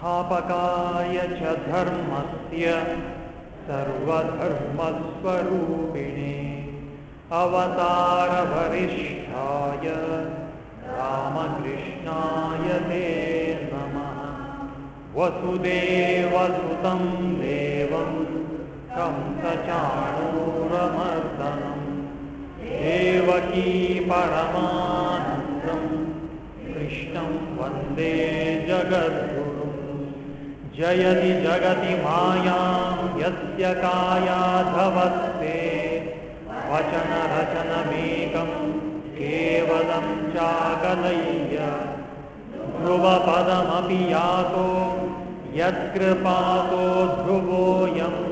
स्थापकाय च धर्मस्य सर्वधर्मस्वरूपिणे अवतारवरिष्ठाय रामकृष्णाय ते नमः। वसुदेवसुतं देवं कंसचाणूरमर्दनं देवकी परमानन्दम् कृष्णं वंदे जगद्गुरुं जयति जगति मायां यस्य कायाधवस्ते। वचनरचनमेकं केवलं चाकलय्य। ध्रुवपदमपि यातो, यत्कृपातो ध्रुवोऽयं।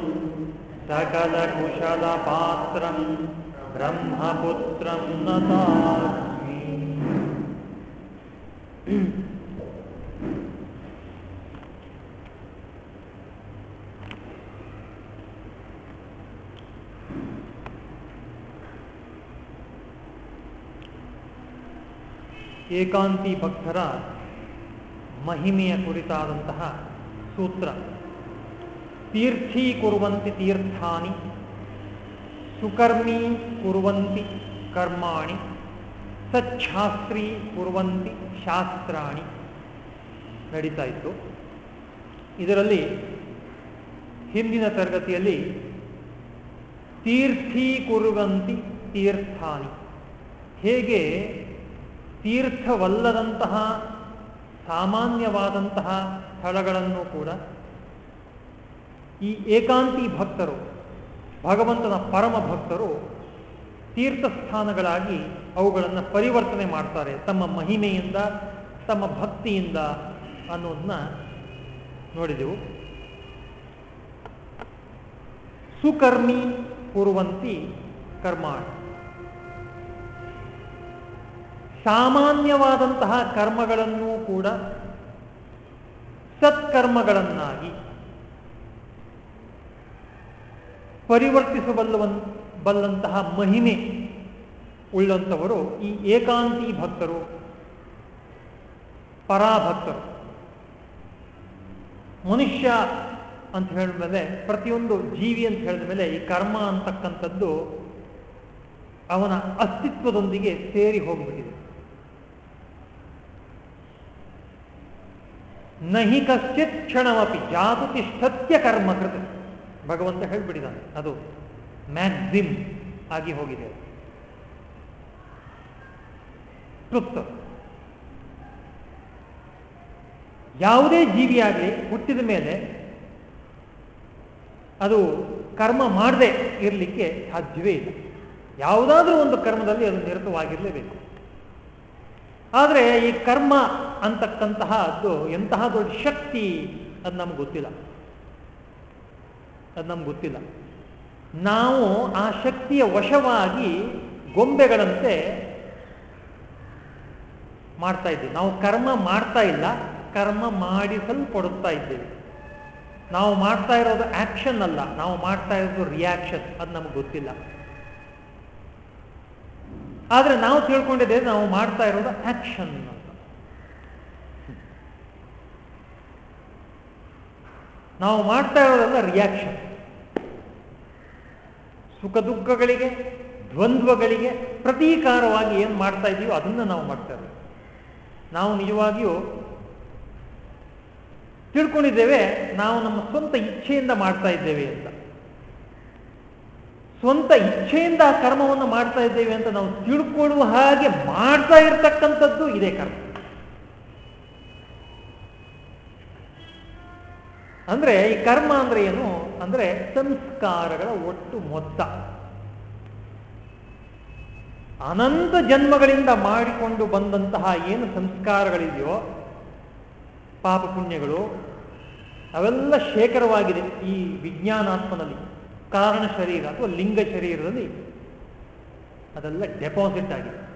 सकलकुशलपात्रं ब्रह्मपुत्रं नतास्मि ಏಕಾಂತಿ ಭಕ್ತರ ಮಹಿಮೆಯ ಕುರಿತಾದಂತಹ ಸೂತ್ರ. ತೀರ್ಥೀಕುರುವಂತಿ ತೀರ್ಥಾನಿ, ಸುಕರ್ಮೀ ಕುರುವಂತಿ ಕರ್ಮಾಣಿ, ಸಚ್ಛಾಸ್ತ್ರೀ ಕುರುವಂತಿ ಶಾಸ್ತ್ರಾಣಿ ನಡೀತಾ ಇತ್ತು. ಇದರಲ್ಲಿ ಹಿಂದಿನ ತರಗತಿಯಲ್ಲಿ ತೀರ್ಥೀಕುರುವಂತಿ ತೀರ್ಥಾನಿ ಹೇಗೆ ತೀರ್ಥವಲ್ಲದಂತಹ ಸಾಮಾನ್ಯವಾದಂತಹ ಸ್ಥಳಗಳನ್ನು ಕೂಡ ಈ ಏಕಾಂತಿ ಭಕ್ತರು, ಭಗವಂತನ ಪರಮ ಭಕ್ತರು ತೀರ್ಥಸ್ಥಾನಗಳಾಗಿ ಅವುಗಳನ್ನು ಪರಿವರ್ತನೆ ಮಾಡ್ತಾರೆ. ತಮ್ಮ ಮಹಿಮೆಯಿಂದ, ತಮ್ಮ ಭಕ್ತಿಯಿಂದ ಅನ್ನೋದನ್ನ ನೋಡಿದೆವು. ಸುಕರ್ಮಿ ಕುರುವಂತಿ ಕರ್ಮಾಣಿ. ಸಾಮಾನ್ಯವಾದಂತಹ ಕರ್ಮಗಳನ್ನು ಕೂಡ ಸತ್ಕರ್ಮಗಳನ್ನಾಗಿ ಪರಿವರ್ತಿಸಬಲ್ಲವನ್, ಬಲ್ಲಂತಹ ಮಹಿಮೆ ಉಳ್ಳಂಥವರು ಈ ಏಕಾಂತಿ ಭಕ್ತರು, ಪರಾಭಕ್ತರು. ಮನುಷ್ಯ ಅಂತ ಹೇಳಿದ ಮೇಲೆ, ಪ್ರತಿಯೊಂದು ಜೀವಿ ಅಂತ ಹೇಳಿದ ಮೇಲೆ ಈ ಕರ್ಮ ಅಂತಕ್ಕಂಥದ್ದು ಅವನ ಅಸ್ತಿತ್ವದೊಂದಿಗೆ ಸೇರಿ ಹೋಗ್ಬಿಟ್ಟಿದೆ. ನಹಿ ಕಶ್ಚಿತ್ ಕ್ಷಣಮಪಿ ಜಾತು ಕರ್ಮ ಕರ್ಮಕೃತ ಭಗವಂತ ಹೇಳ್ಬಿಟ್ಟಿದ್ದಾನೆ, ಅದು ಮ್ಯಾಕ್ಸಿಮ್ ಆಗಿ ಹೋಗಿದೆ. ತೃಪ್ತ. ಯಾವುದೇ ಜೀವಿಯಾಗಲಿ ಹುಟ್ಟಿದ ಮೇಲೆ ಅದು ಕರ್ಮ ಮಾಡದೆ ಇರಲಿಕ್ಕೆ ಸಾಧ್ಯವೇ ಇಲ್ಲ. ಯಾವುದಾದ್ರೂ ಒಂದು ಕರ್ಮದಲ್ಲಿ ಅದು ನಿರತವಾಗಿರಲೇಬೇಕು. ಆದರೆ ಈ ಕರ್ಮ ಅಂತಕ್ಕಂತಹ ಅದು ಎಂತಹ ದೊಡ್ಡ ಶಕ್ತಿ ಅದು ನಮ್ಗೆ ಗೊತ್ತಿಲ್ಲ. ಅದು ನಮ್ಗೆ ಗೊತ್ತಿಲ್ಲ. ನಾವು ಆ ಶಕ್ತಿಯ ವಶವಾಗಿ ಗೊಂಬೆಗಳಂತೆ ಮಾಡ್ತಾ ಇದ್ದೀವಿ ನಾವು ಕರ್ಮ ಮಾಡ್ತಾ ಇಲ್ಲ, ಕರ್ಮ ಮಾಡಿಸಲ್ಪಡುತ್ತಾ ಇದ್ದೇವೆ. ನಾವು ಮಾಡ್ತಾ ಇರೋದು ಆಕ್ಷನ್ ಅಲ್ಲ, ನಾವು ಮಾಡ್ತಾ ಇರೋದು ರಿಯಾಕ್ಷನ್, ಅದು ನಮ್ಗೆ ಗೊತ್ತಿಲ್ಲ. ಆದರೆ ನಾವು ತಿಳ್ಕೊಂಡಿದ್ದೆ ನಾವು ಮಾಡ್ತಾ ಇರೋದು ಆಕ್ಷನ್ ಅಂತ. ನಾವು ಮಾಡ್ತಾ ಇರೋದಲ್ಲ ರಿಯಾಕ್ಷನ್ ಸುಖ ದುಃಖಗಳಿಗೆ, ದ್ವಂದ್ವಗಳಿಗೆ ಪ್ರತೀಕಾರವಾಗಿ ಏನು ಮಾಡ್ತಾ ಇದ್ದೀವೋ ಅದನ್ನು ನಾವು ಮಾಡ್ತಾ ಇರೋದು. ನಾವು ನಿಜವಾಗಿಯೂ ತಿಳ್ಕೊಂಡಿದ್ದೇವೆ, ನಾವು ನಮ್ಮ ಸ್ವಂತ ಇಚ್ಛೆಯಿಂದ ಮಾಡ್ತಾ ಇದ್ದೇವೆ ಅಂತ. ಸ್ವಂತ ಇಚ್ಛೆಯಿಂದ ಆ ಕರ್ಮವನ್ನು ಮಾಡ್ತಾ ಇದ್ದೇವೆ ಅಂತ ನಾವು ತಿಳ್ಕೊಳ್ಳುವ ಹಾಗೆ ಮಾಡ್ತಾ ಇರತಕ್ಕಂಥದ್ದು ಇದೇ ಕರ್ಮ. ಅಂದ್ರೆ ಈ ಕರ್ಮ ಅಂದ್ರೆ ಏನು? ಅಂದ್ರೆ ಸಂಸ್ಕಾರಗಳ ಒಟ್ಟು ಮೊತ್ತ. ಅನಂತ ಜನ್ಮಗಳಿಂದ ಮಾಡಿಕೊಂಡು ಬಂದಂತಹ ಏನು ಸಂಸ್ಕಾರಗಳಿದೆಯೋ ಪಾಪ ಪುಣ್ಯಗಳು ಅವೆಲ್ಲ ಶೇಖರವಾಗಿದೆ ಈ ವಿಜ್ಞಾನಾತ್ಮನಲ್ಲಿ. ಕಾರಣ ಶರೀರ ಅಥವಾ ಲಿಂಗ ಶರೀರದಲ್ಲಿ ಅದೆಲ್ಲ ಡೆಪಾಸಿಟ್ ಆಗಿದೆ.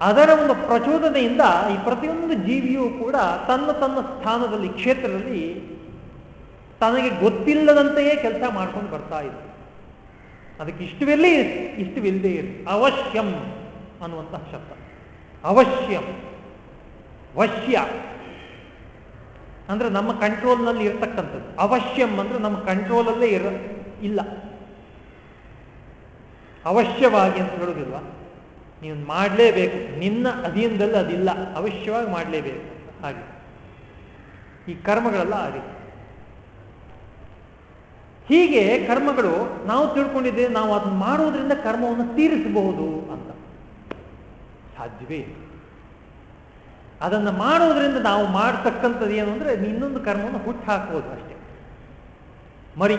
ಅದರ ಒಂದು ಪ್ರಚೋದನೆಯಿಂದ ಈ ಪ್ರತಿಯೊಂದು ಜೀವಿಯೂ ಕೂಡ ತನ್ನ ತನ್ನ ಸ್ಥಾನದಲ್ಲಿ, ಕ್ಷೇತ್ರದಲ್ಲಿ ತನಗೆ ಗೊತ್ತಿಲ್ಲದಂತೆಯೇ ಕೆಲಸ ಮಾಡ್ಕೊಂಡು ಬರ್ತಾ ಇದೆ. ಅದಕ್ಕೆ ಇಷ್ಟವಿರಲಿ ಇಷ್ಟವಿಲ್ಲದೆ ಇರಲಿ ಅವಶ್ಯಂ ಅನ್ನುವಂತಹ ಶಬ್ದ. ಅವಶ್ಯಂ. ವಶ್ಯ. ಅಂದ್ರೆ ನಮ್ಮ ಕಂಟ್ರೋಲ್ನಲ್ಲಿ ಇರ್ತಕ್ಕಂಥದ್ದು. ಅವಶ್ಯಂ ಅಂದ್ರೆ ನಮ್ಮ ಕಂಟ್ರೋಲಲ್ಲೇ ಇರ, ಇಲ್ಲ. ಅವಶ್ಯವಾಗಿ ಅಂತ ಹೇಳೋದಿಲ್ಲ ನೀವು ಮಾಡಲೇಬೇಕು. ನಿನ್ನ ಅಧೀನದಲ್ಲಿ ಅದಿಲ್ಲ. ಅವಶ್ಯವಾಗಿ ಮಾಡಲೇಬೇಕು. ಹಾಗೆ. ಈ ಕರ್ಮಗಳೆಲ್ಲ ಹಾಗೆ. ಹೀಗೆ ಕರ್ಮಗಳು ನಾವು ತಿಳ್ಕೊಂಡಿದ್ದೇವೆ, ನಾವು ಅದನ್ನ ಮಾಡುವುದರಿಂದ ಕರ್ಮವನ್ನು ತೀರಿಸಬಹುದು ಅಂತ. ಸಾಧ್ಯವೇ ಅದನ್ನು ಮಾಡೋದ್ರಿಂದ ನಾವು ಮಾಡ್ತಕ್ಕಂಥದ್ದು ಏನು ಅಂದರೆ ಇನ್ನೊಂದು ಕರ್ಮವನ್ನು ಹುಟ್ಟು ಹಾಕೋದು ಅಷ್ಟೇ. ಮರಿ.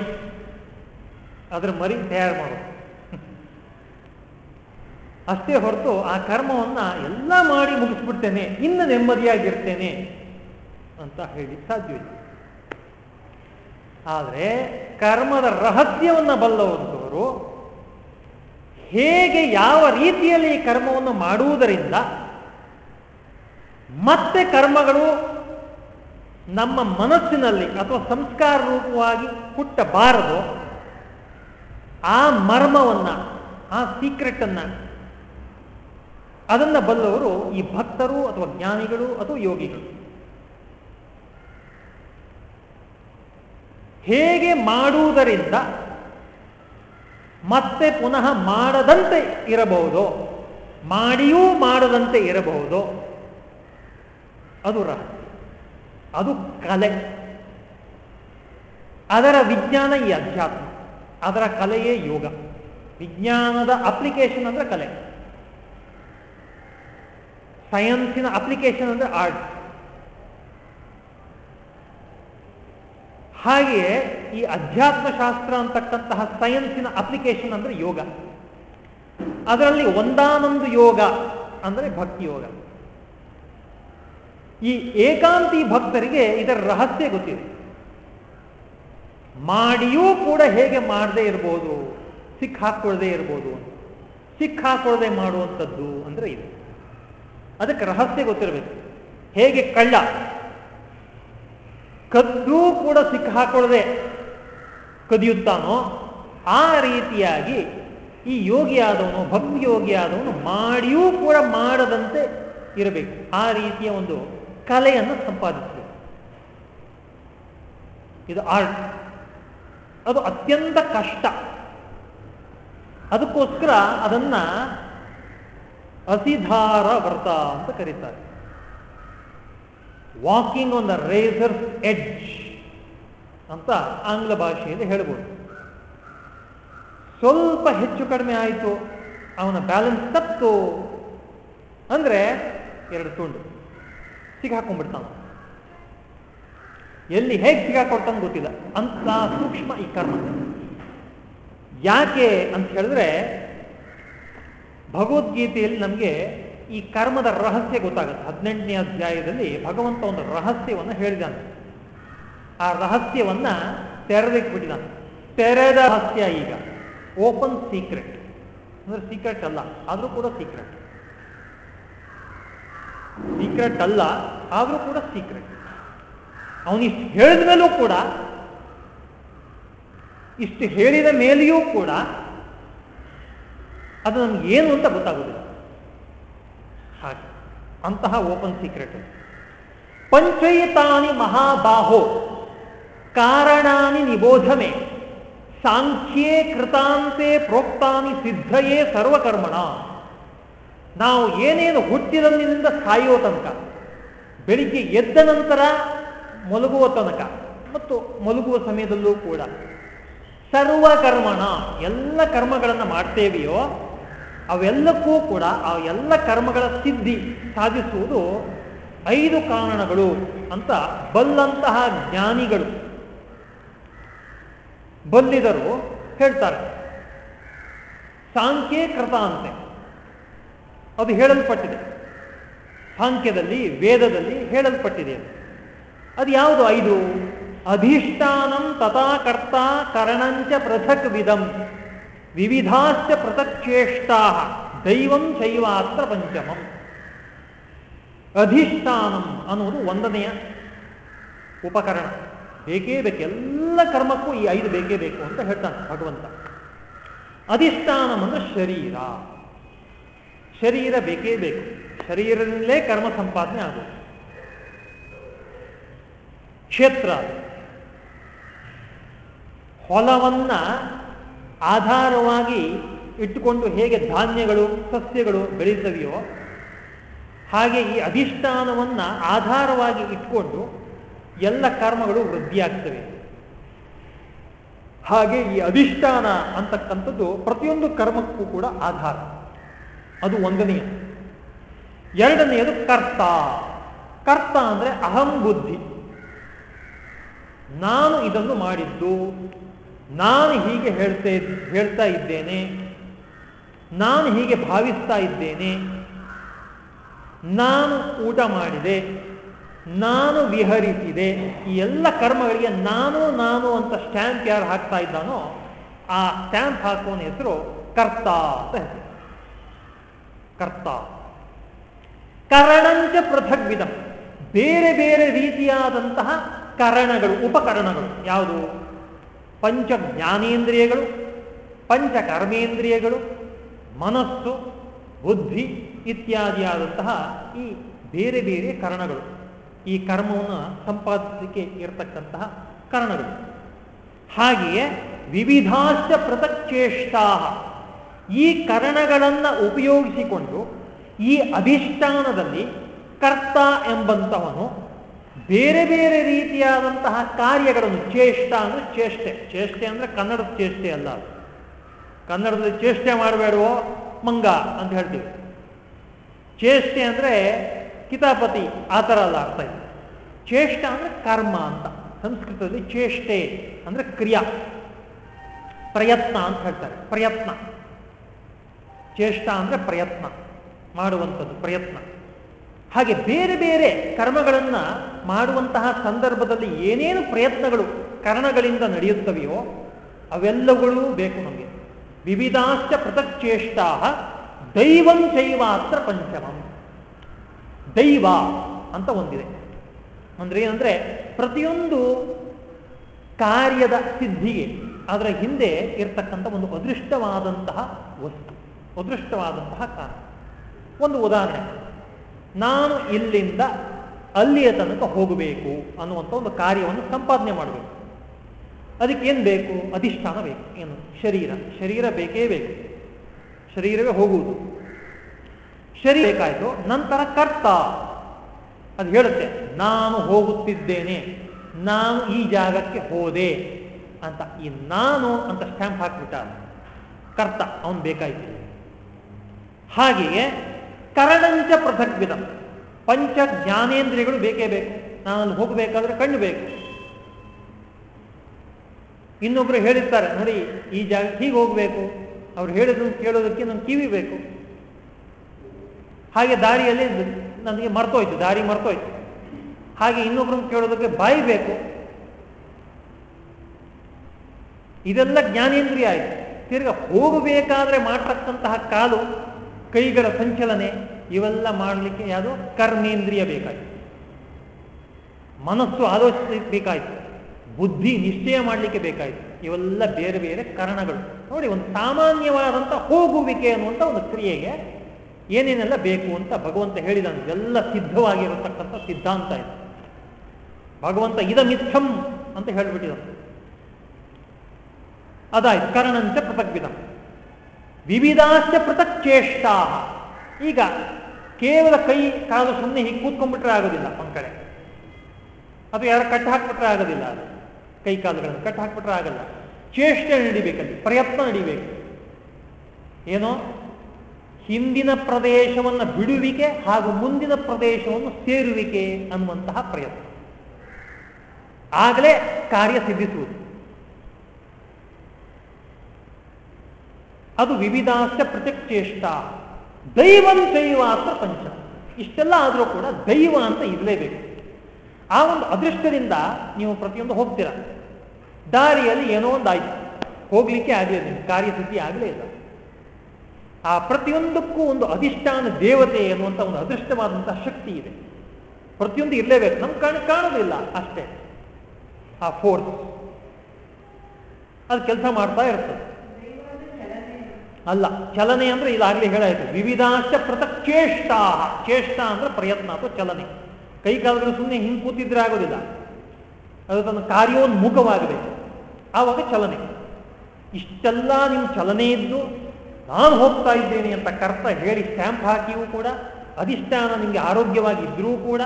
ಅದರ ಮರಿ ತಯಾರು ಮಾಡೋದು. ಅಷ್ಟೇ ಹೊರತು ಆ ಕರ್ಮವನ್ನ ಎಲ್ಲ ಮಾಡಿ ಮುಗಿಸ್ಬಿಡ್ತೇನೆ, ಇನ್ನು ನೆಮ್ಮದಿಯಾಗಿರ್ತೇನೆ ಅಂತ ಹೇಳಿ ಸಾಧ್ಯವಿಲ್ಲ. ಆದರೆ ಕರ್ಮದ ರಹಸ್ಯವನ್ನ ಬಲ್ಲವಂಥವರು ಹೇಗೆ ಯಾವ ರೀತಿಯಲ್ಲಿ ಈ ಕರ್ಮವನ್ನು ಮಾಡುವುದರಿಂದ ಮತ್ತೆ ಕರ್ಮಗಳು ನಮ್ಮ ಮನಸ್ಸಿನಲ್ಲಿ ಅಥವಾ ಸಂಸ್ಕಾರ ರೂಪವಾಗಿ ಹುಟ್ಟಬಾರದು. ಆ ಮರ್ಮವನ್ನ, ಆ ಸೀಕ್ರೆಟ್ ಅನ್ನ ಅದನ್ನ ಬಲ್ಲವರು ಈ ಭಕ್ತರು ಅಥವಾ ಜ್ಞಾನಿಗಳು ಅಥವಾ ಯೋಗಿಗಳು. ಹೇಗೆ ಮಾಡುವುದರಿಂದ ಮತ್ತೆ ಪುನಃ ಮಾಡದಂತೆ ಇರಬಹುದು, ಮಾಡಿಯೂ ಮಾಡದಂತೆ ಇರಬಹುದು. ಅದು ರಹಸ್ಯ ಅದು ಕಲೆ. ಅದರ ವಿಜ್ಞಾನ ಈ ಅಧ್ಯಾತ್ಮ. ಅದರ ಕಲೆಯೇ ಯೋಗ. ವಿಜ್ಞಾನದ ಅಪ್ಲಿಕೇಶನ್ ಅಂದ್ರೆ ಕಲೆ. ಸೈನ್ಸಿನ ಅಪ್ಲಿಕೇಶನ್ ಅಂದ್ರೆ ಆರ್ಟ್. ಹಾಗೆಯೇ ಈ ಅಧ್ಯಾತ್ಮಶಾಸ್ತ್ರ ಅಂತಕ್ಕಂತಹ ಸೈನ್ಸಿನ ಅಪ್ಲಿಕೇಶನ್ ಅಂದ್ರೆ ಯೋಗ. ಅದರಲ್ಲಿ ಒಂದಾನೊಂದು ಯೋಗ ಅಂದ್ರೆ ಭಕ್ತಿ ಯೋಗ. ಈ ಏಕಾಂತಿ ಭಕ್ತರಿಗೆ ಇದರ ರಹಸ್ಯ ಗೊತ್ತಿದೆ. ಮಾಡಿಯೂ ಕೂಡ ಹೇಗೆ ಮಾಡದೇ ಇರ್ಬೋದು ಸಿಕ್ಕಾಕೊಳ್ಳದೆ ಇರ್ಬೋದು ಸಿಕ್ಕಾಕೊಳ್ಳದೆ ಮಾಡುವಂಥದ್ದು ಅಂದ್ರೆ ಇದು. ಅದಕ್ಕೆ ರಹಸ್ಯ ಗೊತ್ತಿರಬೇಕು. ಹೇಗೆ ಕಳ್ಳ? ಕದ್ದೂ ಕೂಡ ಸಿಕ್ಕಾಕೊಳ್ಳದೆ ಕದಿಯುತ್ತಾನೋ, ಆ ರೀತಿಯಾಗಿ ಈ ಯೋಗಿಯಾದವನು, ಭಕ್ತಿ ಯೋಗಿಯಾದವನು ಮಾಡಿಯೂ ಕೂಡ ಮಾಡದಂತೆ ಇರಬೇಕು. ಆ ರೀತಿಯ ಒಂದು ಕಲೆಯನ್ನು ಸಂಪಾದಿಸಬೇಕು. ಇದು ಆರ್ಟ್ ಅದು ಅತ್ಯಂತ ಕಷ್ಟ. ಅದಕ್ಕೋಸ್ಕರ ಅದನ್ನ ಅಸಿಧಾರ ವ್ರತ ಅಂತ ಕರೀತಾರೆ. Walking on the razor edge ಅಂತ ಆಂಗ್ಲ ಭಾಷೆಯಲ್ಲಿ ಹೇಳ್ಬೋದು. ಸ್ವಲ್ಪ ಹೆಚ್ಚು ಕಡಿಮೆ ಆಯಿತು, ಅವನ ಬ್ಯಾಲೆನ್ಸ್ ತಪ್ಪು. ಅಂದ್ರೆ ಎರಡು ತುಂಡು. ಸಿಗಾಕೊಂಡ್ಬಿಡ್ತಾನ ಎಲ್ಲಿ ಹೇಗೆ ಸಿಗಾಕೊಡ್ತಾನೆ ಗೊತ್ತಿಲ್ಲ. ಅಂತ ಸೂಕ್ಷ್ಮ ಈ ಕರ್ಮ. ಯಾಕೆ ಅಂತ ಹೇಳಿದ್ರೆ, ಭಗವದ್ಗೀತೆಯಲ್ಲಿ ನಮಗೆ ಈ ಕರ್ಮದ ರಹಸ್ಯ ಗೊತ್ತಾಗುತ್ತೆ. ಹದಿನೆಂಟನೇ ಅಧ್ಯಾಯದಲ್ಲಿ ಭಗವಂತ ಒಂದು ರಹಸ್ಯವನ್ನು ಹೇಳಿದಾನೆ. ಆ ರಹಸ್ಯವನ್ನ ತೆರೆದಿಟ್ಬಿಟ್ಟಿದ್ದಾನೆ ತೆರೆದ ರಹಸ್ಯ ಈಗ. Open secret. ಅಂದ್ರೆ ಸೀಕ್ರೆಟ್ ಅಲ್ಲ, ಆದರೂ ಕೂಡ ಸೀಕ್ರೆಟ್. ಸೀಕ್ರೆಟ್ ಅಲ್ಲ, ಆದರೂ ಕೂಡ ಸೀಕ್ರೆಟ್ ಅವನಿಷ್ಟು ಹೇಳಿದ ಮೇಲೂ ಕೂಡ, ಇಷ್ಟು ಹೇಳಿದ ಮೇಲೆಯೂ ಕೂಡ ಅದು ನಮ್ಗೆ ಏನು ಅಂತ ಗೊತ್ತಾಗುದಿಲ್ಲ. ಹಾಗೆ, ಅಂತಹ ಓಪನ್ ಸೀಕ್ರೆಟ್ ಪಂಚಯತಾನಿ ಮಹಾಬಾಹೋ, ಕಾರಣಾನಿ ನಿಬೋಧಮೆ ಸಾಂಖ್ಯೇ ಕೃತಾಂತೆ ಪ್ರೋಕ್ತಾನಿ ಸಿದ್ಧಯೇ ಸರ್ವಕರ್ಮಣ. ನಾವು ಏನೇನು ಹುಟ್ಟಿದಂದಿನಿಂದ ಸಾಯುವ ತನಕ, ಬೆಳಿಗ್ಗೆ ಎದ್ದ ನಂತರ ಮಲಗುವ ತನಕ ಮತ್ತು ಮಲಗುವ ಸಮಯದಲ್ಲೂ ಕೂಡ ಸರ್ವ ಕರ್ಮಣ, ಎಲ್ಲ ಕರ್ಮಗಳನ್ನು ಮಾಡ್ತೇವೆಯೋ ಅವೆಲ್ಲಕ್ಕೂ ಕೂಡ ಆ ಎಲ್ಲ ಕರ್ಮಗಳ ಸಿದ್ಧಿ ಸಾಧಿಸುವುದು ಐದು ಕಾರಣಗಳು ಅಂತ ಬಲ್ಲಂತಹ ಜ್ಞಾನಿಗಳು. ಬಲ್ಲಿದರು ಹೇಳ್ತಾರೆ. ಸಾಂಖ್ಯೇ ಕೃತಾಂತೆ ಅದು ಹೇಳಲ್ಪಟ್ಟಿದೆ. ಸಾಂಖ್ಯದಲ್ಲಿ, ವೇದದಲ್ಲಿ ಹೇಳಲ್ಪಟ್ಟಿದೆ ಅದು. ಯಾವುದು? ಐದು. ಅಧಿಷ್ಠಾನಂ ತಥಾ ಕರ್ತ ಕರಣಂಚ ಪೃಥಕ್ ವಿಧಂ ವಿವಿಧಾಶ್ಚ ಪೃಥಕ್ಷೇಷ್ಟಾ ದೈವಂ ಶೈವಾಸ್ತ್ರ ಪಂಚಮಂ. ಅಧಿಷ್ಠಾನಂ ಅನ್ನುವುದು ಒಂದನೆಯ ಉಪಕರಣ. ಬೇಕೇ ಬೇಕು, ಎಲ್ಲ ಕರ್ಮಕ್ಕೂ ಈ ಐದು ಬೇಕೇ ಬೇಕು ಅಂತ ಹೇಳ್ತಾನೆ ಭಗವಂತ. ಅಧಿಷ್ಠಾನಂ ಅಂದ್ರೆ ಶರೀರ. ಶರೀರ ಬೇಕೇ ಬೇಕು. ಶರೀರದಿಂದಲೇ ಕರ್ಮ ಸಂಪಾದನೆ ಆಗುತ್ತೆ. ಕ್ಷೇತ್ರ. ಹೊಲವನ್ನ ಆಧಾರವಾಗಿ ಇಟ್ಟುಕೊಂಡು ಹೇಗೆ ಧಾನ್ಯಗಳು, ಸಸ್ಯಗಳು ಬೆಳೀತವೆಯೋ ಹಾಗೆ ಈ ಅಧಿಷ್ಠಾನವನ್ನ ಆಧಾರವಾಗಿ ಇಟ್ಕೊಂಡು ಎಲ್ಲ ಕರ್ಮಗಳು ವೃದ್ಧಿಯಾಗ್ತವೆ. ಹಾಗೆ ಈ ಅಧಿಷ್ಠಾನ ಅಂತಕ್ಕಂಥದ್ದು ಪ್ರತಿಯೊಂದು ಕರ್ಮಕ್ಕೂ ಕೂಡ ಆಧಾರ. ಅದು ಒಂದನೆಯ ಎರಡನೆಯದು ಕರ್ತ. ಕರ್ತ ಅಂದರೆ ಅಹಂ ಬುದ್ಧಿ. ನಾನು ಇದನ್ನು ಮಾಡಿದ್ದು, ನಾನು ಹೀಗೆ ಹೇಳ್ತೇ ಹೇಳ್ತಾ ಇದ್ದೇನೆ, ನಾನು ಹೀಗೆ ಭಾವಿಸ್ತಾ ಇದ್ದೇನೆ, ನಾನು ಊಟ ಮಾಡಿದೆ, ನಾನು ವಿಹರಿಸಿದೆ, ಈ ಎಲ್ಲ ಕರ್ಮಗಳಿಗೆ ನಾನು ನಾನು ಅಂತ ಸ್ಟ್ಯಾಂಪ್ ಯಾರು ಹಾಕ್ತಾ ಇದ್ದಾನೋ, ಆ ಸ್ಟ್ಯಾಂಪ್ ಹಾಕೋನ ಹೆಸರು ಕರ್ತ ಅಂತ ಹೆಸರು ಕರ್ತ. ಕರಣಂಚ ಪೃಥಗ್ವಿಧ ಬೇರೆ ಬೇರೆ ರೀತಿಯಾದಂತಹ ಕರಣಗಳು, ಉಪಕರಣಗಳು ಯಾವುದು? ಪಂಚ ಜ್ಞಾನೇಂದ್ರಿಯಗಳು ಪಂಚ ಕರ್ಮೇಂದ್ರಿಯಗಳು ಮನಸ್ಸು, ಬುದ್ಧಿ ಇತ್ಯಾದಿಯಾದಂತಹ ಈ ಬೇರೆ ಬೇರೆ ಕರಣಗಳು. ಈ ಕರ್ಮವನ್ನು ಸಂಪಾದಿಸಲಿಕ್ಕೆ ಇರತಕ್ಕಂತಹ ಕರಣಗಳು. ಹಾಗೆಯೇ ವಿವಿಧಾಶ್ಚ ಪೃಥಕ್ಚೇಷ್ಟಾ ಈ ಕರಣಗಳನ್ನು ಉಪಯೋಗಿಸಿಕೊಂಡು ಈ ಅಧಿಷ್ಠಾನದಲ್ಲಿ ಕರ್ತ ಎಂಬಂತವನು ಬೇರೆ ಬೇರೆ ರೀತಿಯಾದಂತಹ ಕಾರ್ಯಗಳನ್ನು ಚೇಷ್ಟ ಅಂದ್ರೆ ಚೇಷ್ಟೆ. ಚೇಷ್ಟೆ ಅಂದ್ರೆ ಕನ್ನಡದ ಚೇಷ್ಟೆ ಅಲ್ಲ ಕನ್ನಡದಲ್ಲಿ ಚೇಷ್ಟೆ ಮಾಡಬೇಡವೋ ಮಂಗ ಅಂತ ಹೇಳ್ತೀವಿ. ಚೇಷ್ಟೆ ಅಂದ್ರೆ ಕಿತಾಪತಿ, ಆ ಥರ ಅಲ್ಲ ಅರ್ಥ ಇದೆ. ಚೇಷ್ಟ ಅಂದ್ರೆ ಕರ್ಮ ಅಂತ. ಸಂಸ್ಕೃತದಲ್ಲಿ ಚೇಷ್ಟೆ ಅಂದ್ರೆ ಕ್ರಿಯಾ, ಪ್ರಯತ್ನ ಅಂತ ಹೇಳ್ತಾರೆ. ಪ್ರಯತ್ನ. ಚೇಷ್ಟ ಅಂದರೆ ಪ್ರಯತ್ನ, ಮಾಡುವಂಥದ್ದು ಪ್ರಯತ್ನ. ಹಾಗೆ ಬೇರೆ ಬೇರೆ ಕರ್ಮಗಳನ್ನು ಮಾಡುವಂತಹ ಸಂದರ್ಭದಲ್ಲಿ ಏನೇನು ಪ್ರಯತ್ನಗಳು, ಕರಣಗಳಿಂದ ನಡೆಯುತ್ತವೆಯೋ ಅವೆಲ್ಲಗಳೂ ಬೇಕು ನಮಗೆ. ವಿವಿಧಾಶ್ಚ ಪೃಥಕ್ಚೇಷ್ಟಾ ದೈವಂ ಚೈವಾತ್ರ ಪಂಚಮಂ. ದೈವ ಅಂತ ಒಂದಿದೆ. ಅಂದ್ರೆ ಏನಂದರೆ ಪ್ರತಿಯೊಂದು ಕಾರ್ಯದ ಸಿದ್ಧಿಗೆ ಅದರ ಹಿಂದೆ ಇರತಕ್ಕಂಥ ಒಂದು ಅದೃಷ್ಟವಾದಂತಹ ವಸ್ತು. ಅದೃಷ್ಟವಾದಂತಹ ಕಾರಣ. ಒಂದು ಉದಾಹರಣೆ. ನಾನು ಇಲ್ಲಿಂದ ಅಲ್ಲಿಯ ತನಕ ಹೋಗಬೇಕು ಅನ್ನುವಂಥ ಒಂದು ಕಾರ್ಯವನ್ನು ಸಂಪಾದನೆ ಮಾಡಬೇಕು. ಅದಕ್ಕೇನು ಬೇಕು? ಅಧಿಷ್ಠಾನ ಬೇಕು. ಏನು? ಶರೀರ. ಶರೀರ ಬೇಕೇ ಬೇಕು. ಶರೀರವೇ ಹೋಗುವುದು. ಶರೀರ ಬೇಕಾಯಿತು. ನಂತರ ಕರ್ತ ಅದು ಹೇಳುತ್ತೆ. ನಾನು ಹೋಗುತ್ತಿದ್ದೇನೆ. ನಾನು ಈ ಜಾಗಕ್ಕೆ ಹೋದೆ ಅಂತ ಈ ನಾನು ಅಂತ ಸ್ಟ್ಯಾಂಪ್ ಹಾಕಿಬಿಟ್ಟ ಕರ್ತ, ಅವನು ಬೇಕಾಯ್ತು. ಹಾಗೆಯೇ ಕರಣಂಚ ಪೃಥಕ್ವಿಧ ಪಂಚ ಜ್ಞಾನೇಂದ್ರಿಯಗಳು ಬೇಕೇ ಬೇಕು. ನಾನು ಹೋಗಬೇಕಾದ್ರೆ ಕಣ್ಣು ಬೇಕು. ಇನ್ನೊಬ್ರು ಹೇಳಿರ್ತಾರೆ, ನೋಡಿ, ಈ ಜಾಗ ಹೀಗೆ ಹೋಗಬೇಕು. ಅವ್ರು ಹೇಳಿದ್ರು ಕೇಳೋದಕ್ಕೆ ನಮ್ಗೆ ಕಿವಿ ಬೇಕು. ಹಾಗೆ ದಾರಿಯಲ್ಲಿ ನನಗೆ ಮರ್ತೋಯ್ತು, ದಾರಿ ಮರ್ತೋಯ್ತು. ಹಾಗೆ ಇನ್ನೊಬ್ರನ್ನ ಕೇಳೋದಕ್ಕೆ ಬಾಯಿ ಬೇಕು. ಇದೆಲ್ಲ ಜ್ಞಾನೇಂದ್ರಿಯ ಆಯ್ತು. ತಿರ್ಗ ಹೋಗಬೇಕಾದ್ರೆ ಮಾಡ್ತಕ್ಕಂತಹ ಕಾಲು ಕೈಗಳ ಸಂಚಲನೆ ಇವೆಲ್ಲ ಮಾಡಲಿಕ್ಕೆ ಯಾವುದು? ಕರ್ಮೇಂದ್ರಿಯ ಬೇಕಾಯಿತು. ಮನಸ್ಸು ಆಲೋಚಿಸಬೇಕಾಯ್ತು. ಬುದ್ಧಿ ನಿಶ್ಚಯ ಮಾಡಲಿಕ್ಕೆ ಬೇಕಾಯಿತು. ಇವೆಲ್ಲ ಬೇರೆ ಬೇರೆ ಕಾರಣಗಳು. ನೋಡಿ, ಒಂದು ಸಾಮಾನ್ಯವಾದಂಥ ಹೋಗುವಿಕೆ ಅನ್ನುವಂಥ ಒಂದು ಕ್ರಿಯೆಗೆ ಏನೇನೆಲ್ಲ ಬೇಕು ಅಂತ ಭಗವಂತ ಹೇಳಿದಾನೆ ಎಲ್ಲ ಸಿದ್ಧವಾಗಿರತಕ್ಕಂಥ ಸಿದ್ಧಾಂತ ಇದೆ. ಭಗವಂತ ಇದ ಮಿಥ್ಯಂ ಅಂತ ಹೇಳಿಬಿಟ್ಟಿದಂತೆ ಅದಾಯ್ತು. ಕರಣಂಚ ಪೃಥಗ್ವಿಧ ವಿವಿಧಾಶ್ಚ ಪೃಥಕ್ ಚೇಷ್ಟಾ ಈಗ ಕೇವಲ ಕೈ ಕಾಲು ಸುಮ್ಮನೆ ಹೀಗೆ ಕೂತ್ಕೊಂಡ್ಬಿಟ್ರೆ ಆಗೋದಿಲ್ಲ ಒಂದ್ ಕಡೆ ಅಥವಾ ಯಾರು ಕಟ್ಟು ಹಾಕ್ಬಿಟ್ರೆ ಆಗೋದಿಲ್ಲ ಅದು. ಕೈ ಕಾಲುಗಳನ್ನು ಕಟ್ಟು ಹಾಕ್ಬಿಟ್ರೆ ಆಗಲ್ಲ. ಚೇಷ್ಟೆ ನಡಿಬೇಕಲ್ಲಿ, ಪ್ರಯತ್ನ ನಡಿಬೇಕು. ಏನೋ ಹಿಂದಿನ ಪ್ರದೇಶವನ್ನು ಬಿಡುವಿಕೆ ಹಾಗೂ ಮುಂದಿನ ಪ್ರದೇಶವನ್ನು ಸೇರುವಿಕೆ ಅನ್ನುವಂತಹ ಪ್ರಯತ್ನ. ಆಗಲೇ ಕಾರ್ಯ ಸಿದ್ಧಿಸುವುದು. ಅದು ವಿವಿಧಾಸ್ಯ ಪ್ರತ್ಯಕ್ಷೇಷ್ಟ. ದೈವಂ ಅಂತ ಪಂಚ. ಇಷ್ಟೆಲ್ಲ ಆದರೂ ಕೂಡ ದೈವ ಅಂತ ಇರಲೇಬೇಕು. ಆ ಒಂದು ಅದೃಷ್ಟದಿಂದ ನೀವು ಪ್ರತಿಯೊಂದು ಹೋಗ್ತೀರ. ದಾರಿಯಲ್ಲಿ ಏನೋ ಒಂದು ಆಯ್ತು ಹೋಗ್ಲಿಕ್ಕೆ ಆಗಲಿಲ್ಲ ನಿಮ್ಗೆ. ಕಾರ್ಯಸಿದ್ಧಿ ಆಗಲೇ ಇಲ್ಲ. ಆ ಪ್ರತಿಯೊಂದಕ್ಕೂ ಒಂದು ಅಧಿಷ್ಠಾನ ದೇವತೆ ಎನ್ನುವಂಥ ಒಂದು ಅದೃಷ್ಟವಾದಂತಹ ಶಕ್ತಿ ಇದೆ. ಪ್ರತಿಯೊಂದು ಇರಲೇಬೇಕು. ನಮ್ಗೆ ಕಾಣ, ಕಾಣೋದಿಲ್ಲ ಅಷ್ಟೇ. ಆ ಫೋರ್ಸ್ ಅದು ಕೆಲಸ ಮಾಡ್ತಾ ಇರ್ತದೆ. ಅಲ್ಲ, ಚಲನೆ ಅಂದ್ರೆ ಇದಾಗಲೇ ಹೇಳಾಯಿತು. ವಿವಿಧಾಶ ಪೃಥಕ್ ಚೇಷ್ಟಾ ಚೇಷ್ಟ ಅಂದ್ರೆ ಪ್ರಯತ್ನ ಅಥವಾ ಚಲನೆ. ಕೈ ಕಾಲುಗಳು ಸುಮ್ಮನೆ ಹಿಂಗೆ ಕೂತಿದ್ರೆ ಆಗೋದಿಲ್ಲ. ಅದು ತನ್ನ ಕಾರ್ಯೋನ್ಮುಖವಾಗಬೇಕು ಆವಾಗ ಚಲನೆ. ಇಷ್ಟೆಲ್ಲ ನಿಮ್ಮ ಚಲನೆ ಇದ್ದು ನಾನು ಹೋಗ್ತಾ ಇದ್ದೇನೆ ಅಂತ ಕರ್ತ ಹೇಳಿ ಸ್ಟ್ಯಾಂಪ್ ಹಾಕಿಯೂ ಕೂಡ, ಅಧಿಷ್ಠಾನ ನಿಮಗೆ ಆರೋಗ್ಯವಾಗಿ ಇದ್ರೂ ಕೂಡ,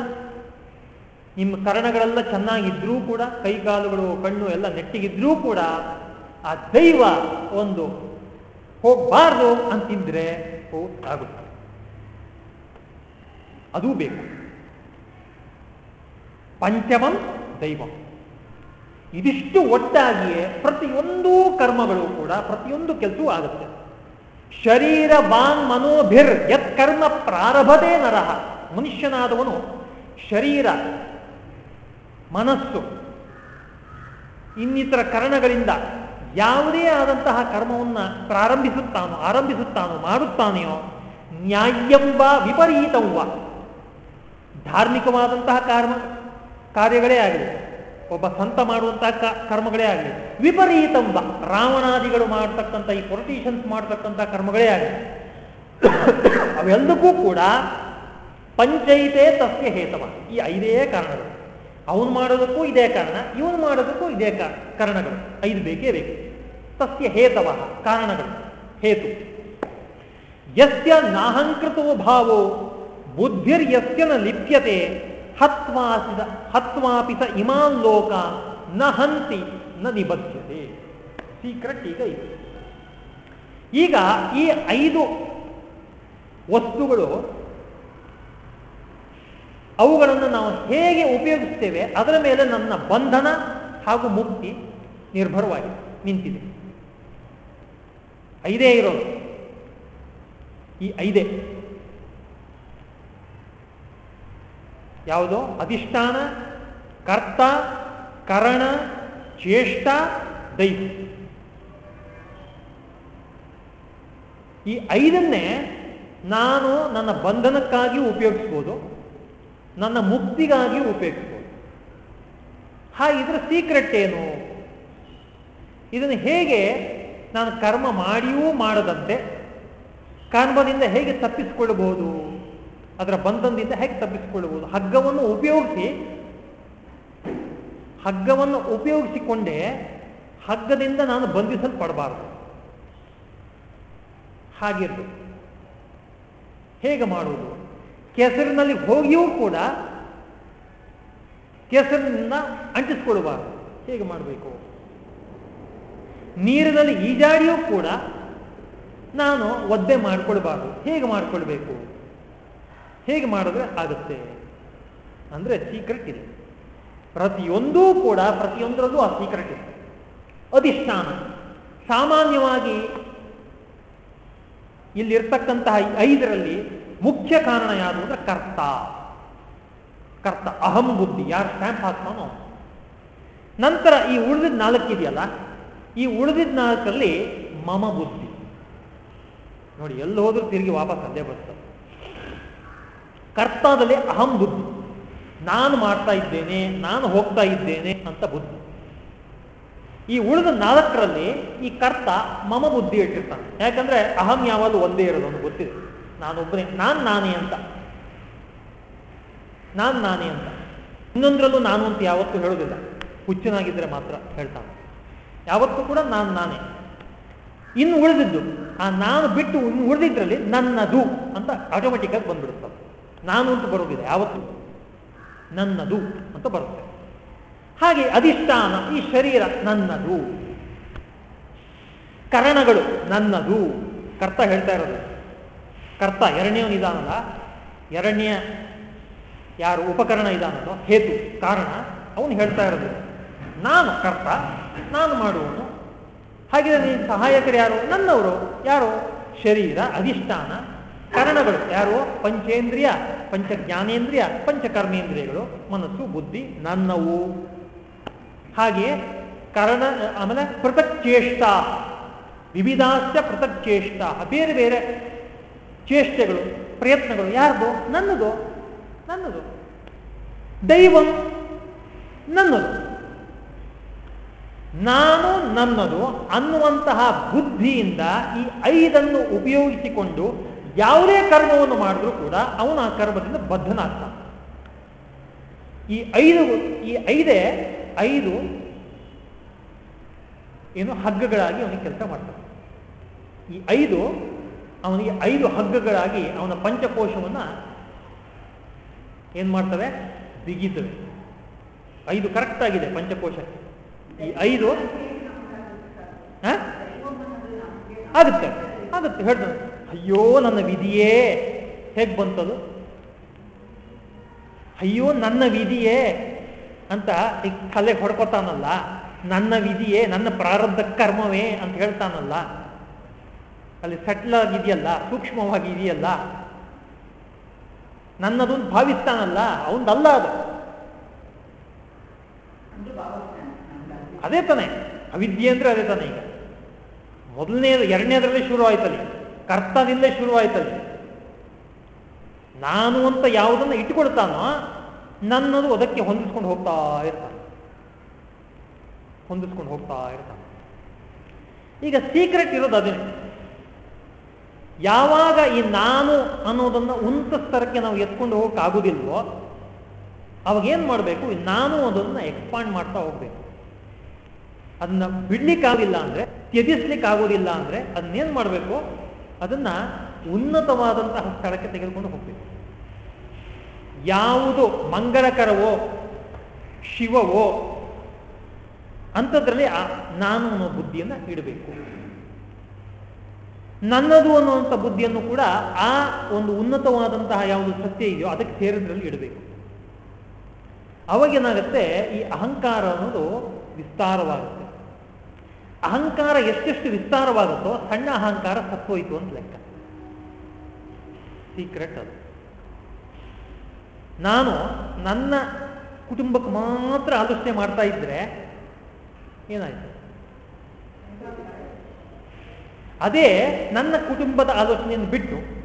ನಿಮ್ಮ ಕರಣಗಳೆಲ್ಲ ಚೆನ್ನಾಗಿದ್ರೂ ಕೂಡ ಕೈಕಾಲುಗಳು ಕಣ್ಣು ಎಲ್ಲ ನೆಟ್ಟಿಗಿದ್ರೂ ಕೂಡ, ಆ ದೈವ ಒಂದು ಹೋಗಬಾರ್ದು ಅಂತಿದ್ರೆ ಆಗುತ್ತೆ ಅದೂ ಬೇಕು. ಪಂಚಮಂ ದೈವಂ. ಇದಿಷ್ಟು ಒಟ್ಟಾಗಿಯೇ ಪ್ರತಿಯೊಂದು ಕರ್ಮಗಳು ಕೂಡ ಪ್ರತಿಯೊಂದು ಕೆಲಸವೂ ಆಗುತ್ತೆ. ಶರೀರ, ವಾನ್ ಮನೋಭಿರ್ ಯತ್ ಕರ್ಮ ಪ್ರಾರಭದೇ ನರಹ ಮನುಷ್ಯನಾದವನು ಶರೀರ, ಮನಸ್ಸು, ಇನ್ನಿತರ ಕರಣಗಳಿಂದ ಯಾವುದೇ ಆದಂತಹ ಕರ್ಮವನ್ನು ಪ್ರಾರಂಭಿಸುತ್ತಾನೋ, ಆರಂಭಿಸುತ್ತಾನೋ, ಮಾಡುತ್ತಾನೆಯೋ, ನ್ಯಾಯಂಬ ವಿಪರೀತವ್ವ. ಧಾರ್ಮಿಕವಾದಂತಹ ಕರ್ಮ, ಕಾರ್ಯಗಳೇ ಆಗಲಿ, ಒಬ್ಬ ಸಂತ ಮಾಡುವಂತಹ ಕರ್ಮಗಳೇ ಆಗಲಿ ವಿಪರೀತಂಬ ರಾವಣಾದಿಗಳು ಮಾಡ್ತಕ್ಕಂಥ ಈ ಪೊಲಿಟಿಷಿಯನ್ಸ್ ಮಾಡ್ತಕ್ಕಂಥ ಕರ್ಮಗಳೇ ಆಗಲಿ. ಅವೆಲ್ಲಕ್ಕೂ ಕೂಡ ಪಂಚಯಿತೇ ತಸ್ಯ ಹೇತವ. ಈ ಐದೇ ಕಾರಣಗಳು. ಅವನು ಮಾಡೋದಕ್ಕೂ ಇದೇ ಕಾರಣ, ಇವನು ಮಾಡೋದಕ್ಕೂ ಇದೇ ಕಾರಣಗಳು. ಐದು ಬೇಕೇ ಬೇಕು. ತಸ್ಯ ಹೇತವ, ಕಾರಣಗಳು. ಹೇತು. ಯಸ್ಯ ನಾಹಂಕೃತೋ ಭಾವೋ, ಬುದ್ಧಿರ್ ಬುದ್ಧಿರ್ಯಸ್ಯನ ಲಿಪ್ಯತೆ, ಹತ್ವಾಸಿದ ಹತ್ವಾಪಿಸ ಇಮಾನ್ ಲೋಕ ನ ಹಂತಿ ನ ನಿಬದ್ಧತೆ ಸೀಕ್ರೆಟ್ ಈಗ ಇದು. ಈಗ ಈ ಐದು ವಸ್ತುಗಳು ಅವುಗಳನ್ನು ನಾವು ಹೇಗೆ ಉಪಯೋಗಿಸ್ತೇವೆ, ಅದರ ಮೇಲೆ ನನ್ನ ಬಂಧನ ಹಾಗೂ ಮುಕ್ತಿ ನಿರ್ಭರವಾಗಿ ನಿಂತಿದೆ. ಐದೇ ಇರೋದು. ಈ ಐದೇ. ಯಾವುದೋ? ಅಧಿಷ್ಠಾನ, ಕರ್ತ, ಕರಣ ಚೇಷ್ಟ ದೈವ. ಈ ಐದನ್ನೇ ನಾನು ನನ್ನ ಬಂಧನಕ್ಕಾಗಿ ಉಪಯೋಗಿಸ್ಬೋದು. ನನ್ನ ಮುಕ್ತಿಗಾಗಿ ಉಪಯೋಗಿಸ್ಬೋದು ಇದರ ಸೀಕ್ರೆಟ್ ಏನು? ಇದನ್ನು ಹೇಗೆ ನಾನು ಕರ್ಮ ಮಾಡಿಯೂ ಮಾಡದಂತೆ ಕರ್ಮದಿಂದ ಹೇಗೆ ತಪ್ಪಿಸಿಕೊಳ್ಳಬಹುದು, ಅದರ ಬಂಧನದಿಂದ ಹೇಗೆ ತಪ್ಪಿಸಿಕೊಳ್ಳಬಹುದು, ಹಗ್ಗವನ್ನು ಉಪಯೋಗಿಸಿ, ಹಗ್ಗವನ್ನು ಉಪಯೋಗಿಸಿಕೊಂಡೇ ಹಗ್ಗದಿಂದ ನಾನು ಬಂಧಿಸಲ್ಪಡಬಾರದು. ಹಾಗಿರ್ಬೇಕು. ಹೇಗೆ ಮಾಡುವುದು? ಕೆಸರಿನಲ್ಲಿ ಹೋಗಿಯೂ ಕೂಡ ಕೆಸರಿನ ಅಂಟಿಸ್ಕೊಳ್ಬಾರ್ದು ಹೇಗೆ ಮಾಡಬೇಕು? ನೀರಿನಲ್ಲಿ ಈಜಾಡಿಯೂ ಕೂಡ ನಾನು ಒದ್ದೆ ಮಾಡಿಕೊಳ್ಬಾರ್ದು. ಹೇಗೆ ಮಾಡಿಕೊಳ್ಬೇಕು? ಹೇಗೆ ಮಾಡಿದ್ರೆ ಆಗುತ್ತೆ? ಅಂದರೆ ಸೀಕ್ರೆಟ್ ಇದೆ. ಪ್ರತಿಯೊಂದೂ ಕೂಡ, ಪ್ರತಿಯೊಂದರಲ್ಲೂ ಆ ಸೀಕ್ರೆಟ್ ಇದೆ. ಅಧಿಷ್ಠಾನ. ಸಾಮಾನ್ಯವಾಗಿ ಇಲ್ಲಿರ್ತಕ್ಕಂತಹ ಐದರಲ್ಲಿ ಮುಖ್ಯ ಕಾರಣ ಯಾರು ಅಂದ್ರೆ ಕರ್ತ. ಕರ್ತ, ಅಹಂ ಬುದ್ಧಿ. ಯಾರು? ಸ್ಟ್ಯಾಂಪ್ ಹಾಕ್ತಾನೋ ನಂತರ ಈ ಉಳಿದಿದ್ದ ನಾಲ್ಕಿದೆಯಲ್ಲ ಈ ಉಳಿದಿದ್ದ ನಾಲ್ಕರಲ್ಲಿ ಮಮ ಬುದ್ಧಿ. ನೋಡಿ, ಎಲ್ಲಿ ಹೋದ್ರೂ ತಿರುಗಿ ವಾಪಸ್ ಅದೇ ಬರ್ತದೆ ಕರ್ತಾದಲ್ಲಿ ಅಹಂ ಬುದ್ಧಿ. ನಾನು ಮಾಡ್ತಾ ಇದ್ದೇನೆ, ನಾನು ಹೋಗ್ತಾ ಇದ್ದೇನೆ ಅಂತ ಬುದ್ಧಿ. ಈ ಉಳಿದ ನಾಲ್ಕರಲ್ಲಿ ಈ ಕರ್ತ ಮಮ ಬುದ್ಧಿ ಇಟ್ಟಿರ್ತಾನೆ. ಯಾಕಂದ್ರೆ ಅಹಂ ಯಾವಾಗಲೂ ಒಂದೇ ಇರೋದು ಅಂತ ಗೊತ್ತಿದೆ. ನಾನೊಬ್ಬನೇ, ನಾನ್ ನಾನೇ ಅಂತ. ನಾನ್ ನಾನೇ ಅಂತ. ಇನ್ನೊಂದರಲ್ಲೂ ನಾನು ಅಂತ ಯಾವತ್ತೂ ಹೇಳೋದಿಲ್ಲ ಹುಚ್ಚನಾಗಿದ್ದರೆ ಮಾತ್ರ ಹೇಳ್ತಾನೆ. ಯಾವತ್ತೂ ಕೂಡ ನಾನು ನಾನೇ. ಇನ್ನು ಉಳಿದಿದ್ದು, ಆ ನಾನು ಬಿಟ್ಟು ಇನ್ನು ಉಳಿದಿದ್ರಲ್ಲಿ ನನ್ನದು ಅಂತ ಆಟೋಮೆಟಿಕ್ ಆಗಿ ಬಂದ್ಬಿಡುತ್ತ. ನಾನು ಅಂತ ಬರೋದಿಲ್ಲ ಯಾವತ್ತು. ನನ್ನದು ಅಂತ ಬರುತ್ತೆ. ಹಾಗೆ ಅಧಿಷ್ಠಾನ, ಈ ಶರೀರ ನನ್ನದು. ಕರಣಗಳು ನನ್ನದು. ಕರ್ತ ಹೇಳ್ತಾ ಇರೋದು. ಕರ್ತ ಎರಡನೇ ಇದಾನಲ್ಲ, ಎರಡನೆಯ ಯಾರು ಉಪಕರಣ ಇದಾನಲ್ಲೋ, ಹೇತು, ಕಾರಣ, ಅವನು ಹೇಳ್ತಾ ಇರೋದು. ನಾನು ಕರ್ತ, ನಾನು ಮಾಡುವನು ಹಾಗೆ ಸಹಾಯಕರು ಯಾರು? ನನ್ನವರು. ಯಾರು? ಶರೀರ, ಅಧಿಷ್ಠಾನ, ಕರಣಗಳು. ಯಾರು? ಪಂಚೇಂದ್ರಿಯ ಪಂಚ ಜ್ಞಾನೇಂದ್ರಿಯ ಪಂಚಕರ್ಮೇಂದ್ರಿಯಗಳು. ಮನಸ್ಸು, ಬುದ್ಧಿ, ನನ್ನವು. ಹಾಗೆ ಕರಣ, ಆಮೇಲೆ ಪೃಥಕ್ ಚೇಷ್ಟ ವಿವಿಧಾಸ್ಯ ಪೃಥಕ್ ಚೇಷ್ಟ ಬೇರೆ ಬೇರೆ ಚೇಷ್ಟೆಗಳು ಪ್ರಯತ್ನಗಳು ಯಾರ್ದು? ನನ್ನದು. ನನ್ನದು. ದೈವಂ ನನ್ನದು. ನಾನು ನನ್ನದು ಅನ್ನುವಂತಹ ಬುದ್ಧಿಯಿಂದ ಈ ಐದನ್ನು ಉಪಯೋಗಿಸಿಕೊಂಡು ಯಾವುದೇ ಕರ್ಮವನ್ನು ಮಾಡಿದ್ರೂ ಕೂಡ ಅವನು ಆ ಕರ್ಮದಿಂದ ಬದ್ಧನಾಗ್ತಾನೆ. ಈ ಐದು, ಈ ಐದೇ, ಐದು ಏನು ಹಗ್ಗಗಳಾಗಿ ಅವನಿಗೆ ಕೆಲಸ ಮಾಡ್ತಾನೆ. ಈ ಐದು ಅವನಿಗೆ ಐದು ಹಗ್ಗಗಳಾಗಿ ಅವನ ಪಂಚಕೋಶವನ್ನು ಏನು ಮಾಡ್ತವೆ? ಬಿಗಿತವೆ. ಐದು ಕರೆಕ್ಟ್ ಆಗಿದೆ ಪಂಚಕೋಶ. ಈ ಐದು ಆಗುತ್ತೆ ಆಗುತ್ತೆ ಹೇಳ್ತಾನೆ, ಅಯ್ಯೋ, ನನ್ನ ವಿಧಿಯೇ. ಹೇಗೆ ಬಂತದು? ಅಯ್ಯೋ, ನನ್ನ ವಿಧಿಯೇ ಅಂತ ಈ ಕಲೆ ಹೊಡ್ಕೊತಾನಲ್ಲ. ನನ್ನ ವಿಧಿಯೇ, ನನ್ನ ಪ್ರಾರಬ್ಧ ಕರ್ಮವೇ ಅಂತ ಹೇಳ್ತಾನಲ್ಲ. ಅಲ್ಲಿ ಸೆಟ್ಲ್ ಆಗಿದೆಯಲ್ಲ ಸೂಕ್ಷ್ಮವಾಗಿ ಇದೆಯಲ್ಲ? ನನ್ನದೊಂದು ಭಾವಿಸ್ತಾನಲ್ಲ, ಅವನದಲ್ಲ ಅದು. ಅದೇ ತಾನೆ, ಅವಿದ್ಯೆ ಅಂದ್ರೆ ಅದೇ ತಾನೆ ಈಗ. ಮೊದಲನೇ ಎರಡನೇದ್ರಲ್ಲಿ ಶುರು ಆಯ್ತಲ್ಲಿ ಕರ್ತದಿಂದಲೇ ಶುರು ನಾನು ಅಂತ ಯಾವುದನ್ನ ಇಟ್ಕೊಳ್ತಾನೋ ನನ್ನದು ಅದಕ್ಕೆ ಹೊಂದಿಸ್ಕೊಂಡು ಹೋಗ್ತಾ ಇರ್ತಾನೆ. ಹೊಂದಿಸ್ಕೊಂಡು ಹೋಗ್ತಾ ಇರ್ತಾನೆ. ಈಗ ಸೀಕ್ರೆಟ್ ಇರೋದು ಅದೇ ಯಾವಾಗ ಈ ನಾನು ಅನ್ನೋದನ್ನ ಉನ್ನತ ಸ್ತರಕ್ಕೆ ನಾವು ಎತ್ಕೊಂಡು ಹೋಗಕ್ಕಾಗುದಿಲ್ವೋ, ಅವಾಗ ಏನ್ ಮಾಡಬೇಕು? ನಾನು ಅದನ್ನ ಎಕ್ಸ್ಪಾಂಡ್ ಮಾಡ್ತಾ ಹೋಗ್ಬೇಕು. ಅದನ್ನ ಬಿಡ್ಲಿಕ್ಕಾಗಿಲ್ಲ ಅಂದ್ರೆ, ತ್ಯಜಿಸ್ಲಿಕ್ಕಾಗೋದಿಲ್ಲ ಅಂದ್ರೆ ಅದನ್ನೇನ್ ಮಾಡಬೇಕು? ಅದನ್ನ ಉನ್ನತವಾದಂತಹ ಸ್ಥಳಕ್ಕೆ ತೆಗೆದುಕೊಂಡು ಹೋಗ್ಬೇಕು. ಯಾವುದು ಮಂಗಳಕರವೋ, ಶಿವವೋ, ಅಂಥದ್ರಲ್ಲಿ ನಾನು ಅನ್ನೋ ಬುದ್ಧಿಯನ್ನ ಇಡಬೇಕು. ನನ್ನದು ಅನ್ನುವಂಥ ಬುದ್ಧಿಯನ್ನು ಕೂಡ ಆ ಒಂದು ಉನ್ನತವಾದಂತಹ ಯಾವುದು ಸತ್ಯ ಇದೆಯೋ ಅದಕ್ಕೆ ಸೇರಿದ್ರಲ್ಲಿ ಇಡಬೇಕು. ಅವಾಗೇನಾಗುತ್ತೆ ಈ ಅಹಂಕಾರ ಅನ್ನೋದು ವಿಸ್ತಾರವಾಗುತ್ತೆ. ಅಹಂಕಾರ ಎಷ್ಟೆಷ್ಟು ವಿಸ್ತಾರವಾಗುತ್ತೋ ಸಣ್ಣ ಅಹಂಕಾರ ಸತ್ತೋಯ್ತು ಅಂತ ಲೆಕ್ಕ. ಸೀಕ್ರೆಟ್ ಅದು. ನಾನು ನನ್ನ ಕುಟುಂಬಕ್ಕೆ ಮಾತ್ರ ಆಲೋಚನೆ ಮಾಡ್ತಾ ಇದ್ರೆ ಏನಾಯ್ತು? ಅದೇ ನನ್ನ ಕುಟುಂಬದ ಆಲೋಚನೆಯನ್ನು ಬಿಟ್ಟು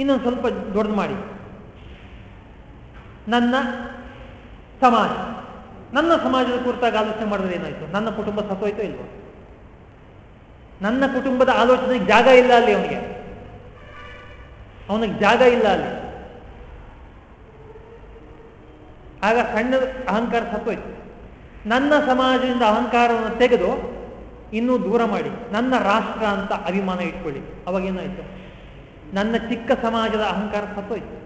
ಇನ್ನೊಂದು ಸ್ವಲ್ಪ ದೊಡ್ಡದು ಮಾಡಿ. ನನ್ನ ಸಮಾಜ. ನನ್ನ ಸಮಾಜದ ಕುರಿತಾಗಿ ಆಲೋಚನೆ ಮಾಡಿದ್ರೆ ಏನಾಯ್ತು? ನನ್ನ ಕುಟುಂಬ ಸತ್ತೋಯ್ತೋ ಇಲ್ವೋ? ನನ್ನ ಕುಟುಂಬದ ಆಲೋಚನೆಗೆ ಜಾಗ ಇಲ್ಲ ಅಲ್ಲಿ ಅವನಿಗೆ. ಅವನಿಗೆ ಜಾಗ ಇಲ್ಲ ಅಲ್ಲಿ. ಆಗ ಸಣ್ಣ ಅಹಂಕಾರ ಸತ್ತೋಯ್ತು. ನನ್ನ ಸಮಾಜದಿಂದ ಅಹಂಕಾರವನ್ನು ತೆಗೆದು ಇನ್ನೂ ದೂರ ಮಾಡಿ. ನನ್ನ ರಾಷ್ಟ್ರ ಅಂತ ಅಭಿಮಾನ ಇಟ್ಕೊಳ್ಳಿ. ಅವಾಗೇನಾಯ್ತು ನನ್ನ ಚಿಕ್ಕ ಸಮಾಜದ ಅಹಂಕಾರ ಸತ್ತೋಯ್ತು.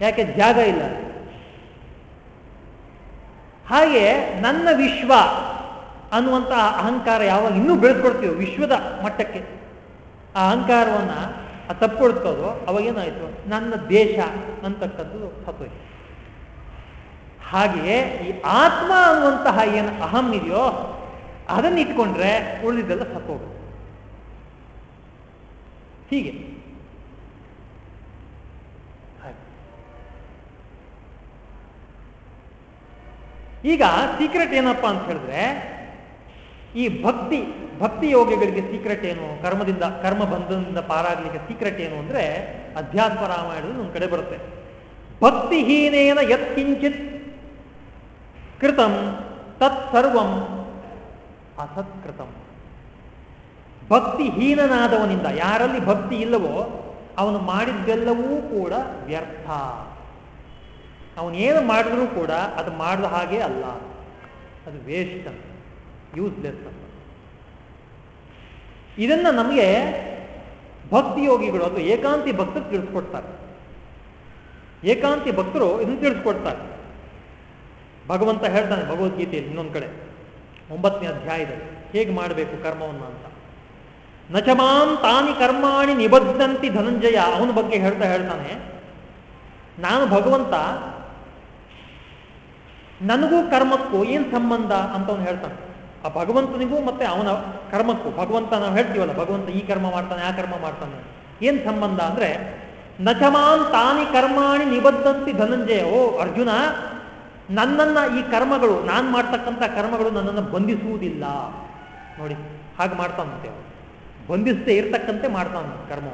ಯಾಕೆ? ಜಾಗ ಇಲ್ಲ. ಹಾಗೆ ನನ್ನ ವಿಶ್ವ ಅನ್ನುವಂತಹ ಅಹಂಕಾರ ಯಾವಾಗ ಇನ್ನೂ ಬೆಳೆಸ್ಕೊಡ್ತೀವೋ ವಿಶ್ವದ ಮಟ್ಟಕ್ಕೆ, ಆ ಅಹಂಕಾರವನ್ನ ತಪ್ಪಿಕೊಡ್ತದೋ ಅವಾಗೇನಾಯ್ತು ನನ್ನ ದೇಶ ಅಂತಕ್ಕಂಥದ್ದು ಸತ್ತೋಯ್ತು. ಹಾಗೆಯೇ ಈ ಆತ್ಮ ಅನ್ನುವಂತಹ ಏನು ಅಹಂ ಇದೆಯೋ ಅದನ್ನ ಇಟ್ಕೊಂಡ್ರೆ ಉಳಿದಿದ್ದೆಲ್ಲ ಸತ್ತೋಗುತ್ತೆ ಹೀಗೆ. ಈಗ ಸೀಕ್ರೆಟ್ ಏನಪ್ಪಾ ಅಂತ ಹೇಳಿದ್ರೆ, ಈ ಭಕ್ತಿ ಭಕ್ತಿ ಯೋಗಿಗಳಿಗೆ ಸೀಕ್ರೆಟ್ ಏನು, ಕರ್ಮದಿಂದ, ಕರ್ಮ ಬಂಧನದಿಂದ ಪಾರಾಗಲಿಕ್ಕೆ ಸೀಕ್ರೆಟ್ ಏನು ಅಂದ್ರೆ ಅಧ್ಯಾತ್ಮ ರಾಮಾಯಣದಲ್ಲಿ ಒಂದು ಕಡೆ ಬರುತ್ತೆ. ಭಕ್ತಿಹೀನೇನ ಯತ್ಕಿಂಚಿತ್ ಕೃತಂ ತತ್ಸರ್ವಂ ಅಸತ್ಕೃತಂ. ಭಕ್ತಿಹೀನನಾದವನಿಂದ ಯಾರಲ್ಲಿ ಭಕ್ತಿ ಇಲ್ಲವೋ ಅವನು ಮಾಡಿದ್ದೆಲ್ಲವೂ ಕೂಡ ವ್ಯರ್ಥ. ಅವನೇನು ಮಾಡಿದ್ರೂ ಕೂಡ ಅದು ಮಾಡಿದ ಹಾಗೆ ಅಲ್ಲ. ಅದು ವೇಸ್ಟ್ ಅಂತ. ಯೂಸ್ಲೆಸ್ ಅಂತ. ಇದನ್ನ ನಮಗೆ ಭಕ್ತಿಯೋಗಿಗಳು ಅಥವಾ ಏಕಾಂತಿ ಭಕ್ತರು ತಿಳಿಸ್ಕೊಡ್ತಾರೆ. ಏಕಾಂತಿ ಭಕ್ತರು ಇದನ್ನು ತಿಳಿಸ್ಕೊಡ್ತಾರೆ. ಭಗವಂತ ಹೇಳ್ತಾನೆ ಭಗವದ್ಗೀತೆಯಲ್ಲಿ ಇನ್ನೊಂದು ಕಡೆ. ಒಂಬತ್ತನೇ ಅಧ್ಯಾಯದಲ್ಲಿ ಹೇಗೆ ಮಾಡಬೇಕು ಕರ್ಮವನ್ನು ಅಂತ? ನಚಮಾಂ ತಾನಿ ಕರ್ಮಾಣಿ ನಿಬದ್ಧಂತಿ ಧನಂಜಯ. ಅವನ ಬಗ್ಗೆ ಹೇಳ್ತಾ ಹೇಳ್ತಾನೆ. ನಾನು ಭಗವಂತ, ನನಗೂ ಕರ್ಮಕ್ಕೂ ಏನು ಸಂಬಂಧ ಅಂತ ಅವನು ಹೇಳ್ತಾನೆ. ಆ ಭಗವಂತನಿಗೂ ಮತ್ತೆ ಅವನ ಕರ್ಮಕ್ಕೂ. ಭಗವಂತ ನಾವು ಹೇಳ್ತೀವಲ್ಲ, ಭಗವಂತ ಈ ಕರ್ಮ ಮಾಡ್ತಾನೆ, ಆ ಕರ್ಮ ಮಾಡ್ತಾನೆ. ಏನ್ ಸಂಬಂಧ ಅಂದ್ರೆ, ನಚಮಾನ್ ತಾನಿ ಕರ್ಮಾಣಿ ನಿಬದ್ಧಂತಿ ಧನಂಜಯ. ಓ ಅರ್ಜುನ ನನ್ನನ್ನ ಈ ಕರ್ಮಗಳು, ನಾನು ಮಾಡ್ತಕ್ಕಂಥ ಕರ್ಮಗಳು ನನ್ನನ್ನು ಬಂಧಿಸುವುದಿಲ್ಲ. ನೋಡಿ, ಹಾಗೆ ಮಾಡ್ತಾನಂತೆ ಅವನು. ಬಂಧಿಸದೆ ಇರ್ತಕ್ಕಂತೆ ಮಾಡ್ತಾನ ಕರ್ಮ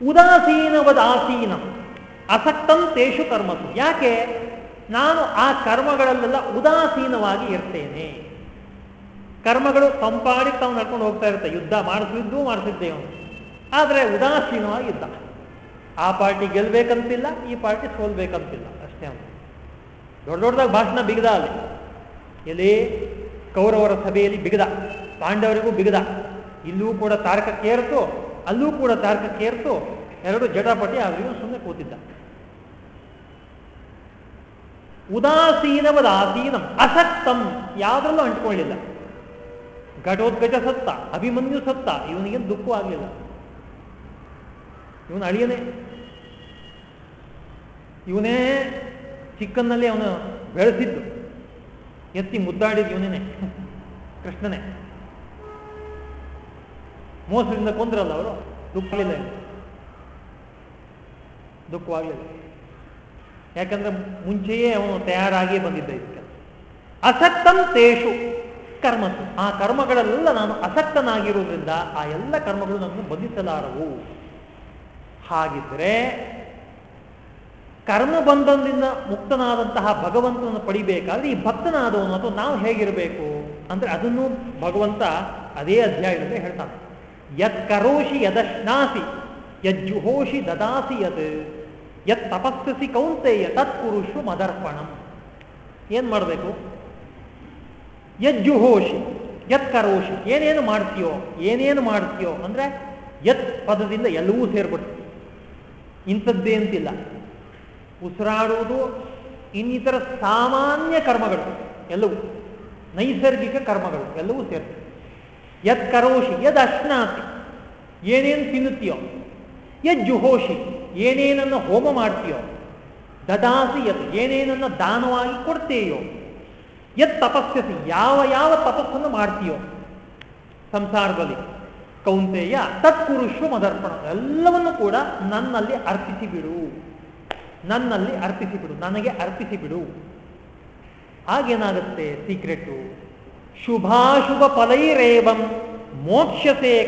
ಉದಾಸೀನವದಾಸೀನ ಅಸಕ್ತಂ ತೇಷು ಕರ್ಮಸು. ಯಾಕೆ? ನಾನು ಆ ಕರ್ಮಗಳಲ್ಲೆಲ್ಲ ಉದಾಸೀನವಾಗಿ ಇರ್ತೇನೆ. ಕರ್ಮಗಳು ತಂಪಾಡಿ ತಾವು ನಡ್ಕೊಂಡು ಹೋಗ್ತಾ ಇರುತ್ತೆ. ಯುದ್ಧ ಮಾಡಿಸಿದ್ದು ಮಾಡಿಸಿದ್ದೆ ಅವನು. ಆದರೆ ಉದಾಸೀನವಾಗಿ ಇದ್ದ. ಆ ಪಾರ್ಟಿ ಗೆಲ್ಬೇಕಂತಿಲ್ಲ, ಈ ಪಾರ್ಟಿ ಸೋಲ್ಬೇಕಂತಿಲ್ಲ. ಅಷ್ಟೇ ಅವನು. ದೊಡ್ಡ ದೊಡ್ಡದಾಗಿ ಭಾಷಣ ಬಿಗದ ಅಲ್ಲಿ. ಎಲ್ಲಿ? ಕೌರವರ ಸಭೆಯಲ್ಲಿ ಬಿಗದ. ಪಾಂಡವರಿಗೂ ಬಿಗದ. ಇಲ್ಲೂ ಕೂಡ ತಾರಕಕ್ಕೇರ್ತು ಅಲ್ಲೂ ಕೂಡ ತಾರಕಕ್ಕೇರ್ತು ಎರಡು ಜಟಾಪಟಿ ಅವರಿಗೂ ಸುಮ್ಮನೆ ಕೂತಿದ್ದ. ಉದಾಸೀನವದ ಆಸೀನಂ, ಅಸಕ್ತಂ ಯಾವುದರಲ್ಲೂ ಅಂಟ್ಕೊಳ್ಳಿಲ್ಲ ಘಟೋದ್ಗಜ ಸತ್ತ, ಅಭಿಮನ್ಯು ಸತ್ತ ಇವನಿಗೆ ದುಃಖ ಆಗಲಿಲ್ಲ. ಇವನು ಅಳಿಯನೇ. ಇವನೇ ಚಿಕ್ಕನ್ನಲ್ಲಿ ಅವನು ಬೆಳೆಸಿದ್ದು. ಎತ್ತಿ ಮುದ್ದಾಡಿದ ಇವನೇ ಕೃಷ್ಣನೇ. ಮೋಸದಿಂದ ಕೊಂದ್ರಲ್ಲ ಅವರು? ದುಃಖಲಿಲ್ಲ ದುಃಖವಾಗಲಿಲ್ಲ. ಯಾಕಂದ್ರೆ ಮುಂಚೆಯೇ ಅವನು ತಯಾರಾಗಿಯೇ ಬಂದಿದ್ದ ಇದಕ್ಕೆ. ಅಸಕ್ತಂ ತೇಷು ಕರ್ಮತ್ತು ಆ ಕರ್ಮಗಳೆಲ್ಲ ನಾನು ಅಸಕ್ತನಾಗಿರುವುದರಿಂದ ಆ ಎಲ್ಲ ಕರ್ಮಗಳು ನನ್ನನ್ನು ಬಂಧಿಸಲಾರವು. ಹಾಗಿದ್ರೆ ಕರ್ಮಬಂಧನದಿಂದ ಮುಕ್ತನಾದಂತಹ ಭಗವಂತನನ್ನು ಪಡಿಬೇಕಾದ್ರೆ ಈ ಭಕ್ತನಾದವನು ಅಥವಾ ನಾವು ಹೇಗಿರಬೇಕು ಅಂದ್ರೆ ಅದನ್ನು ಭಗವಂತ ಅದೇ ಅಧ್ಯಾಯದಲ್ಲಿ ಹೇಳ್ತಾನೆ. ಯತ್ ಕರೋಷಿ ಯದಶ್ನಾಸಿ ಯಜ್ಜುಹೋಷಿ ದದಾಸಿ ಯತ್ ಯತ್ ತಪಸ್ಸಿ ಕೌಂತೆಯ ತತ್ಪುರುಷು ಮದರ್ಪಣಂ. ಏನ್ ಮಾಡಬೇಕು? ಯಜ್ಜುಹೋಷಿ ಯತ್ ಕರೋಷಿ, ಏನೇನು ಮಾಡ್ತೀಯೋ ಏನೇನು ಮಾಡ್ತೀಯೋ ಅಂದ್ರೆ ಯತ್ ಪದದಿಂದ ಎಲ್ಲವೂ ಸೇರ್ಬಿಡ್ತು ಇಂಥದ್ದೇ ಅಂತಿಲ್ಲ. ಉಸಿರಾಡುವುದು ಇನ್ನಿತರ ಸಾಮಾನ್ಯ ಕರ್ಮಗಳು. ಎಲ್ಲವೂ ನೈಸರ್ಗಿಕ ಕರ್ಮಗಳು, ಎಲ್ಲವೂ ಸೇರ್ತವೆ ಯತ್ ಕರೋಷಿ, ಯದ್ ಅಶ್ನಾತಿ ಏನೇನು ತಿನ್ನುತ್ತೀಯೋ, ಯದ್ ಜುಹೋಷಿ, ಏನೇನನ್ನು ಹೋಮ ಮಾಡ್ತೀಯೋ, ದದಾಸಿ ಯತ್ ಏನೇನನ್ನು ದಾನವಾಗಿ ಕೊಡ್ತೀಯೋ ಯತ್ ತಪಸ್ಸಸಿ ಯಾವ ಯಾವ ತಪಸ್ಸನ್ನು ಮಾಡ್ತೀಯೋ, ಸಂಸಾರದಲ್ಲಿ ಕೌಂತೆಯ, ತತ್ಪುರುಷು, ಮದರ್ಪಣ, ಎಲ್ಲವನ್ನು ಕೂಡ ನನ್ನಲ್ಲಿ ಅರ್ಪಿಸಿ ಬಿಡು. ನನ್ನಲ್ಲಿ ಅರ್ಪಿಸಿ ಬಿಡು, ನನಗೆ ಅರ್ಪಿಸಿ ಬಿಡು. ಹಾಗೇನಾಗುತ್ತೆ ಸೀಕ್ರೆಟು ಶುಭಾಶುಭ ಫಲೈರೇವಂ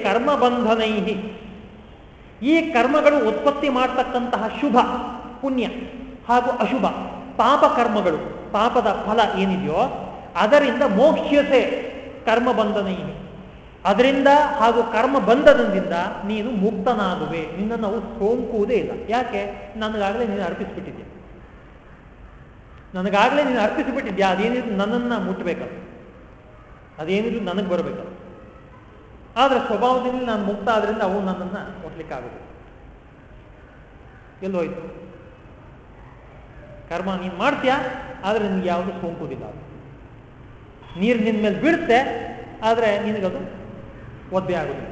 ಕರ್ಮ ಬಂಧನೈಹಿ. ಈ ಕರ್ಮಗಳು ಉತ್ಪತ್ತಿ ಮಾಡ್ತಕ್ಕಂತಹ ಶುಭ, ಪುಣ್ಯ ಹಾಗೂ ಅಶುಭ, ಪಾಪ ಕರ್ಮಗಳು, ಪಾಪದ ಫಲ ಏನಿದೆಯೋ ಅದರಿಂದ ಮೋಕ್ಷಸೆ ಕರ್ಮಬಂಧನೈ ಅದರಿಂದ ಹಾಗೂ ಕರ್ಮ ಬಂಧನದಿಂದ ನೀನು ಮುಕ್ತನಾಗುವೆ. ನಿನ್ನನ್ನು ಅವು ಸೋಂಕುವುದೇ ಇಲ್ಲ. ಯಾಕೆ? ನನಗಾಗಲೇ ನೀನು ಅರ್ಪಿಸ್ಬಿಟ್ಟಿದ್ಯಾ? ನನಗಾಗಲೇ ನೀನು ಅರ್ಪಿಸಿಬಿಟ್ಟಿದ್ಯಾ? ಅದೇನಿದ್ರು ನನ್ನನ್ನು ಮುಟ್ಟಬೇಕಲ್ಲ ಅದೇನಿದ್ರು ನನಗೆ ಬರಬೇಕಲ್ಲ. ಆದರೆ ಸ್ವಭಾವದಲ್ಲಿ ನಾನು ಮುಕ್ತ ಆದ್ರಿಂದ ಅವು ನನ್ನನ್ನು ಮುಟ್ಲಿಕ್ಕಾಗುತ್ತೆ ಎಲ್ಲೋಯ್ತು? ಕರ್ಮ ನೀನು ಮಾಡ್ತೀಯಾ? ಆದರೆ ನಿನಗೆ ಯಾವುದು ಸೋಂಕುದಿಲ್ಲ ನೀರು ನಿನ್ನ ಮೇಲೆ ಬೀಳುತ್ತೆ, ಆದರೆ ನಿನಗದು ಒದ್ದೆ ಆಗುದಿಲ್ಲ.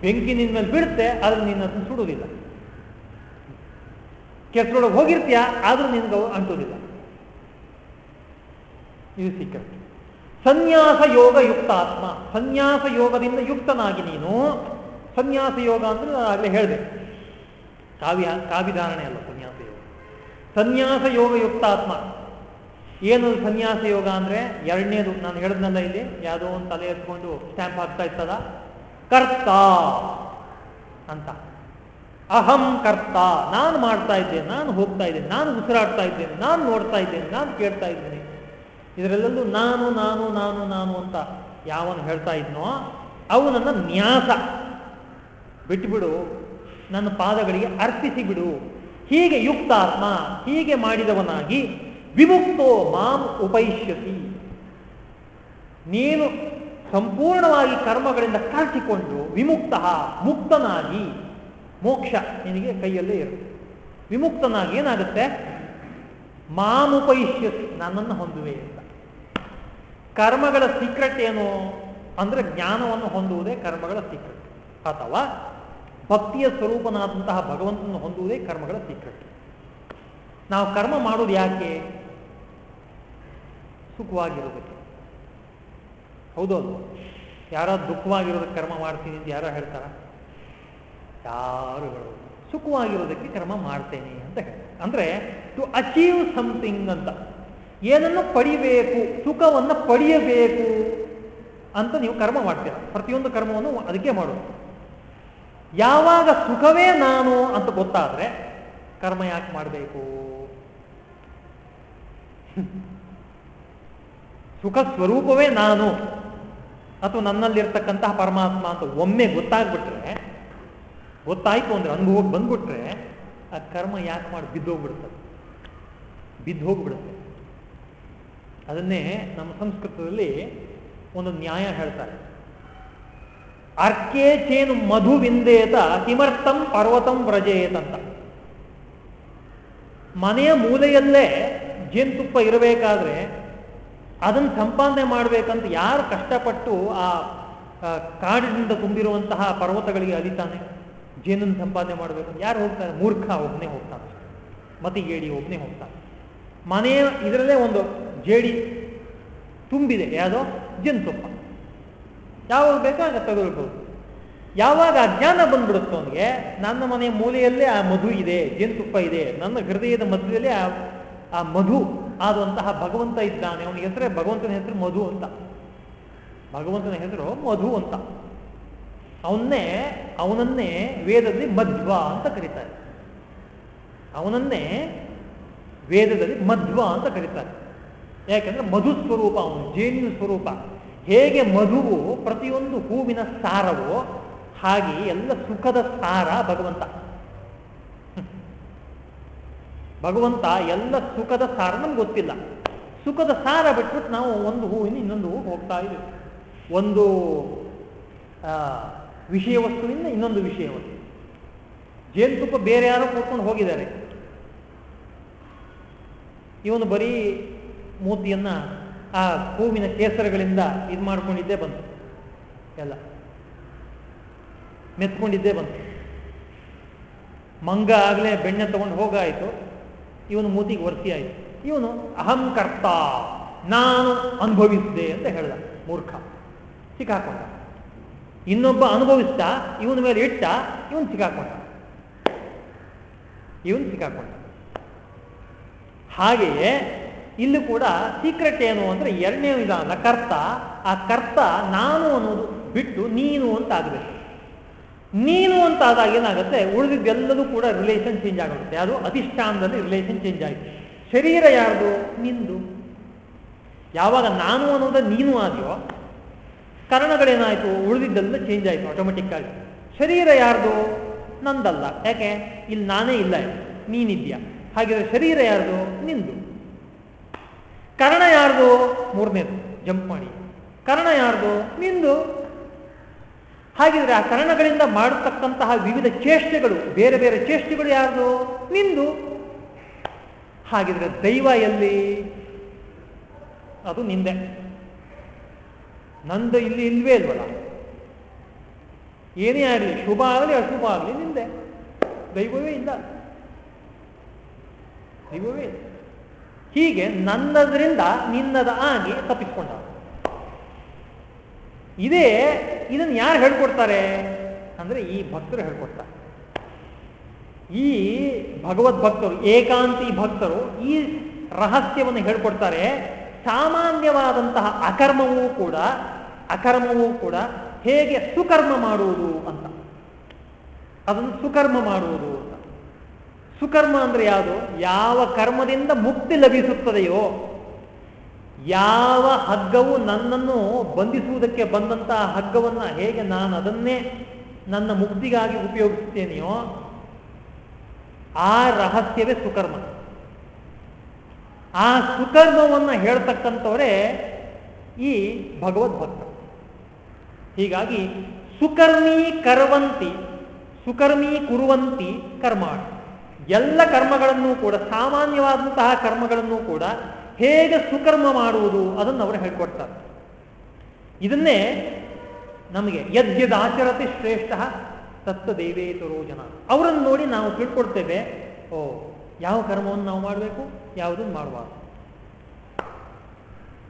ಬೆಂಕಿ ನಿನ್ನ ಮೇಲೆ ಬೀಳುತ್ತೆ, ಆದ್ರೆ ನೀನು ಅದನ್ನು ಸುಡುವುದಿಲ್ಲ. ಕೆಸರೊಳಗೆ ಹೋಗಿರ್ತೀಯ, ಆದ್ರೂ ನಿನ್ಗೆ ಅಂಟುವುದಿಲ್ಲ. ಇದು ಸೀಕ್ರೆಟ್ ಸನ್ಯಾಸ ಯೋಗ ಯುಕ್ತಾತ್ಮ. ಸನ್ಯಾಸ ಯೋಗದಿಂದ ಯುಕ್ತನಾಗಿ ನೀನು. ಸನ್ಯಾಸ ಯೋಗ ಅಂದ್ರೆ ಆಗಲೇ ಹೇಳಿದೆ. ಕಾವ್ಯ, ಕಾವ್ಯಧಾರಣೆ ಅಲ್ಲ ಸನ್ಯಾಸ ಯೋಗ. ಸನ್ಯಾಸ ಯೋಗ ಯುಕ್ತಾತ್ಮ. ಏನು ಸನ್ಯಾಸ ಯೋಗ ಅಂದ್ರೆ ಎರಡನೇದು, ನಾನು ಹೇಳಿದ್ನಲ್ಲ ಇಲ್ಲಿ, ಯಾವುದೋ ಒಂದು ತಲೆ ಎತ್ಕೊಂಡು ಸ್ಟ್ಯಾಂಪ್ ಹಾಕ್ತಾ ಇರ್ತದ? ಕರ್ತ ಅಂತ. ಅಹಂ ಕರ್ತ. ನಾನು ಮಾಡ್ತಾ ಇದ್ದೇನೆ, ನಾನು ಹೋಗ್ತಾ ಇದ್ದೇನೆ, ನಾನು ಉಸಿರಾಡ್ತಾ ಇದ್ದೇನೆ, ನಾನು ನೋಡ್ತಾ ಇದ್ದೇನೆ, ನಾನು ಕೇಳ್ತಾ ಇದ್ದೇನೆ. ಇದರಲ್ಲೂ ನಾನು ನಾನು ನಾನು ನಾನು ಅಂತ ಯಾವನು ಹೇಳ್ತಾ ಇದ್ನೋ ಅವನನ್ನ ನ್ಯಾಸ. ಬಿಟ್ಟುಬಿಡು ನನ್ನ ಪಾದಗಳಿಗೆ ಅರ್ಪಿಸಿ ಬಿಡು. ಹೀಗೆ ಯುಕ್ತಾತ್ಮ, ಹೀಗೆ ಮಾಡಿದವನಾಗಿ ವಿಮುಕ್ತೋ ಮಾಂ ಉಪೈಷ್ಯತಿ. ನೀನು ಸಂಪೂರ್ಣವಾಗಿ ಕರ್ಮಗಳಿಂದ ಕಳಚಿಕೊಂಡು ವಿಮುಕ್ತ, ಮುಕ್ತನಾಗಿ, ಮೋಕ್ಷ ನಿನಗೆ ಕೈಯಲ್ಲೇ ಇರುತ್ತೆ. ವಿಮುಕ್ತನಾಗಿ ಏನಾಗುತ್ತೆ? ಮಾಮುಪೈಷ್ಯತಿ ನನ್ನನ್ನು ಹೊಂದುವೆ ಅಂತ. ಕರ್ಮಗಳ ಸೀಕ್ರೆಟ್ ಏನು? ಅಂದ್ರೆ ಜ್ಞಾನವನ್ನು ಹೊಂದುವುದೇ ಕರ್ಮಗಳ ಸೀಕ್ರೆಟ್ ಅಥವಾ ಭಕ್ತಿಯ ಸ್ವರೂಪನಾದಂತಹ ಭಗವಂತನನ್ನು ಹೊಂದುವುದೇ ಕರ್ಮಗಳ ಸೀಕ್ರೆಟ್ ನಾವು ಕರ್ಮ ಮಾಡೋದು ಯಾಕೆ? ಸುಖವಾಗಿರೋದಕ್ಕೆ ಹೌದೌದು ಯಾರೋ ದುಃಖವಾಗಿರೋದಕ್ಕೆ ಕರ್ಮ ಮಾಡ್ತೀನಿ ಅಂತ ಯಾರೋ ಹೇಳ್ತಾರ? ಯಾರು ಹೇಳೋದು? ಸುಖವಾಗಿರೋದಕ್ಕೆ ಕರ್ಮ ಮಾಡ್ತೇನೆ ಅಂತ ಹೇಳ್ತಾರೆ. ಅಂದ್ರೆ ಟು ಅಚೀವ್ ಸಮಥಿಂಗ್ ಅಂತ. ಏನನ್ನು ಪಡಿಬೇಕು? ಸುಖವನ್ನು ಪಡೆಯಬೇಕು ಅಂತ ನೀವು ಕರ್ಮ ಮಾಡ್ತೀರ? ಪ್ರತಿಯೊಂದು ಕರ್ಮವನ್ನು ಅದಕ್ಕೆ ಮಾಡೋದು. ಯಾವಾಗ ಸುಖವೇ ನಾನು ಅಂತ ಗೊತ್ತಾದ್ರೆ, ಕರ್ಮ ಯಾಕೆ ಮಾಡಬೇಕು? ಸುಖ ಸ್ವರೂಪವೇ ನಾನು ಅಥವಾ ನನ್ನಲ್ಲಿರ್ತಕ್ಕಂತಹ ಪರಮಾತ್ಮ ಅಂತ ಒಮ್ಮೆ ಗೊತ್ತಾಗ್ಬಿಟ್ರೆ, ಗೊತ್ತಾಯ್ತು ಅಂದ್ರೆ ಅನುಭವಕ್ಕೆ ಬಂದ್ಬಿಟ್ರೆ, ಆ ಕರ್ಮ ಯಾಕೆ ಮಾಡಿ ಬಿದ್ದೋಗ್ಬಿಡುತ್ತೆ ಬಿದ್ದು ಹೋಗ್ಬಿಡುತ್ತೆ. ಅದನ್ನೇ ನಮ್ಮ ಸಂಸ್ಕೃತದಲ್ಲಿ ಒಂದು ನ್ಯಾಯ ಹೇಳ್ತಾರೆ. ಅರ್ಕೆ ಚೇನು ಮಧುವಿಂದೇತ ಕಿಮರ್ಥಂ ಪರ್ವತಂ ವ್ರಜೇತಂತ. ಮನೆಯ ಮೂಲೆಯಲ್ಲೇ ಜೇನುತುಪ್ಪ ಇರಬೇಕಾದ್ರೆ ಅದನ್ನು ಸಂಪಾದನೆ ಮಾಡಬೇಕಂತ ಯಾರು ಕಷ್ಟಪಟ್ಟು ಆ ಕಾಡಿನಿಂದ ತುಂಬಿರುವಂತಹ ಪರ್ವತಗಳಿಗೆ ಅಲಿತಾನೆ? ಜೇನನ್ನು ಸಂಪಾದನೆ ಮಾಡಬೇಕು ಯಾರು ಹೋಗ್ತಾನೆ ಮೂರ್ಖ ಒಬ್ಬನೇ ಹೋಗ್ತಾನೆ ಮತಿಗೇಡಿ ಒಬ್ಬನೇ ಹೋಗ್ತಾನೆ. ಮನೆಯ ಇದರಲ್ಲೇ ಒಂದು ಜೇಡಿ ತುಂಬಿದೆ. ಯಾವುದೋ? ಜೇನುತುಪ್ಪ. ಯಾವಾಗ ಬೇಕಾಗ ತಗೊಳ್ಬೋದು. ಯಾವಾಗ ಅಜ್ಞಾನ ಬಂದ್ಬಿಡುತ್ತೋ ಅವನಿಗೆ, ನನ್ನ ಮನೆಯ ಮೂಲೆಯಲ್ಲೇ ಆ ಮಧು ಇದೆ, ಜೇನುತುಪ್ಪ ಇದೆ, ನನ್ನ ಹೃದಯದ ಮಧ್ಯದಲ್ಲಿ ಆ ಆ ಮಧು, ಆದಂತಹ ಭಗವಂತ ಇದ್ದಾನೆ. ಅವನ ಹೆಸರೇ ಭಗವಂತನ ಹೆಸರು ಮಧು ಅಂತ. ಭಗವಂತನ ಹೆಸರು ಮಧು ಅಂತ. ಅವನ್ನೇ, ಅವನನ್ನೇ ವೇದದಲ್ಲಿ ಮಧ್ವ ಅಂತ ಕರೀತಾರೆ. ಅವನನ್ನೇ ವೇದದಲ್ಲಿ ಮಧ್ವ ಅಂತ ಕರೀತಾರೆ. ಯಾಕಂದ್ರೆ ಮಧು ಸ್ವರೂಪ ಅವನು, ಜೇನಿನ ಸ್ವರೂಪ. ಹೇಗೆ ಮಧುವು ಪ್ರತಿಯೊಂದು ಹೂವಿನ ಸಾರವೋ ಹಾಗೆ ಎಲ್ಲ ಸುಖದ ಸಾರ ಭಗವಂತ. ಭಗವಂತ ಎಲ್ಲ ಸುಖದ ಸಾರ, ನಮ್ಗೆ ಗೊತ್ತಿಲ್ಲ. ಸುಖದ ಸಾರ ಬಿಟ್ಬಿಟ್ಟು ನಾವು ಒಂದು ಹೂವಿನ ಇನ್ನೊಂದು ಹೂವು ಹೋಗ್ತಾ ಇದ್ದೀವಿ. ಒಂದು ವಿಷಯ ವಸ್ತುವಿಂದ ಇನ್ನೊಂದು ವಿಷಯ ವಸ್ತು. ಜೇನುತುಪ್ಪ ಬೇರೆ ಯಾರೋ ಕೂತ್ಕೊಂಡು ಹೋಗಿದ್ದಾರೆ. ಇವನು ಬರೀ ಮೂತಿಯನ್ನ ಆ ಹೂವಿನ ಕೇಸರಗಳಿಂದ ಇದು ಮಾಡ್ಕೊಂಡಿದ್ದೇ ಬಂತು. ಎಲ್ಲ. ಮೆತ್ಕೊಂಡಿದ್ದೇ ಬಂತು. ಮಂಗ ಆಗಲೇ ಬೆಣ್ಣೆ ತಗೊಂಡು ಹೋಗಾಯಿತು. ಇವನು ಮೂತಿಗೆ ವರ್ತಿ ಆಯಿತು. ಇವನು ಅಹಂಕರ್ತ ನಾನು ಅನುಭವಿಸಿದೆ ಅಂತ ಹೇಳ್ದ, ಮೂರ್ಖ. ಸಿಕ್ಕಾಕೊಂಡ. ಇನ್ನೊಬ್ಬ ಅನುಭವಿಸ್ತ ಇವನ ಮೇಲೆ ಇಟ್ಟ, ಇವನು ಸಿಕ್ಕಾಕೊಂಡ. ಇವನು ಸಿಕ್ಕಾಕೊಂಡ. ಹಾಗೆಯೇ ಇಲ್ಲೂ ಕೂಡ ಸೀಕ್ರೆಟ್ ಏನು ಅಂದ್ರೆ ಎರಡನೇ ವಿಧಾನ, ಕರ್ತ. ಆ ಕರ್ತ ನಾನು ಅನ್ನೋದು ಬಿಟ್ಟು ನೀನು ಅಂತ ಆಗಬೇಕು. ನೀನು ಅಂತ ಆದಾಗ ಏನಾಗುತ್ತೆ? ಉಳಿದಿದ್ದೆಲ್ಲದೂ ಕೂಡ ರಿಲೇಷನ್ ಚೇಂಜ್ ಆಗುತ್ತೆ ಅದು ಅಧಿಷ್ಠಾನದಲ್ಲಿ ರಿಲೇಷನ್ ಚೇಂಜ್ ಆಯಿತು. ಶರೀರ ಯಾರ್ದು? ನಿಂದು. ಯಾವಾಗ ನಾನು ಅನ್ನೋದ ನೀನು ಆದ್ಯೋ ಕರ್ಣಗಳೇನಾಯಿತು? ಉಳಿದಿದ್ದೆಲ್ಲ ಚೇಂಜ್ ಆಯಿತು ಆಟೋಮೆಟಿಕ್ ಆಗಿ. ಶರೀರ ಯಾರ್ದು? ನಂದಲ್ಲ. ಯಾಕೆ? ಇಲ್ಲಿ ನಾನೇ ಇಲ್ಲ ನೀನಿದ್ಯಾ ಹಾಗಿದ್ರೆ ಶರೀರ ಯಾರ್ದು? ನಿಂದು. ಕರ್ಣ ಯಾರ್ದು? ಮೂರನೇದು. ಜಂಪ್ ಮಾಡಿ. ಕರ್ಣ ಯಾರ್ದು? ನಿಂದು. ಹಾಗಿದ್ರೆ ಆ ಕರಣಗಳಿಂದ ಮಾಡತಕ್ಕಂತಹ ವಿವಿಧ ಚೇಷ್ಟೆಗಳು, ಬೇರೆ ಬೇರೆ ಚೇಷ್ಟೆಗಳು ಯಾರು ನಿಂದು. ಹಾಗಿದ್ರೆ ದೈವ ಎಲ್ಲಿ? ಅದು ನಿಂದೆ. ನಂದು ಇಲ್ಲಿ ಇಲ್ವೇ ಇಲ್ವಲ್ಲ? ಏನೇ ಆಗಲಿ, ಶುಭ ಆಗಲಿ, ಅಶುಭ ಆಗಲಿ, ನಿಂದೆ. ದೈವವೇ ಇಲ್ಲ. ದೈವವೇ ಇಲ್ಲ. ಹೀಗೆ ನನ್ನದರಿಂದ, ನಿನ್ನದ ಆಗಿ ತಪ್ಪಿಸ್ಕೊಂಡ ಇದೇ ಇದನ್ನು ಯಾರು ಹೇಳ್ಕೊಡ್ತಾರೆ ಅಂದ್ರೆ ಈ ಭಕ್ತರು ಹೇಳ್ಕೊಡ್ತಾರೆ. ಈ ಭಗವದ್ ಭಕ್ತರು ಏಕಾಂತಿ ಭಕ್ತರು ಈ ರಹಸ್ಯವನ್ನು ಹೇಳ್ಕೊಡ್ತಾರೆ. ಸಾಮಾನ್ಯವಾದಂತಹ ಅಕರ್ಮವೂ ಕೂಡ ಅಕರ್ಮವೂ ಕೂಡ ಹೇಗೆ ಸುಕರ್ಮ ಮಾಡುವುದು ಅಂತ. ಅದನ್ನು ಸುಕರ್ಮ ಮಾಡುವುದು ಅಂತ. ಸುಕರ್ಮ ಅಂದ್ರೆ ಯಾವುದು? ಯಾವ ಕರ್ಮದಿಂದ ಮುಕ್ತಿ ಲಭಿಸುತ್ತದೆಯೋ ಯಾವ ಹಗ್ಗವು ನನ್ನನ್ನು ಬಂಧಿಸುವುದಕ್ಕೆ ಬಂದಂತಹ ಹಗ್ಗವನ್ನ ಹೇಗೆ ನಾನು ಅದನ್ನೇ ನನ್ನ ಮುಕ್ತಿಗಾಗಿ ಉಪಯೋಗಿಸುತ್ತೇನೆಯೋ ಆ ರಹಸ್ಯವೇ ಸುಕರ್ಮ. ಆ ಸುಕರ್ಮವನ್ನು ಹೇಳ್ತಕ್ಕಂಥವರೇ ಈ ಭಗವದ್ ಭಕ್ತ ಹೀಗಾಗಿ ಸುಕರ್ಮಿ ಕರ್ವಂತಿ, ಸುಕರ್ಮಿ ಕುರುವಂತಿ ಕರ್ಮಾಣಿ. ಎಲ್ಲ ಕರ್ಮಗಳನ್ನು ಕೂಡ, ಸಾಮಾನ್ಯವಾದಂತಹ ಕರ್ಮಗಳನ್ನು ಕೂಡ ಹೇಗೆ ಸುಕರ್ಮ ಮಾಡುವುದು ಅದನ್ನು ಅವರು ಹೇಳ್ಕೊಡ್ತಾರೆ. ಇದನ್ನೇ ನಮಗೆ ಯದ್ಯದಾಚರತಿ ಶ್ರೇಷ್ಠ ತತ್ವ ದೇವೇತರೋ ಜನ. ಅವರನ್ನು ನೋಡಿ ನಾವು ತಿಳ್ಕೊಡ್ತೇವೆ ಓ, ಯಾವ ಕರ್ಮವನ್ನು ನಾವು ಮಾಡಬೇಕು, ಯಾವುದನ್ನು ಮಾಡಬಾರ್ದು.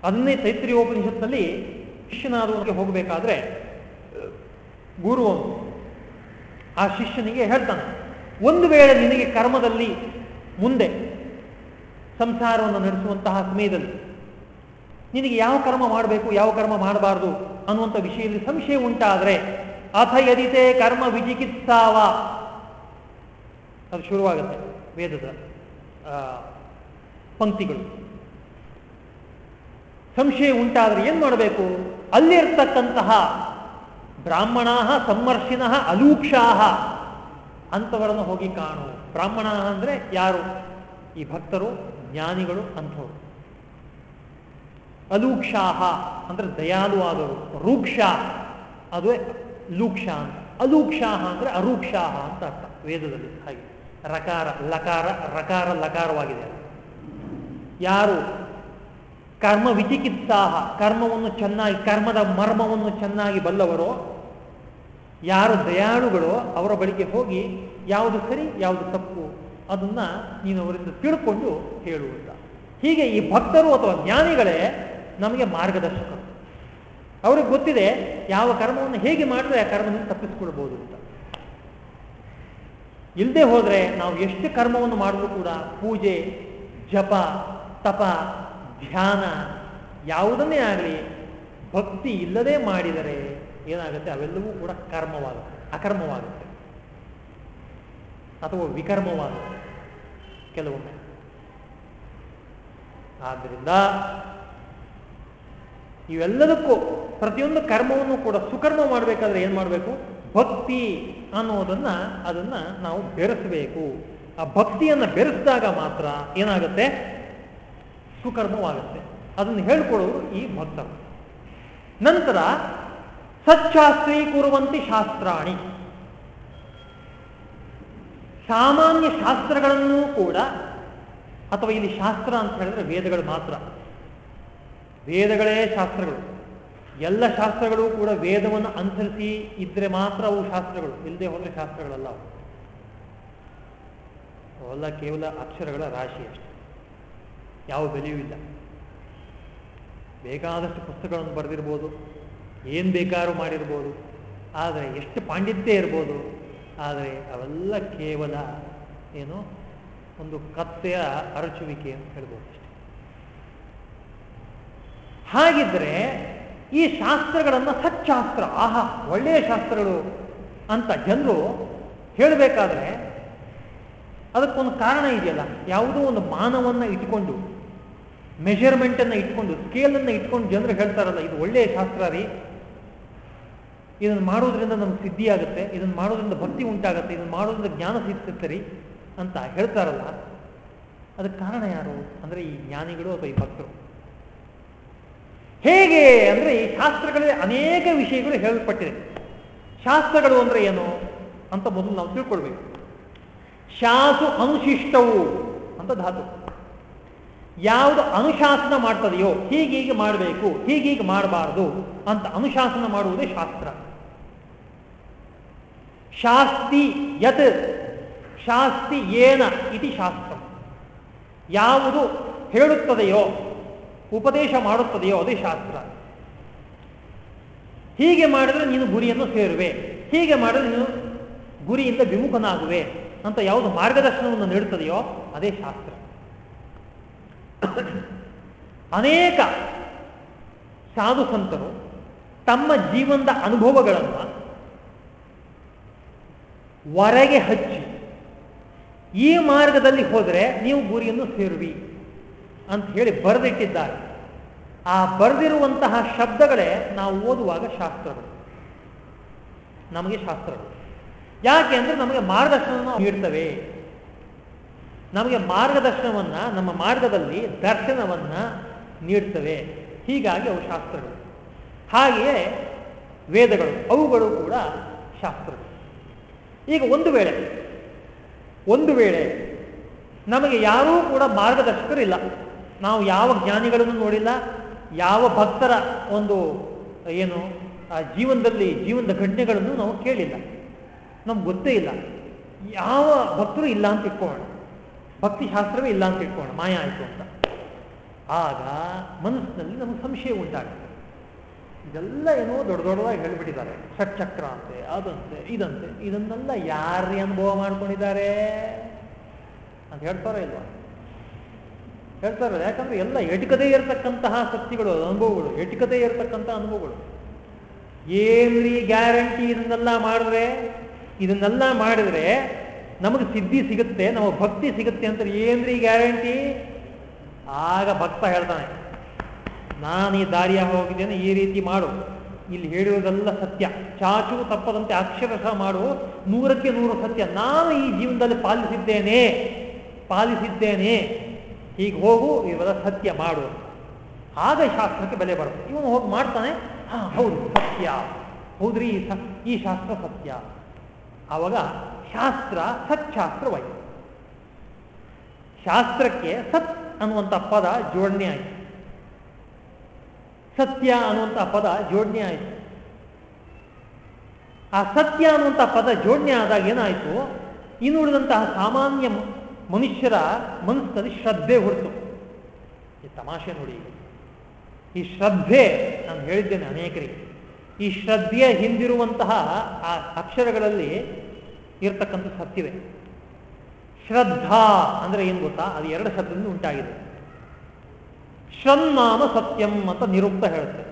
ಅದನ್ನೇ ತೈತ್ರಿಯೋಪನಿಷತ್ನಲ್ಲಿ ಶಿಷ್ಯನಾದವನಿಗೆ ಹೋಗಬೇಕಾದ್ರೆ, ಗುರು ಆ ಶಿಷ್ಯನಿಗೆ ಹೇಳ್ತಾನೆ, ಒಂದು ವೇಳೆ ನಿನಗೆ ಕರ್ಮದಲ್ಲಿ ಮುಂದೆ ಸಂಸಾರವನ್ನು ನಡೆಸುವಂತಹ ಸಮಯದಲ್ಲಿ ನಿನಗೆ ಯಾವ ಕರ್ಮ ಮಾಡಬೇಕು, ಯಾವ ಕರ್ಮ ಮಾಡಬಾರದು ಅನ್ನುವಂಥ ವಿಷಯದಲ್ಲಿ ಸಂಶಯ ಉಂಟಾದರೆ ಅಥ ಯದಿತೆ ಕರ್ಮ ವಿಚಿಕಿತ್ಸಾವ. ಅದು ಶುರುವಾಗುತ್ತೆ ವೇದದ ಪಂಕ್ತಿಗಳು. ಸಂಶಯ ಉಂಟಾದರೆ ಏನು ಮಾಡಬೇಕು? ಅಲ್ಲಿರ್ತಕ್ಕಂತಹ ಬ್ರಾಹ್ಮಣ ಸಮ್ಮರ್ಷಿನ ಅಲೂಕ್ಷಾಹ ಅಂಥವರನ್ನು ಹೋಗಿ ಕಾಣು. ಬ್ರಾಹ್ಮಣ ಅಂದರೆ ಯಾರು? ಈ ಭಕ್ತರು. ಜ್ಞಾನಿಗಳು ಅಂಥವ್ರು. ಅಲೂಕ್ಷಾಹ ಅಂದ್ರೆ ದಯಾಲು ಆದವರು. ರೂಕ್ಷ ಅದುವೇ ಲೂಕ್ಷ ಅಂತ. ಅಲೂಕ್ಷಾಹ ಅಂದ್ರೆ ಅರೂಕ್ಷಾಹ ಅಂತ ಅರ್ಥ. ವೇದದಲ್ಲಿ ಹಾಗೆ. ರಕಾರ, ಲಕಾರ, ರಕಾರ ಲಕಾರವಾಗಿದೆ ಯಾರು? ಕರ್ಮ ವಿಚಿಕಿತ್ಸಾಹ. ಕರ್ಮವನ್ನು ಚೆನ್ನಾಗಿ, ಕರ್ಮದ ಮರ್ಮವನ್ನು ಚೆನ್ನಾಗಿ ಬಲ್ಲವರೋ, ಯಾರು ದಯಾಳುಗಳೋ ಅವರ ಬಳಿಗೆ ಹೋಗಿ, ಯಾವುದು ಸರಿ, ಯಾವುದು ತಪ್ಪು ಅದನ್ನ ನೀನು ಅವರಿಂದ ತಿಳ್ಕೊಂಡು ಹೇಳುವಂತ. ಹೀಗೆ ಈ ಭಕ್ತರು ಅಥವಾ ಜ್ಞಾನಿಗಳೇ ನಮಗೆ ಮಾರ್ಗದರ್ಶಕರು ಅವ್ರಿಗೆ ಗೊತ್ತಿದೆ ಯಾವ ಕರ್ಮವನ್ನು ಹೇಗೆ ಮಾಡಿದ್ರೆ ಆ ಕರ್ಮದಿಂದ ತಪ್ಪಿಸ್ಕೊಳ್ಬಹುದು ಅಂತ. ಇಲ್ಲದೆ ಹೋದ್ರೆ ನಾವು ಎಷ್ಟು ಕರ್ಮವನ್ನು ಮಾಡಿದ್ರು ಕೂಡ ಪೂಜೆ, ಜಪ, ತಪ, ಧ್ಯಾನ ಯಾವುದನ್ನೇ ಆಗಲಿ ಭಕ್ತಿ ಇಲ್ಲದೆ ಮಾಡಿದರೆ ಏನಾಗುತ್ತೆ? ಅವೆಲ್ಲವೂ ಕೂಡ ಕರ್ಮವಾಗುತ್ತೆ, ಅಕರ್ಮವಾಗುತ್ತೆ. ಅಥವಾ ವಿಕರ್ಮವಾಗುತ್ತೆ. ಕೆಲವೊಮ್ಮೆ. ಆದ್ದರಿಂದ ಇವೆಲ್ಲದಕ್ಕೂ ಪ್ರತಿಯೊಂದು ಕರ್ಮವನ್ನು ಕೂಡ ಸುಕರ್ಮ ಮಾಡಬೇಕಾದ್ರೆ ಏನು ಮಾಡಬೇಕು? ಭಕ್ತಿ ಅನ್ನೋದನ್ನ ಅದನ್ನ ನಾವು ಬೆರೆಸಬೇಕು. ಆ ಭಕ್ತಿಯನ್ನು ಬೆರೆಸಿದಾಗ ಮಾತ್ರ ಏನಾಗುತ್ತೆ? ಸುಕರ್ಮವಾಗುತ್ತೆ. ಅದನ್ನು ಹೇಳ್ಕೊಳ್ಳೋರು ಈ ಭಕ್ತರು. ನಂತರ ಸಚ್ಚಾಸ್ತ್ರೀಕುರುವಂತಿ ಶಾಸ್ತ್ರಾಣಿ. ಸಾಮಾನ್ಯ ಶಾಸ್ತ್ರಗಳನ್ನೂ ಕೂಡ, ಅಥವಾ ಇಲ್ಲಿ ಶಾಸ್ತ್ರ ಅಂತ ಹೇಳಿದ್ರೆ ವೇದಗಳು ಮಾತ್ರ. ವೇದಗಳೇ ಶಾಸ್ತ್ರಗಳು. ಎಲ್ಲ ಶಾಸ್ತ್ರಗಳು ಕೂಡ ವೇದವನ್ನು ಅನುಸರಿಸಿ ಇದ್ರೆ ಮಾತ್ರ ಅವು ಶಾಸ್ತ್ರಗಳು. ಇಲ್ಲದೆ ಹೋದ್ರೆ ಶಾಸ್ತ್ರಗಳಲ್ಲ ಅವು. ಅವೆಲ್ಲ ಕೇವಲ ಅಕ್ಷರಗಳ ರಾಶಿ ಅಷ್ಟೆ. ಯಾವ ಬೆಲೆಯೂ ಇಲ್ಲ. ಬೇಕಾದಷ್ಟು ಪುಸ್ತಕಗಳನ್ನು ಬರೆದಿರ್ಬೋದು, ಏನು ಬೇಕಾದ್ರೂ ಮಾಡಿರ್ಬೋದು, ಆದರೆ ಎಷ್ಟು ಪಾಂಡಿತ್ಯ ಇರ್ಬೋದು ಆದರೆ ಅವೆಲ್ಲ ಕೇವಲ ಏನು ಒಂದು ಕತ್ತೆಯ ಅರಚುವಿಕೆ ಅಂತ ಹೇಳ್ಬೋದು ಅಷ್ಟೆ. ಹಾಗಿದ್ರೆ ಈ ಶಾಸ್ತ್ರಗಳನ್ನು ಸಚ್ಚಾಸ್ತ್ರ, ಆಹಾ, ಒಳ್ಳೆಯ ಶಾಸ್ತ್ರಗಳು ಅಂತ ಜನರು ಹೇಳಬೇಕಾದ್ರೆ ಅದಕ್ಕೊಂದು ಕಾರಣ ಇದೆಯಲ್ಲ, ಯಾವುದೋ ಒಂದು ಮಾನವನ್ನು ಇಟ್ಕೊಂಡು ಮೆಷರ್ಮೆಂಟನ್ನು ಇಟ್ಕೊಂಡು ಸ್ಕೇಲನ್ನು ಇಟ್ಕೊಂಡು ಜನರು ಹೇಳ್ತಾರಲ್ಲ, ಇದು ಒಳ್ಳೆಯ ಶಾಸ್ತ್ರ ರೀ. ಇದನ್ನು ಮಾಡೋದ್ರಿಂದ ನಮ್ಗೆ ಸಿದ್ಧಿ ಆಗುತ್ತೆ, ಇದನ್ನು ಮಾಡೋದ್ರಿಂದ ಭಕ್ತಿ ಉಂಟಾಗುತ್ತೆ, ಇದನ್ನು ಮಾಡೋದ್ರಿಂದ ಜ್ಞಾನ ಸಿಗ್ತೈತೆ ರೀ ಅಂತ ಹೇಳ್ತಾರಲ್ಲ, ಅದಕ್ಕೆ ಕಾರಣ ಯಾರು? ಅಂದರೆ ಈ ಜ್ಞಾನಿಗಳು ಅಥವಾ ಈ ಭಕ್ತರು. ಹೇಗೆ ಅಂದರೆ ಈ ಶಾಸ್ತ್ರಗಳಲ್ಲಿ ಅನೇಕ ವಿಷಯಗಳು ಹೇಳಲ್ಪಟ್ಟಿದೆ. ಶಾಸ್ತ್ರಗಳು ಅಂದರೆ ಏನು ಅಂತ ಮೊದಲು ನಾವು ತಿಳ್ಕೊಳ್ಬೇಕು. ಶಾಸು ಅನುಶಿಷ್ಟವು ಅಂತ ಧಾತು. ಯಾವುದು ಅನುಶಾಸನ ಮಾಡ್ತದೆಯೋ ಹೀಗೀಗೆ ಮಾಡಬೇಕು, ಹೀಗೀಗೆ ಮಾಡಬಾರದು ಅಂತ ಅನುಶಾಸನ ಮಾಡುವುದೇ ಶಾಸ್ತ್ರ. ಶಾಸ್ತಿ ಯತ್ ಶಾಸ್ತಿ ಏನ ಇತಿ ಶಾಸ್ತ್ರ. ಯಾವುದು ಹೇಳುತ್ತದೆಯೋ, ಉಪದೇಶ ಮಾಡುತ್ತದೆಯೋ ಅದೇ ಶಾಸ್ತ್ರ. ಹೀಗೆ ಮಾಡಿದ್ರೆ ನೀನು ಗುರಿಯನ್ನು ಸೇರುವೆ. ಹೀಗೆ ಮಾಡಿದ್ರೆ ನೀನು ಗುರಿಯಿಂದ ವಿಮುಖನಾಗುವೆ ಅಂತ ಯಾವುದು ಮಾರ್ಗದರ್ಶನವನ್ನು ನೀಡುತ್ತದೆಯೋ ಅದೇ ಶಾಸ್ತ್ರ. ಅನೇಕ ಸಾಧು ಸಂತರು ತಮ್ಮ ಜೀವನದ ಅನುಭವಗಳನ್ನು ಹೊರಗೆ ಹಚ್ಚಿ. ಈ ಮಾರ್ಗದಲ್ಲಿ ಹೋದರೆ ನೀವು ಗುರಿಯನ್ನು ಸೇರುವಿ ಅಂತ ಹೇಳಿ ಬರೆದಿಟ್ಟಿದ್ದಾರೆ. ಆ ಬರೆದಿರುವಂತಹ ಶಬ್ದಗಳೇ ನಾವು ಓದುವಾಗ ಶಾಸ್ತ್ರಗಳು. ನಮಗೆ ಶಾಸ್ತ್ರಗಳು. ಯಾಕೆ ಅಂದರೆ ನಮಗೆ ಮಾರ್ಗದರ್ಶನ ನೀಡ್ತವೆ. ನಮಗೆ ಮಾರ್ಗದರ್ಶನವನ್ನ, ನಮ್ಮ ಮಾರ್ಗದಲ್ಲಿ ದರ್ಶನವನ್ನ ನೀಡ್ತವೆ. ಹೀಗಾಗಿ ಅವು ಶಾಸ್ತ್ರಗಳು. ಹಾಗೆಯೇ ವೇದಗಳು, ಅವುಗಳು ಕೂಡ ಶಾಸ್ತ್ರಗಳು. ಈಗ ಒಂದು ವೇಳೆ ಒಂದು ವೇಳೆ ನಮಗೆ ಯಾರೂ ಕೂಡ ಮಾರ್ಗದರ್ಶಕರಿಲ್ಲ ನಾವು ಯಾವ ಜ್ಞಾನಿಗಳನ್ನು ನೋಡಿಲ್ಲ, ಯಾವ ಭಕ್ತರ ಒಂದು, ಏನು, ಆ ಜೀವನದಲ್ಲಿ ಜೀವನದ ಘಟನೆಗಳನ್ನು ನಾವು ಕೇಳಿಲ್ಲ. ನಮ್ಗೆ ಗೊತ್ತೇ ಇಲ್ಲ. ಯಾವ ಭಕ್ತರು ಇಲ್ಲ ಅಂತ ಇಟ್ಕೋಣ ಭಕ್ತಿ ಶಾಸ್ತ್ರವೇ ಇಲ್ಲ ಅಂತ ಇಟ್ಕೋಣ ಮಾಯ ಆಯಿತು ಅಂತ. ಆಗ ಮನಸ್ಸಿನಲ್ಲಿ ನಮಗೆ ಸಂಶಯ ಉಂಟಾಗುತ್ತೆ ಇದೆಲ್ಲ ಏನೋ ದೊಡ್ಡ ದೊಡ್ಡದಾಗಿ ಹೇಳಿಬಿಟ್ಟಿದ್ದಾರೆ. ಷಟ್ಚಕ್ರ ಅಂತೆ, ಅದಂತೆ, ಇದಂತೆ, ಇದನ್ನೆಲ್ಲ ಯಾರೇ ಅನುಭವ ಮಾಡ್ಕೊಂಡಿದ್ದಾರೆ? ಅಂತ ಹೇಳ್ತಾರೋ ಇಲ್ವಾ? ಹೇಳ್ತಾರೆ ಯಾಕಂದ್ರೆ ಎಲ್ಲ ಎಟಕದೇ ಇರತಕ್ಕಂತಹ ಶಕ್ತಿಗಳು, ಅನುಭವಗಳು, ಎಟಕದೇ ಇರತಕ್ಕಂತಹ ಅನುಭವಗಳು. ಏನ್ರಿ ಗ್ಯಾರಂಟಿ ಇದನ್ನೆಲ್ಲ ಮಾಡಿದ್ರೆ? ಇದನ್ನೆಲ್ಲ ಮಾಡಿದ್ರೆ ನಮಗೆ ಸಿದ್ಧಿ ಸಿಗುತ್ತೆ, ನಮಗೆ ಭಕ್ತಿ ಸಿಗುತ್ತೆ ಅಂತ ಏನ್ರಿ ಗ್ಯಾರಂಟಿ? ಆಗ ಭಕ್ತ ಹೇಳ್ತಾನೆ ನಾನು ಈ ದಾರಿಯ ಹೋಗಿದ್ದೇನೆ, ಈ ರೀತಿ ಮಾಡು. ಇಲ್ಲಿ ಹೇಳುವುದೆಲ್ಲ ಸತ್ಯ. ಚಾಚು ತಪ್ಪದಂತೆ ಅಕ್ಷರಶಃ ಮಾಡು. ನೂರಕ್ಕೆ ನೂರು ಸತ್ಯ. ನಾನು ಈ ಜೀವನದಲ್ಲಿ ಪಾಲಿಸಿದ್ದೇನೆ. ಪಾಲಿಸಿದ್ದೇನೆ. ಹೀಗೆ ಹೋಗು ಇವರ ಸತ್ಯ ಮಾಡು. ಆಗ ಶಾಸ್ತ್ರಕ್ಕೆ ಬೆಲೆ ಬರುತ್ತೆ. ಇವನು ಹೋಗಿ ಮಾಡ್ತಾನೆ, ಹಾ, ಹೌದು, ಸತ್ಯ. ಹೌದ್ರಿ, ಈ ಶಾಸ್ತ್ರ ಸತ್ಯ. ಆವಾಗ ಶಾಸ್ತ್ರ ಸಚ್ಛಾಸ್ತ್ರವಾಯಿತು. ಶಾಸ್ತ್ರಕ್ಕೆ ಸತ್ ಅನ್ನುವಂಥ ಪದ ಜೋಡಣೆ ಆಯಿತು ಸತ್ಯ ಅನ್ನುವಂಥ ಪದ ಜೋಡಣೆ ಆಯಿತು. ಆ ಸತ್ಯ ಅನ್ನುವಂಥ ಪದ ಜೋಡಣೆ ಆದಾಗ ಏನಾಯಿತು? ಇನ್ನುಳಿದಂತಹ ಸಾಮಾನ್ಯ ಮನುಷ್ಯರ ಮನಸ್ಸಲ್ಲಿ ಶ್ರದ್ಧೆ ಹೊರತು. ಈ ತಮಾಷೆ ನೋಡಿ ಈ ಶ್ರದ್ಧೆ, ನಾನು ಹೇಳಿದ್ದೇನೆ ಅನೇಕರಿಗೆ. ಈ ಶ್ರದ್ಧೆಯ ಹಿಂದಿರುವಂತಹ ಆ ಅಕ್ಷರಗಳಲ್ಲಿ ಇರತಕ್ಕಂಥ ಸತ್ಯವೇ. ಶ್ರದ್ಧಾ ಅಂದರೆ ಏನು ಗೊತ್ತಾ? ಅದು ಎರಡು ಶಬ್ದದಿಂದ ಉಂಟಾಗಿದೆ. ಶ್ರನ್ನಾಮ ಸತ್ಯಂ ಅಂತ ನಿರುಕ್ತ ಹೇಳುತ್ತೆ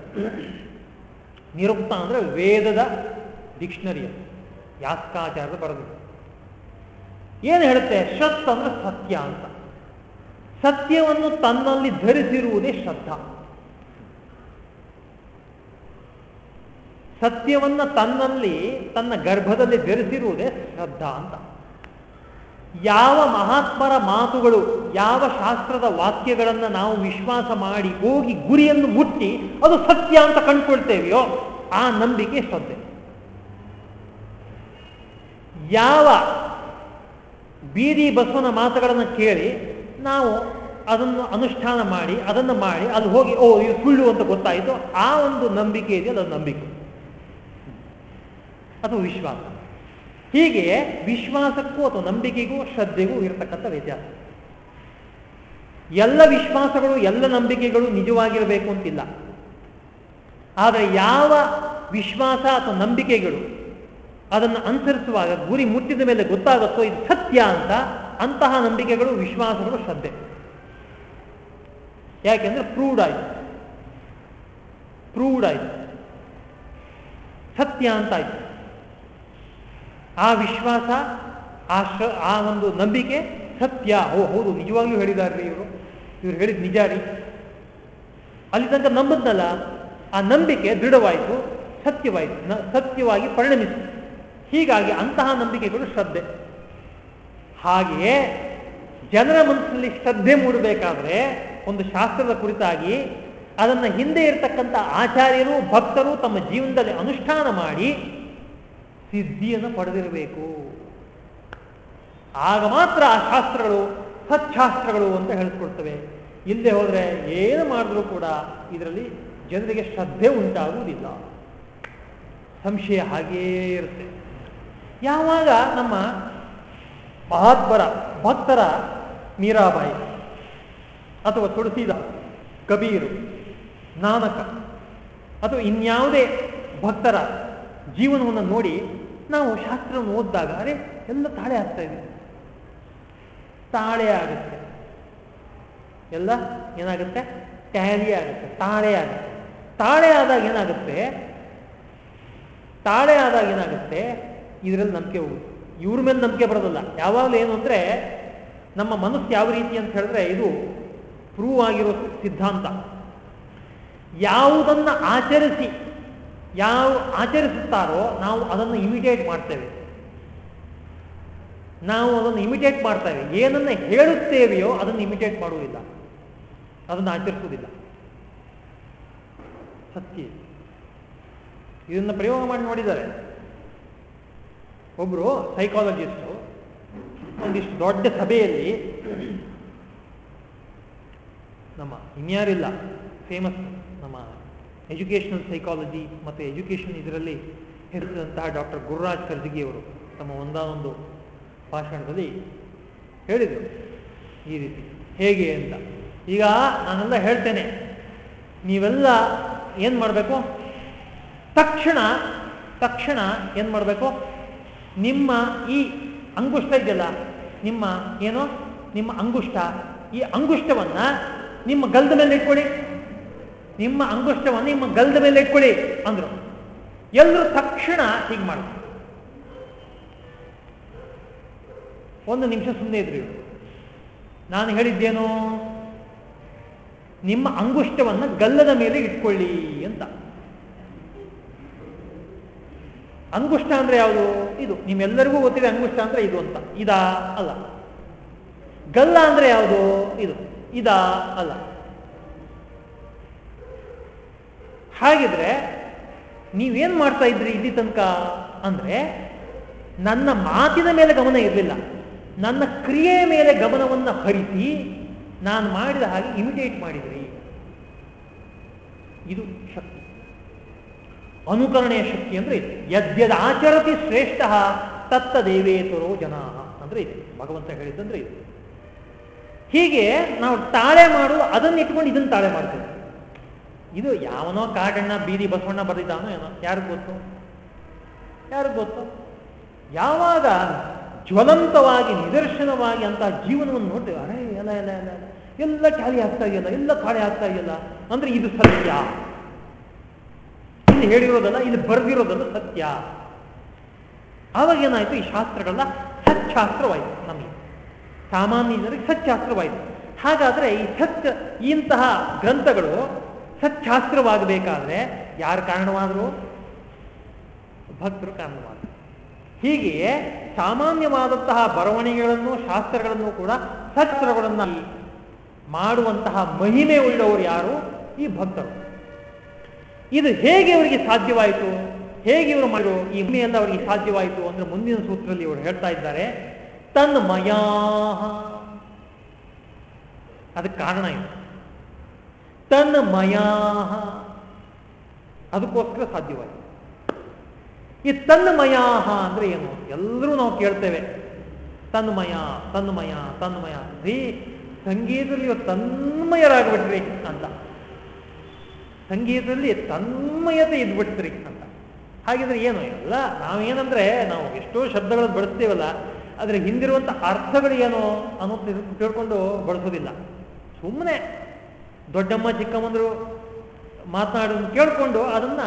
ನಿರುಕ್ತ ಅಂದ್ರೆ ವೇದದ ಡಿಕ್ಷನರಿ ಯಾಸ್ಕಾಚಾರದ ಬರೆದಿದೆ ಏನು ಹೇಳುತ್ತೆ ಶತ್ ಅಂದ್ರೆ ಸತ್ಯ ಅಂತ. ಸತ್ಯವನ್ನು ತನ್ನಲ್ಲಿ ಧರಿಸಿರುವುದೇ ಶ್ರದ್ಧಾ. ಸತ್ಯವನ್ನ ತನ್ನಲ್ಲಿ, ತನ್ನ ಗರ್ಭದಲ್ಲಿ ಧರಿಸಿರುವುದೇ ಶ್ರದ್ಧಾ ಅಂತ. ಯಾವ ಮಹಾತ್ಮರ ಮಾತುಗಳು, ಯಾವ ಶಾಸ್ತ್ರದ ವಾಕ್ಯಗಳನ್ನು ನಾವು ವಿಶ್ವಾಸ ಮಾಡಿ ಹೋಗಿ ಗುರಿಯನ್ನು ಮುಟ್ಟಿ ಅದು ಸತ್ಯ ಅಂತ ಕಂಡುಕೊಳ್ತೇವೆಯೋ ಆ ನಂಬಿಕೆ ಶ್ರದ್ಧೆ. ಯಾವ ಬೀದಿ ಬಸವನ ಮಾತುಗಳನ್ನು ಕೇಳಿ ನಾವು ಅದನ್ನು ಅನುಷ್ಠಾನ ಮಾಡಿ, ಅದನ್ನು ಮಾಡಿ, ಅದು ಹೋಗಿ, ಓ, ಇದು ಸುಳ್ಳು ಅಂತ ಗೊತ್ತಾಯಿತು ಆ ಒಂದು ನಂಬಿಕೆ ಇದೆಯಲ್ಲ ಅದು ನಂಬಿಕೆ. ಅದು ವಿಶ್ವಾಸ. ಹೀಗೆ ವಿಶ್ವಾಸಕ್ಕೂ ಅಥವಾ ನಂಬಿಕೆಗೂ ಶ್ರದ್ಧೆಗೂ ಇರತಕ್ಕಂಥ ವ್ಯತ್ಯಾಸ. ಎಲ್ಲ ವಿಶ್ವಾಸಗಳು, ಎಲ್ಲ ನಂಬಿಕೆಗಳು ನಿಜವಾಗಿರಬೇಕು ಅಂತಿಲ್ಲ. ಆದರೆ ಯಾವ ವಿಶ್ವಾಸ ಅಥವಾ ನಂಬಿಕೆಗಳು ಅದನ್ನು ಅನುಸರಿಸುವಾಗ, ಗುರಿ ಮುಟ್ಟಿದ ಮೇಲೆ ಗೊತ್ತಾಗುತ್ತೋ ಇದು ಸತ್ಯ ಅಂತ ಅಂತಹ ನಂಬಿಕೆಗಳು, ವಿಶ್ವಾಸಗಳು, ಶ್ರದ್ಧೆ. ಯಾಕೆಂದ್ರೆ ಪ್ರೂಡ್ ಆಯ್ತು ಪ್ರೂವ್ಡ್ ಆಯ್ತು ಸತ್ಯ ಅಂತ ಆಯ್ತು. ಆ ವಿಶ್ವಾಸ, ಆ ಶ್ರ ಆ ಒಂದು ನಂಬಿಕೆ ಸತ್ಯ. ಓ, ಹೌದು, ನಿಜವಾಗ್ಲೂ ಹೇಳಿದಾರ್ರಿ ಇವರು. ಇವ್ರು ಹೇಳಿದ ನಿಜ ರೀ. ಅಲ್ಲಿ ತನಕ ನಂಬದ್ನಲ್ಲ, ಆ ನಂಬಿಕೆ ದೃಢವಾಯಿತು, ಸತ್ಯವಾಯಿತು ಸತ್ಯವಾಗಿ ಪರಿಣಮಿಸಿತು. ಹೀಗಾಗಿ ಅಂತಹ ನಂಬಿಕೆಗಳು ಶ್ರದ್ಧೆ. ಹಾಗೆಯೇ ಜನರ ಮನಸ್ಸಿನಲ್ಲಿ ಶ್ರದ್ಧೆ ಮೂಡಬೇಕಾದ್ರೆ ಒಂದು ಶಾಸ್ತ್ರದ ಕುರಿತಾಗಿ ಅದನ್ನು ಹಿಂದೆ ಇರತಕ್ಕಂಥ ಆಚಾರ್ಯರು, ಭಕ್ತರು ತಮ್ಮ ಜೀವನದಲ್ಲಿ ಅನುಷ್ಠಾನ ಮಾಡಿ ಸಿದ್ಧಿಯನ್ನು ಪಡೆದಿರಬೇಕು. ಆಗ ಮಾತ್ರ ಆ ಶಾಸ್ತ್ರಗಳು ಸತ್ಶಾಸ್ತ್ರಗಳು ಅಂತ ಹೇಳಿಸ್ಕೊಡ್ತವೆ ಇಲ್ಲದೆ ಹೋದರೆ ಏನು ಮಾಡಿದ್ರೂ ಕೂಡ ಇದರಲ್ಲಿ ಜನರಿಗೆ ಶ್ರದ್ಧೆ ಉಂಟಾಗುವುದಿಲ್ಲ. ಸಂಶಯ ಹಾಗೇ ಇರುತ್ತೆ. ಯಾವಾಗ ನಮ್ಮ ಮಹಾತ್ಮರ, ಭಕ್ತರ ಮೀರಾಬಾಯಿ ಅಥವಾ ತುಳಸಿದ ಕಬೀರು, ನಾನಕ ಅಥವಾ ಇನ್ಯಾವುದೇ ಭಕ್ತರ ಜೀವನವನ್ನು ನೋಡಿ ನಾವು ಶಾಸ್ತ್ರವನ್ನು ಓದಿದಾಗ, ಅರೆ, ಎಲ್ಲ ತಾಳೆ ಆಗ್ತಾ ಇದೆ. ತಾಳೆ ಆಗುತ್ತೆ. ಎಲ್ಲ ಏನಾಗುತ್ತೆ? ಟ್ಯಾರಿ ಆಗುತ್ತೆ, ತಾಳೆ ಆಗುತ್ತೆ. ತಾಳೆ ಆದಾಗ ಏನಾಗುತ್ತೆ? ತಾಳೆ ಆದಾಗ ಏನಾಗುತ್ತೆ? ಇದರಲ್ಲಿ ನಂಬಿಕೆ ಹೋಗುತ್ತೆ. ಇವ್ರ ಮೇಲೆ ನಂಬಿಕೆ ಬರೋದಲ್ಲ. ಯಾವಾಗಲೂ ಏನು ಅಂದರೆ, ನಮ್ಮ ಮನಸ್ಸು ಯಾವ ರೀತಿ ಅಂತ ಹೇಳಿದ್ರೆ, ಇದು ಪ್ರೂವ್ ಆಗಿರೋ ಸಿದ್ಧಾಂತ. ಯಾವುದನ್ನು ಆಚರಿಸಿ ಯಾವ ಆಚರಿಸುತ್ತಾರೋ ನಾವು ಅದನ್ನು ಇಮಿಟೇಟ್ ಮಾಡ್ತೇವೆ. ನಾವು ಅದನ್ನು ಇಮಿಟೇಟ್ ಮಾಡ್ತೇವೆ. ಏನನ್ನ ಹೇಳುತ್ತೇವೆಯೋ ಅದನ್ನು ಇಮಿಟೇಟ್ ಮಾಡುವುದಿಲ್ಲ. ಅದನ್ನು ಆಚರಿಸುವುದಿಲ್ಲ. ಸತ್ಯ. ಇದನ್ನು ಪ್ರಯೋಗ ಮಾಡಿ ನೋಡಿದ್ದಾರೆ ಒಬ್ಬರು ಸೈಕಾಲಜಿಸ್ಟು ಒಂದಿಷ್ಟು ದೊಡ್ಡ ಸಭೆಯಲ್ಲಿ, ನಮ್ಮ ಇನ್ಯಾರಿಲ್ಲ ಫೇಮಸ್ ನಮ್ಮ ಎಜುಕೇಷನಲ್ ಸೈಕಾಲಜಿ ಮತ್ತು ಎಜುಕೇಷನ್ ಇದರಲ್ಲಿ ಹೆಸರಿದಂತಹ ಡಾಕ್ಟರ್ ಗುರುರಾಜ್ ಕರ್ಜಿಗಿಯವರು ತಮ್ಮ ಒಂದಾನೊಂದು ಭಾಷಣದಲ್ಲಿ ಹೇಳಿದರು ಈ ರೀತಿ. ಹೇಗೆ ಅಂತ. ಈಗ ನಾನೆಲ್ಲ ಹೇಳ್ತೇನೆ. ನೀವೆಲ್ಲ ಏನು ಮಾಡಬೇಕು? ತಕ್ಷಣ ತಕ್ಷಣ ಏನು ಮಾಡಬೇಕು? ನಿಮ್ಮ ಈ ಅಂಗುಷ್ಟ ಇದೆಯಲ್ಲ, ನಿಮ್ಮ ಏನು? ನಿಮ್ಮ ಅಂಗುಷ್ಟ. ಈ ಅಂಗುಷ್ಟವನ್ನು ನಿಮ್ಮ ಗಲ್ದ ಮೇಲೆ ಇಟ್ಕೊಳ್ಳಿ ನಿಮ್ಮ ಅಂಗುಷ್ಟವನ್ನು ನಿಮ್ಮ ಗಲ್ದ ಮೇಲೆ ಇಟ್ಕೊಳ್ಳಿ ಅಂದ್ರು. ಎಲ್ಲರೂ ತಕ್ಷಣ ಹೀಗೆ ಮಾಡ ಒಂದು ನಿಮಿಷ ಸುಮ್ಮನೆ ಇದ್ರು. ನಾನು ಹೇಳಿದ್ದೇನು? ನಿಮ್ಮ ಅಂಗುಷ್ಟವನ್ನು ಗಲ್ಲದ ಮೇಲೆ ಇಟ್ಕೊಳ್ಳಿ ಅಂತ. ಅಂಗುಷ್ಟ ಅಂದ್ರೆ ಯಾವುದು? ಇದು. ನಿಮ್ಮೆಲ್ಲರಿಗೂ ಗೊತ್ತಿದೆ ಅಂಗುಷ್ಟ ಅಂದ್ರೆ ಇದು ಅಂತ. ಇದಾ ಅಲ್ಲ. ಗಲ್ಲ ಅಂದ್ರೆ ಯಾವುದು? ಇದು. ಇದಾ ಅಲ್ಲ. ಹಾಗಿದ್ರೆ ನೀವೇನ್ ಮಾಡ್ತಾ ಇದ್ರಿ ಇಲ್ಲಿ ತನಕ ಅಂದ್ರೆ ನನ್ನ ಮಾತಿನ ಮೇಲೆ ಗಮನ ಇರಲಿಲ್ಲ. ನನ್ನ ಕ್ರಿಯೆಯ ಮೇಲೆ ಗಮನವನ್ನು ಹರಿಸಿ ನಾನು ಮಾಡಿದ ಹಾಗೆ ಇಮಿಟೇಟ್ ಮಾಡಿದ್ರಿ. ಇದು ಶಕ್ತಿ. ಅನುಕರಣೆಯ ಶಕ್ತಿ ಅಂದ್ರೆ ಇದೆ. ಯದ್ಯದ ಆಚರತಿ ಶ್ರೇಷ್ಠ ತತ್ತ ದೇವೇತರೋ ಜನ ಅಂದ್ರೆ ಇದೆ. ಭಗವಂತ ಹೇಳಿದ್ದಂದ್ರೆ ಇದು. ಹೀಗೆ ನಾವು ತಾಳೆ ಮಾಡುವ ಅದನ್ನ ಇಟ್ಕೊಂಡು ಇದನ್ನ ತಾಳೆ ಮಾಡ್ತೇವೆ. ಇದು ಯಾವನೋ ಕಾಡಣ್ಣ ಬೀದಿ ಬಸವಣ್ಣ ಬರೆದಿದ್ದಾನೋ ಏನೋ, ಯಾರಿಗೂ ಗೊತ್ತು? ಯಾರಿಗೂ ಗೊತ್ತು? ಯಾವಾಗ ಜ್ವಲಂತವಾಗಿ, ನಿದರ್ಶನವಾಗಿ ಅಂತ ಜೀವನವನ್ನು ನೋಡ್ತೇವೆ. ಅರೇ ಎಲ್ಲ ಎಲ್ಲ ಎಲ್ಲ ಎಲ್ಲ ಖಾಲಿ ಆಗ್ತಾ ಇದೆಯಲ್ಲ, ಎಲ್ಲ ಖಾಲಿ ಆಗ್ತಾ ಇದೆಯಲ್ಲ. ಅಂದ್ರೆ ಇದು ಸತ್ಯ. ಇಲ್ಲಿ ಹೇಳಿರೋದಲ್ಲ, ಇಲ್ಲಿ ಬರೆದಿರೋದಲ್ಲ ಸತ್ಯ. ಆವಾಗ ಏನಾಯ್ತು? ಈ ಶಾಸ್ತ್ರಗಳನ್ನ ಸಚ್ಛಾಸ್ತ್ರವಾಯಿತು ನಮಗೆ. ಸಾಮಾನ್ಯ ಜನರಿಗೆ ಸಚ್ಛಾಸ್ತ್ರವಾಯಿತು. ಹಾಗಾದ್ರೆ ಈ ಸತ್ಯ ಇಂತಹ ಗ್ರಂಥಗಳು ಸಚ್ಛಾಸ್ತ್ರವಾಗಬೇಕಾದ್ರೆ ಯಾರು ಕಾರಣವಾದರು? ಭಕ್ತರು ಕಾರಣವಾದರು. ಹೀಗೆಯೇ ಸಾಮಾನ್ಯವಾದಂತಹ ಬರವಣಿಗೆಗಳನ್ನು, ಶಾಸ್ತ್ರಗಳನ್ನು ಕೂಡ ಸಚ್ತ್ರಗಳನ್ನು ಮಾಡುವಂತಹ ಮಹಿಮೆ ಉಳ್ಳವರು ಯಾರು? ಈ ಭಕ್ತರು. ಇದು ಹೇಗೆ ಅವರಿಗೆ ಸಾಧ್ಯವಾಯಿತು? ಹೇಗೆ ಇವರು ಮಾಡಿದ್ರು? ಈ ಮಹಿಮೆಯಿಂದ ಅವರಿಗೆ ಸಾಧ್ಯವಾಯಿತು ಅಂದ್ರೆ ಮುಂದಿನ ಸೂತ್ರದಲ್ಲಿ ಇವರು ಹೇಳ್ತಾ ಇದ್ದಾರೆ ತನ್ನ ತನ್ಮಯಾ ಅದಕ್ಕೆ ಕಾರಣ ಇದು. ತನ್ಮಯಾ ಅದಕ್ಕೋಸ್ಕರ ಸಾಧ್ಯವಾಯಿತು. ಈ ತನ್ಮಯ ಅಂದ್ರೆ ಏನು? ಎಲ್ಲರೂ ನಾವು ಕೇಳ್ತೇವೆ. ತನ್ಮಯ ತನ್ಮಯ ತನ್ಮಯ. ರೀ, ಸಂಗೀತದಲ್ಲಿ ತನ್ಮಯರಾಗ್ಬಿಟ್ರಿ ಅಂತ. ಸಂಗೀತದಲ್ಲಿ ತನ್ಮಯತೆ ಇದ್ಬಿಟ್ರಿ ಅಂತ. ಹಾಗಿದ್ರೆ ಏನು? ಎಲ್ಲ ನಾವೇನಂದ್ರೆ ನಾವು ಎಷ್ಟೋ ಶಬ್ದಗಳನ್ನು ಬಳಸ್ತೇವಲ್ಲ ಆದರೆ ಹಿಂದಿರುವಂಥ ಅರ್ಥಗಳು ಏನು ಅನ್ನೋ ತಿಳ್ಕೊಂಡು ಬಳಸೋದಿಲ್ಲ. ಸುಮ್ಮನೆ ದೊಡ್ಡಮ್ಮ ಚಿಕ್ಕಮ್ಮಂದರು ಮಾತನಾಡೋದನ್ನು ಕೇಳಿಕೊಂಡು ಅದನ್ನ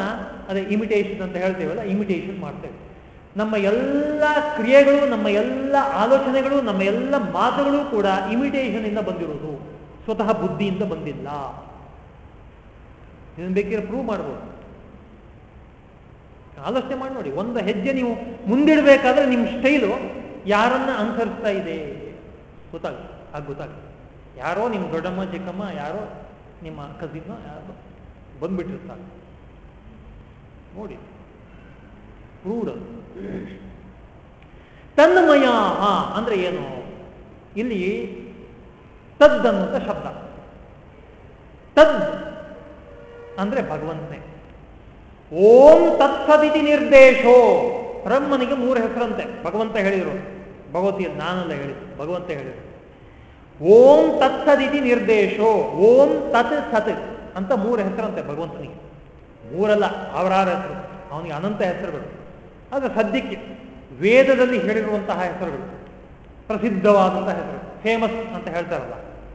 ಅದೇ ಇಮಿಟೇಷನ್ ಅಂತ ಹೇಳ್ತೇವಲ್ಲ ಇಮಿಟೇಷನ್ ಮಾಡ್ತೇವೆ. ನಮ್ಮ ಎಲ್ಲ ಕ್ರಿಯೆಗಳು, ನಮ್ಮ ಎಲ್ಲ ಆಲೋಚನೆಗಳು, ನಮ್ಮ ಎಲ್ಲ ಮಾತುಗಳು ಕೂಡ ಇಮಿಟೇಷನ್ ಇಂದ ಬಂದಿರೋದು ಸ್ವತಃ ಬುದ್ಧಿಯಿಂದ ಬಂದಿಲ್ಲ. ಇದನ್ನು ಬೇಕಿದ್ರೆ ಪ್ರೂವ್ ಮಾಡ್ಬೋದು. ಆಲೋಚನೆ ಮಾಡಿ ನೋಡಿ. ಒಂದು ಹೆಜ್ಜೆ ನೀವು ಮುಂದಿಡಬೇಕಾದ್ರೆ ನಿಮ್ಮ ಸ್ಟೈಲು ಯಾರನ್ನ ಅನುಸರಿಸ್ತಾ ಇದೆ ಗೊತ್ತಾಗುತ್ತೆ. ಆಗ ಗೊತ್ತಾಗುತ್ತೆ. ಯಾರೋ ನಿಮ್ಮ ದೊಡ್ಡಮ್ಮ, ಚಿಕ್ಕಮ್ಮ, ಯಾರೋ ನಿಮ್ಮ ಕಸಿನ್ ಯಾರು ಬಂದ್ಬಿಟ್ಟಿರ್ತಾರೆ. ನೋಡಿ, ಕ್ರೂರ. ತನ್ಮಯ ಅಂದ್ರೆ ಏನು? ಇಲ್ಲಿ ತದ್ ಅನ್ನುವಂಥ ಶಬ್ದ. ತದ್ ಅಂದ್ರೆ ಭಗವಂತನೇ. ಓಂ ತತ್ಸದಿತಿ ನಿರ್ದೇಶೋ. ಬ್ರಹ್ಮನಿಗೆ ಮೂರು ಹೆಸರಂತೆ. ಭಗವಂತ ಹೇಳಿದರು ಭಗವತಿಯ ನಾನಲ್ಲ ಹೇಳಿದ್ರು. ಭಗವಂತ ಹೇಳಿದರು. ಓಂ ತತ್ಸದಿತಿ ನಿರ್ದೇಶೋ, ಓಂ ತತ್ ಸತ್ ಅಂತ ಮೂರು ಹೆಸರಂತೆ ಭಗವಂತನಿಗೆ. ಮೂರಲ್ಲ ಅವರಾರ ಹೆಸರು. ಅವನಿಗೆ ಅನಂತ ಹೆಸರುಗಳು. ಆದರೆ ಸದ್ಯಕ್ಕೆ ವೇದದಲ್ಲಿ ಹೇಳಿರುವಂತಹ ಹೆಸರುಗಳು, ಪ್ರಸಿದ್ಧವಾದಂತಹ ಹೆಸರು ಫೇಮಸ್ ಅಂತ ಹೇಳ್ತಾರಲ್ಲ,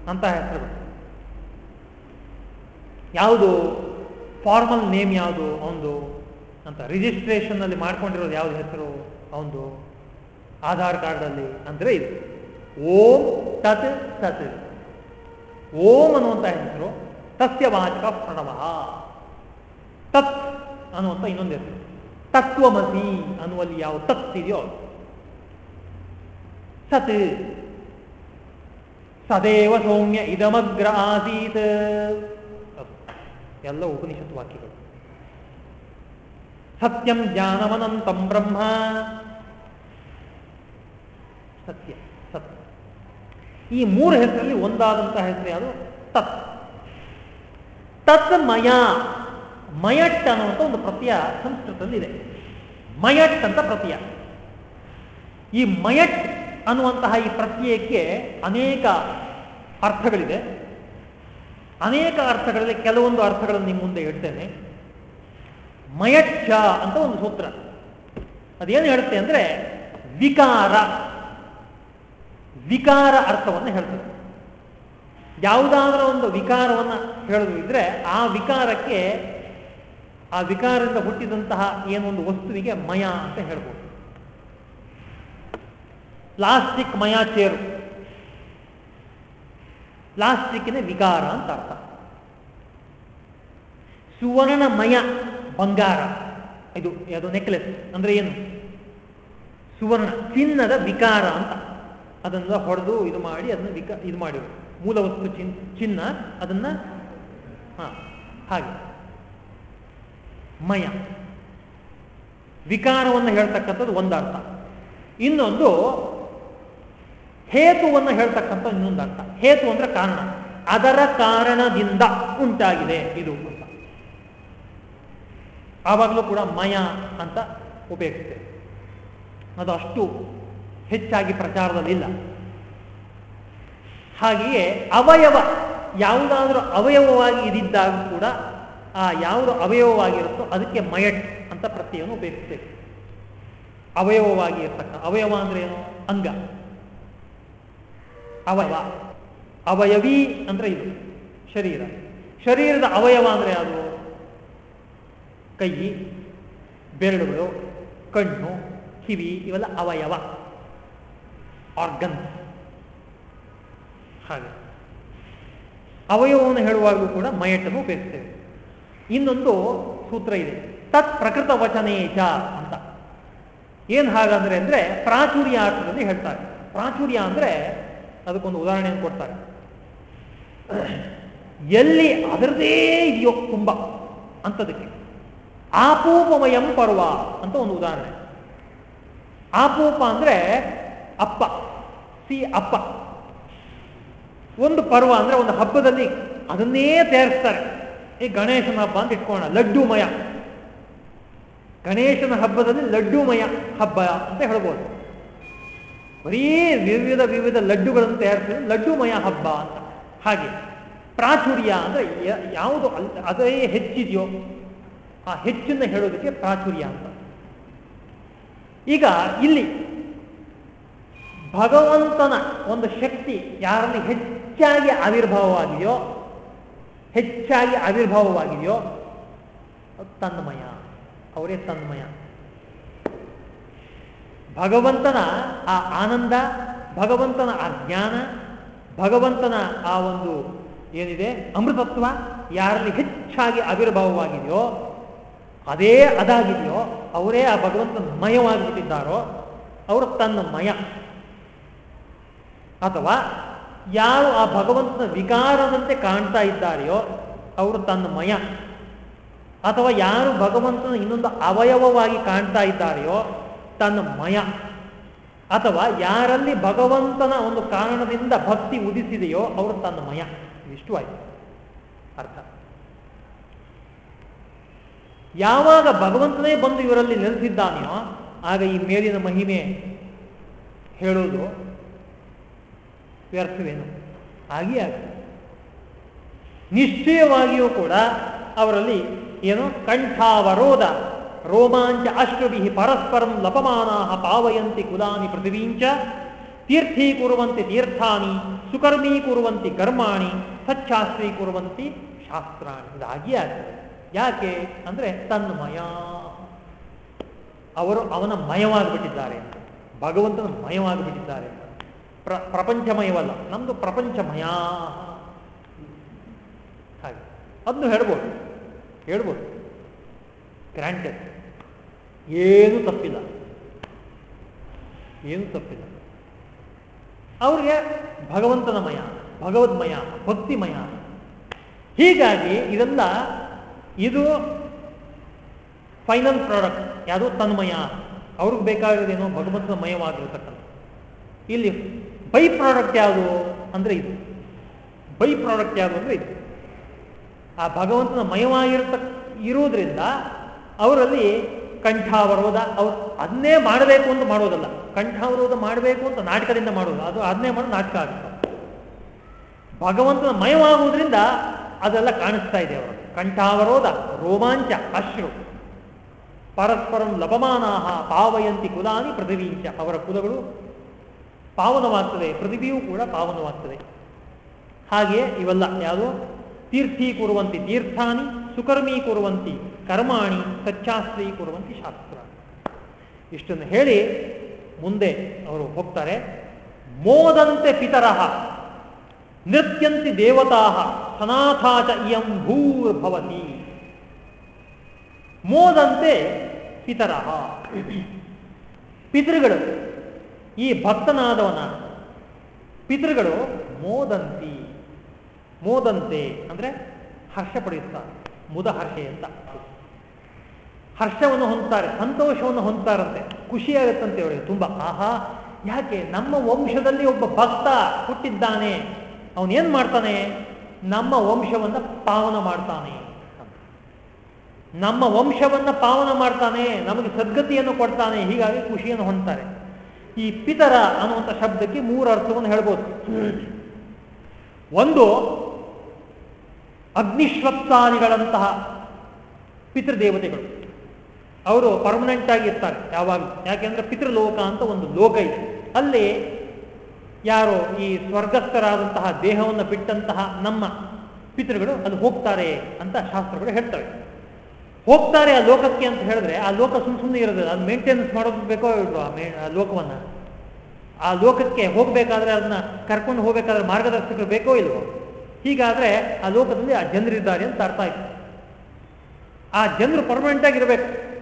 ಅಂತಹ ಹೆಸರುಗಳು. ಯಾವುದು? ಫಾರ್ಮಲ್ ನೇಮ್ ಯಾವುದು? ಅವನು ಅಂತ ರಿಜಿಸ್ಟ್ರೇಷನ್ ಅಲ್ಲಿ ಮಾಡ್ಕೊಂಡಿರೋದು ಯಾವ್ದು ಹೆಸರು? ಅವನು ಆಧಾರ್ ಕಾರ್ಡಲ್ಲಿ ಅಂದ್ರೆ ಇದು. ಓಂ ತತ್ ತತ್. ಓಂ ಅನ್ನುವಂಥ ಹೆಸರು ಸಸ್ಯವಾಚಕ ಪ್ರಣವ. ತತ್ ಅನ್ನುವಂಥ ಇನ್ನೊಂದು ಹೆಸರು. ತತ್ವಮಸಿ ಅನ್ನುವಲ್ಲಿ ಯಾವ ತತ್ ಇದೆಯೋ ಸತ್. ಸದೇವ ಸೌಮ್ಯ ಇದಮಗ್ರ ಆಸೀತ್. ಎಲ್ಲ ಉಪನಿಷತ್ ವಾಕ್ಯಗಳು. ಸತ್ಯಂ ಜ್ಞಾನವನಂತಂ ಬ್ರಹ್ಮ. ಸತ್ಯ. ಈ ಮೂರು ಹೆಸರಲ್ಲಿ ಒಂದಾದಂತಹ ಹೆಸರು ಯಾವುದು ತತ್. ತತ್ ಮಯ. ಮಯಟ್ ಅನ್ನುವಂಥ ಒಂದು ಪ್ರತ್ಯಯ ಸಂಸ್ಕೃತದಲ್ಲಿ ಇದೆ. ಮಯಟ್ ಅಂತ ಪ್ರತ್ಯಯ. ಈ ಮಯಟ್ ಅನ್ನುವಂತಹ ಈ ಪ್ರತ್ಯಯಕ್ಕೆ ಅನೇಕ ಅರ್ಥಗಳಿದೆ. ಅನೇಕ ಅರ್ಥಗಳಲ್ಲಿ ಕೆಲವೊಂದು ಅರ್ಥಗಳನ್ನು ನಿಮ್ಮ ಮುಂದೆ ಇಡ್ತೇನೆ ಮಯಚ್ಛ ಅಂತ ಒಂದು ಸೂತ್ರ. ಅದೇನು ಹೇಳುತ್ತೆ ಅಂದ್ರೆ ವಿಕಾರ. ವಿಕಾರ ಅರ್ಥವನ್ನು ಹೇಳ್ತದೆ. ಯಾವುದಾದ್ರೂ ಒಂದು ವಿಕಾರವನ್ನು ಹೇಳೋದು ಇದ್ರೆ ಆ ವಿಕಾರಕ್ಕೆ ಆ ವಿಕಾರದಿಂದ ಹುಟ್ಟಿದಂತಹ ಏನೊಂದು ವಸ್ತುವಿಗೆ ಮಯ ಅಂತ ಹೇಳ್ಬೋದು. ಪ್ಲಾಸ್ಟಿಕ್ ಮಯ ಚೇರು. ಪ್ಲಾಸ್ಟಿಕ್ಕಿನ ವಿಕಾರ ಅಂತ ಅರ್ಥ. ಸುವರ್ಣಮಯ ಬಂಗಾರ. ಇದು ಅದು ನೆಕ್ಲೆಸ್ ಅಂದ್ರೆ ಏನು? ಸುವರ್ಣ, ಚಿನ್ನದ ವಿಕಾರ ಅಂತ. ಅದನ್ನ ಹೊಡೆದು ಇದು ಮಾಡಿ, ಅದನ್ನ ವಿಕ, ಇದು ಮಾಡಿರು ಮೂಲ ವಸ್ತು ಚಿನ್, ಚಿನ್ನ, ಅದನ್ನ, ಹಾ, ಹಾಗೆ. ಮಯ. ವಿಕಾರವನ್ನು ಹೇಳ್ತಕ್ಕಂಥದ್ದು ಒಂದರ್ಥ. ಇನ್ನೊಂದು, ಹೇತುವನ್ನು ಹೇಳ್ತಕ್ಕಂಥ ಇನ್ನೊಂದು ಅರ್ಥ. ಹೇತು ಅಂದ್ರೆ ಕಾರಣ. ಅದರ ಕಾರಣದಿಂದ ಉಂಟಾಗಿದೆ ಇದು ಅಂತ. ಆವಾಗಲೂ ಕೂಡ ಮಯ ಅಂತ ಉಪಯೋಗಿಸ್ತೇವೆ. ಅದು ಅಷ್ಟು ಹೆಚ್ಚಾಗಿ ಪ್ರಚಾರದಲ್ಲಿಲ್ಲ. ಹಾಗೆಯೇ ಅವಯವ ಯಾವುದಾದ್ರೂ ಅವಯವವಾಗಿ ಇದಿದ್ದಾಗ ಕೂಡ ಆ ಯಾವುದು ಅವಯವವಾಗಿರುತ್ತೋ ಅದಕ್ಕೆ ಮಯಟ್ ಅಂತ ಪ್ರತ್ಯಯವನ್ನು ಉಪಯೋಗಿಸ್ತೇವೆ ಅವಯವವಾಗಿ ಇರ್ತಕ್ಕ, ಅವಯವ ಅಂದ್ರೆ ಏನು? ಅಂಗ. ಅವಯವ ಅವಯವೀ ಅಂದ್ರೆ ಇದು, ಶರೀರ. ಶರೀರದ ಅವಯವ ಅಂದ್ರೆ ಯಾವುದು? ಕೈ, ಬೆರಳುಗಳು, ಕಣ್ಣು, ಕಿವಿ ಇವೆಲ್ಲ ಅವಯವ. ಆರ್ಗನ್ಸ್ ಹಾಗೆ. ಅವಯವವನ್ನು ಹೇಳುವಾಗಲೂ ಕೂಡ ಮಯಟನ್ನು ಉಪಯೋಗಿಸ್ತೇವೆ. ಇನ್ನೊಂದು ಸೂತ್ರ ಇದೆ. ತತ್ ಪ್ರಕೃತ ವಚನೇಚ ಅಂತ. ಏನು ಹಾಗಂದ್ರೆ ಅಂದ್ರೆ ಪ್ರಾಚುರ್ಯ ಅರ್ಥದಲ್ಲಿ ಹೇಳ್ತಾರೆ. ಪ್ರಾಚುರ್ಯ ಅಂದ್ರೆ ಅದಕ್ಕೊಂದು ಉದಾಹರಣೆಯನ್ನು ಕೊಡ್ತಾರೆ. ಎಲ್ಲಿ ಅದರದೇ ಇದೆಯೋ ತುಂಬ ಅಂತದಕ್ಕೆ. ಆಪೂಪಮಯಂ ಪರ್ವ ಅಂತ ಒಂದು ಉದಾಹರಣೆ. ಆಪೂಪ ಅಂದ್ರೆ ಅಪ್ಪ. ಸಿ ಅಪ್ಪ. ಒಂದು ಪರ್ವ ಅಂದ್ರೆ ಒಂದು ಹಬ್ಬದಲ್ಲಿ ಅದನ್ನೇ ತಯಾರಿಸ್ತಾರೆ. ಈ ಗಣೇಶನ ಹಬ್ಬ ಅಂತ ಇಟ್ಕೋಣ ಲಡ್ಡುಮಯ. ಗಣೇಶನ ಹಬ್ಬದಲ್ಲಿ ಲಡ್ಡುಮಯ ಹಬ್ಬ ಅಂತ ಹೇಳ್ಬೋದು. ಬರೀ ವಿವಿಧ ವಿವಿಧ ಲಡ್ಡುಗಳನ್ನು ತಯಾರಿಸಿದ್ರೆ ಲಡ್ಡುಮಯ ಹಬ್ಬ ಅಂತ. ಹಾಗೆ ಪ್ರಾಚುರ್ಯ ಅಂದ್ರೆ ಯಾವುದು ಅದೇ ಹೆಚ್ಚಿದೆಯೋ ಆ ಹೆಚ್ಚನ್ನು ಹೇಳೋದಕ್ಕೆ ಪ್ರಾಚುರ್ಯ ಅಂತ. ಈಗ ಇಲ್ಲಿ ಭಗವಂತನ ಒಂದು ಶಕ್ತಿ ಯಾರಲ್ಲಿ ಹೆಚ್ಚಾಗಿ ಆವಿರ್ಭಾವವಾಗಿದೆಯೋ ಹೆಚ್ಚಾಗಿ ಆವಿರ್ಭಾವವಾಗಿದೆಯೋ ತನ್ಮಯ. ಅವರೇ ತನ್ಮಯ. ಭಗವಂತನ ಆ ಆನಂದ, ಭಗವಂತನ ಆ ಜ್ಞಾನ, ಭಗವಂತನ ಆ ಒಂದು ಏನಿದೆ, ಅಮೃತತ್ವ ಯಾರಲ್ಲಿ ಹೆಚ್ಚಾಗಿ ಆವಿರ್ಭಾವವಾಗಿದೆಯೋ, ಅದೇ ಅದಾಗಿದೆಯೋ, ಅವರೇ ಆ ಭಗವಂತನ ಮಯವಾಗಿಬಿಟ್ಟಿದ್ದಾರೋ, ಅವರು ತನ್ನ ಮಯ. ಅಥವಾ ಯಾರು ಆ ಭಗವಂತನ ವಿಕಾರದಂತೆ ಕಾಣ್ತಾ ಇದ್ದಾರೆಯೋ ಅವರು ತನ್ನ ಮಯ. ಅಥವಾ ಯಾರು ಭಗವಂತನ ಇನ್ನೊಂದು ಅವಯವವಾಗಿ ಕಾಣ್ತಾ ಇದ್ದಾರೆಯೋ ತನ್ನ ಮಯ. ಅಥವಾ ಯಾರಲ್ಲಿ ಭಗವಂತನ ಒಂದು ಕಾರಣದಿಂದ ಭಕ್ತಿ ಉದಿಸಿದೆಯೋ ಅವರು ತನ್ನ ಮಯ. ಇಷ್ಟು ಆಯ್ತು. ಅರ್ಥ. ಯಾವಾಗ ಭಗವಂತನೇ ಬಂದು ಇವರಲ್ಲಿ ನೆಲೆಸಿದ್ದಾನೆಯೋ, ಆಗ ಈ ಮೇಲಿನ ಮಹಿಮೆ ಹೇಳೋದು ವ್ಯರ್ಥವೇನು? ಹಾಗೆ ಆಗ್ತದೆ ನಿಶ್ಚಯವಾಗಿಯೂ ಕೂಡ ಅವರಲ್ಲಿ ಏನು? ಕಂಠಾವರೋಧ, ರೋಮಾಂಚ ಅಶ್ರುಭಿ ಪರಸ್ಪರಂ ಲಪಮಾನಾ ಪಾವಯಂತಿ ಕುಲಾನಿ ಪೃಥಿವೀಂಚ ತೀರ್ಥೀಕುರುವಂತಿ ತೀರ್ಥಾನಿ ಸುಕರ್ಮೀಕುರುವಂತಿ ಕರ್ಮಾಣಿ ಸಚ್ಚಾಸ್ತ್ರೀಕುರುವಂತಿ ಶಾಸ್ತ್ರಾಣಿ. ಇದಾಗಿ ಆಗ್ತದೆ ಯಾಕೆ? ಅಂದ್ರೆ ತನ್ಮಯ. ಅವರು ಅವನ ಮಯವಾಗಿಬಿಟ್ಟಿದ್ದಾರೆ. ಭಗವಂತನ ಮಯವಾಗಿಬಿಟ್ಟಿದ್ದಾರೆ. ಪ್ರ ಪ್ರಪಂಚಮಯವಲ್ಲ. ನಮ್ದು ಪ್ರಪಂಚಮಯ. ಹಾಗೆ. ಅದನ್ನು ಹೇಳ್ಬೋದು. ಹೇಳ್ಬೋದು. ಗ್ರಾಂಟೆಡ್. ಏನು ತಪ್ಪಿಲ್ಲ. ಏನು ತಪ್ಪಿಲ್ಲ. ಅವ್ರಿಗೆ ಭಗವಂತನ ಮಯ, ಭಗವದ್ಮಯ, ಭಕ್ತಿಮಯ. ಹೀಗಾಗಿ ಇದೆಲ್ಲ ಇದು ಫೈನಲ್ ಪ್ರಾಡಕ್ಟ್. ಯಾವುದೋ ತನ್ಮಯ. ಅವ್ರಿಗೆ ಬೇಕಾಗಿರೋದೇನೋ ಭಗವಂತನ ಮಯವಾಗಿರ್ತಕ್ಕಂಥ ಇಲ್ಲಿ ಬೈ ಪ್ರಾಡಕ್ಟ್ ಯಾವುದು ಅಂದ್ರೆ ಇದು. ಬೈ ಪ್ರಾಡಕ್ಟ್ ಯಾವುದು ಅಂದ್ರೆ ಇದು. ಆ ಭಗವಂತನ ಮಯವಾಗಿರತ ಇರುವುದರಿಂದ ಅವರಲ್ಲಿ ಕಂಠಾವರೋಧ ಅವ್ರು ಅದನ್ನೇ ಮಾಡಬೇಕು ಅಂತ ಮಾಡೋದಲ್ಲ ಕಂಠಾವರೋಧ ಮಾಡಬೇಕು ಅಂತ ನಾಟಕದಿಂದ ಮಾಡೋದು ಅದು ಅದನ್ನೇ ಮಾಡಿ ನಾಟಕ ಆಗುತ್ತೆ. ಭಗವಂತನ ಮಯವಾಗುವುದರಿಂದ ಅದೆಲ್ಲ ಕಾಣಿಸ್ತಾ ಇದೆ ಅವರು ಕಂಠಾವರೋಧ ರೋಮಾಂಚ, ಅಶ್ರು. ಪರಸ್ಪರಂ ಲಭಮಾನಾಹ, ಪಾವಯಂತಿ ಕುಲಾನಿ ಪ್ರತಿವೀಂಚ. ಅವರ ಕುಲಗಳು ಪಾವನವಾಗ್ತದೆ ಪ್ರತಿಭೆಯೂ ಕೂಡ ಪಾವನವಾಗ್ತದೆ. ಹಾಗೆಯೇ ಇವೆಲ್ಲ ಯಾವುದು? ತೀರ್ಥೀಕುರುವಂತಿ ತೀರ್ಥಾನಿ ಸುಕರ್ಮೀಕುರುವಂತಿ ಕರ್ಮಾಣಿ, ಸಚ್ಚಾಸ್ತ್ರೀ ಸಚ್ಚಾಸ್ತ್ರೀಕುರುವಂತಿ ಶಾಸ್ತ್ರ. ಇಷ್ಟನ್ನು ಹೇಳಿ ಮುಂದೆ ಅವರು ಹೋಗ್ತಾರೆ. ಮೋದಂತೆ ಪಿತರಹ ನೃತ್ಯಂತಿ ದೇವತಾ, ಸನಾಥಾಚ ಇಯಂ ಭೂರ್ಭವತಿ. ಮೋದಂತೆ ಪಿತರ. ಪಿತೃಗಳು ಈ ಭಕ್ತನಾದವನ ಪಿತೃಗಳು ಮೋದಂತಿ. ಮೋದಂತೆ ಅಂದ್ರೆ ಹರ್ಷ ಪಡೆಯುತ್ತಾರೆ. ಮುದ ಹರ್ಷೆ ಅಂತ. ಹರ್ಷವನ್ನು ಹೊಂದ್ತಾರೆ, ಸಂತೋಷವನ್ನು ಹೊಂದ್ತಾರಂತೆ. ಖುಷಿಯಾಗುತ್ತಂತೆ ಅವರಿಗೆ ತುಂಬಾ. ಆಹಾ, ಯಾಕೆ? ನಮ್ಮ ವಂಶದಲ್ಲಿ ಒಬ್ಬ ಭಕ್ತ ಹುಟ್ಟಿದ್ದಾನೆ. ಅವನೇನ್ ಮಾಡ್ತಾನೆ? ನಮ್ಮ ವಂಶವನ್ನ ಪಾವನ ಮಾಡ್ತಾನೆ. ನಮ್ಮ ವಂಶವನ್ನ ಪಾವನ ಮಾಡ್ತಾನೆ. ನಮಗೆ ಸದ್ಗತಿಯನ್ನು ಕೊಡ್ತಾನೆ. ಹೀಗಾಗಿ ಖುಷಿಯನ್ನು ಹೊಂದ್ತಾರೆ. ಈ ಪಿತರ ಅನ್ನುವಂಥ ಶಬ್ದಕ್ಕೆ ಮೂರು ಅರ್ಥವನ್ನು ಹೇಳ್ಬೋದು. ಒಂದು ಅಗ್ನಿಶ್ವತ್ಸಾದಿಗಳಂತಹ ಪಿತೃದೇವತೆಗಳು. ಅವರು ಪರ್ಮನೆಂಟ್ ಆಗಿ ಇರ್ತಾರೆ, ಯಾವಾಗಲೂ. ಯಾಕೆಂದ್ರೆ ಪಿತೃಲೋಕ ಅಂತ ಒಂದು ಲೋಕ ಇದೆ. ಅಲ್ಲಿ ಯಾರು ಈ ಸ್ವರ್ಗಸ್ಥರಾದಂತಹ ದೇಹವನ್ನು ಬಿಟ್ಟಂತಹ ನಮ್ಮ ಪಿತೃಗಳು ಅಲ್ಲಿ ಹೋಗ್ತಾರೆ ಅಂತ ಶಾಸ್ತ್ರಗಳು ಹೇಳ್ತವೆ. ಹೋಗ್ತಾರೆ ಆ ಲೋಕಕ್ಕೆ ಅಂತ ಹೇಳಿದ್ರೆ, ಆ ಲೋಕ ಸುಮ್ಮ ಸುಮ್ಮನೆ ಇರೋದಿಲ್ಲ. ಅದು ಮೇಂಟೆನೆನ್ಸ್ ಮಾಡೋದು ಬೇಕೋ ಆ ಲೋಕವನ್ನ? ಆ ಲೋಕಕ್ಕೆ ಹೋಗಬೇಕಾದ್ರೆ ಅದನ್ನ ಕರ್ಕೊಂಡು ಹೋಗಬೇಕಾದ್ರೆ ಮಾರ್ಗದರ್ಶಕರು ಬೇಕೋ ಇಲ್ವೋ? ಹೀಗಾದ್ರೆ ಆ ಲೋಕದಲ್ಲಿ ಆ ಜನರಿದ್ದಾರೆ ಅಂತ ಅರ್ಥ ಆಯ್ತು. ಆ ಜನರು ಪರ್ಮನೆಂಟ್ ಆಗಿರ್ಬೇಕು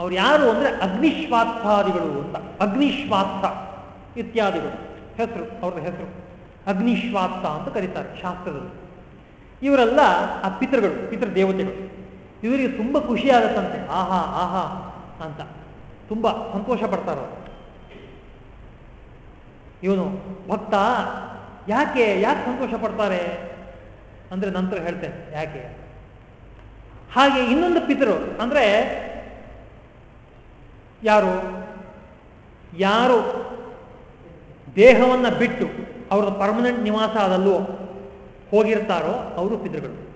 ಅವ್ರು ಯಾರು ಅಂದ್ರೆ ಅಗ್ನಿಶ್ವಾರ್ಥಾದಿಗಳು ಅಂತ. ಅಗ್ನಿಶ್ವಾರ್ಥ ಇತ್ಯಾದಿಗಳು. ಹೆಸರು ಅವ್ರ ಹೆಸರು. ಅಗ್ನಿಶ್ವಾರ್ಥ ಅಂತ ಕರೀತಾರೆ ಶಾಸ್ತ್ರದಲ್ಲಿ. ಇವರೆಲ್ಲ ಆ ಪಿತೃಗಳು ಪಿತೃ ದೇವತೆಗಳು ಇವರಿಗೆ ತುಂಬಾ ಖುಷಿ ಆಗತ್ತಂತೆ. ಆಹಾ ಆಹಾ ಅಂತ. ತುಂಬಾ ಸಂತೋಷ ಪಡ್ತಾರ ಇವನು ಭಕ್ತ, ಯಾಕೆ ಯಾಕೆ ಸಂತೋಷ ಪಡ್ತಾರೆ? ಅಂದ್ರೆ ನಂತರ ಹೇಳ್ತೇನೆ, ಯಾಕೆ? ಹಾಗೆ ಇನ್ನೊಂದು ಪಿತರು ಅಂದ್ರೆ ಯಾರು? ಯಾರು ದೇಹವನ್ನ ಬಿಟ್ಟು ಅವ್ರದ್ದು ಪರ್ಮನೆಂಟ್ ನಿವಾಸ ಅದಲ್ಲೂ ಹೋಗಿರ್ತಾರೋ ಅವರು ಪಿತೃಗಳು.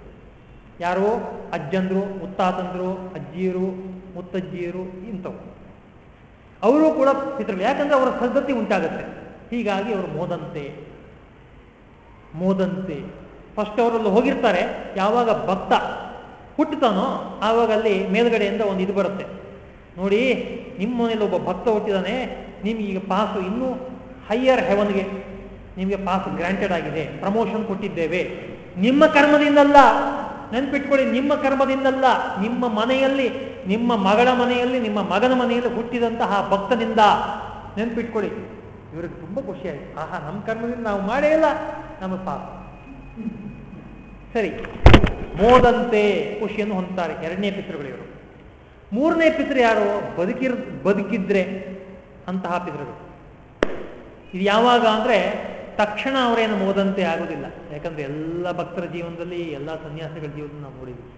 ಯಾರು? ಅಜ್ಜಂದ್ರು, ಮುತ್ತಾತಂದ್ರು ಅಜ್ಜಿಯರು ಮುತ್ತಜ್ಜಿಯರು ಇಂಥವು. ಅವರು ಕೂಡ ಪಿತೃಗಳು. ಯಾಕಂದ್ರೆ ಅವರ ಸದ್ಗತಿ ಉಂಟಾಗುತ್ತೆ. ಹೀಗಾಗಿ ಅವರು ಮೋದಂತೆ. ಮೋದಂತೆ. ಫಸ್ಟ್ ಅವರಲ್ಲಿ ಹೋಗಿರ್ತಾರೆ. ಯಾವಾಗ ಭಕ್ತ ಹುಟ್ಟುತ್ತಾನೋ ಆವಾಗ ಅಲ್ಲಿ ಮೇಲುಗಡೆಯಿಂದ ಒಂದು ಇದು ಬರುತ್ತೆ. ನೋಡಿ, ನಿಮ್ಮ ಮನೇಲಿ ಒಬ್ಬ ಭಕ್ತ ಹುಟ್ಟಿದಾನೆ. ನಿಮ್ಗೀಗ ಪಾಸು ಇನ್ನೂ ಹೈಯರ್ ಹೆವನ್ಗೆ ನಿಮಗೆ ಪಾಸ್ ಗ್ರಾಂಟೆಡ್ ಆಗಿದೆ. ಪ್ರಮೋಷನ್ ಕೊಟ್ಟಿದ್ದೇವೆ. ನಿಮ್ಮ ಕರ್ಮದಿಂದಲ್ಲ ನೆನ್ಪಿಟ್ಕೊಳ್ಳಿ, ನಿಮ್ಮ ಕರ್ಮದಿಂದಲ್ಲ, ನಿಮ್ಮ ಮನೆಯಲ್ಲಿ, ನಿಮ್ಮ ಮಗಳ ಮನೆಯಲ್ಲಿ, ನಿಮ್ಮ ಮಗನ ಮನೆಯಲ್ಲಿ ಹುಟ್ಟಿದಂತಹ ಭಕ್ತನಿಂದ ನೆನ್ಪಿಟ್ಕೊಳ್ಳಿ. ಇವ್ರಿಗೆ ತುಂಬ ಖುಷಿಯಾಯಿತು ಆಹಾ ನಮ್ಮ ಕರ್ಮದಿಂದ ನಾವು ಮಾಡೇ ಇಲ್ಲ. ನಮ್ಮ ಪಾಪ. ಸರಿ. ಮೋದಂತೆ ಖುಷಿಯನ್ನು ಹೊಂದ್ತಾರೆ ಎರಡನೇ ಪಿತೃಗಳು ಇವರು. ಮೂರನೇ ಪಿತೃ ಯಾರು? ಬದುಕಿರ್, ಬದುಕಿದ್ರೆ ಅಂತಹ ಪಿತೃಗಳು. ಇದು ಯಾವಾಗ ಅಂದ್ರೆ ತಕ್ಷಣ ಅವರೇನು ಮೋದಂತೆ ಆಗೋದಿಲ್ಲ. ಯಾಕಂದ್ರೆ ಎಲ್ಲ ಭಕ್ತರ ಜೀವನದಲ್ಲಿ ಎಲ್ಲ ಸನ್ಯಾಸಿಗಳ ಜೀವನ ನಾವು ನೋಡಿದ್ವಿ.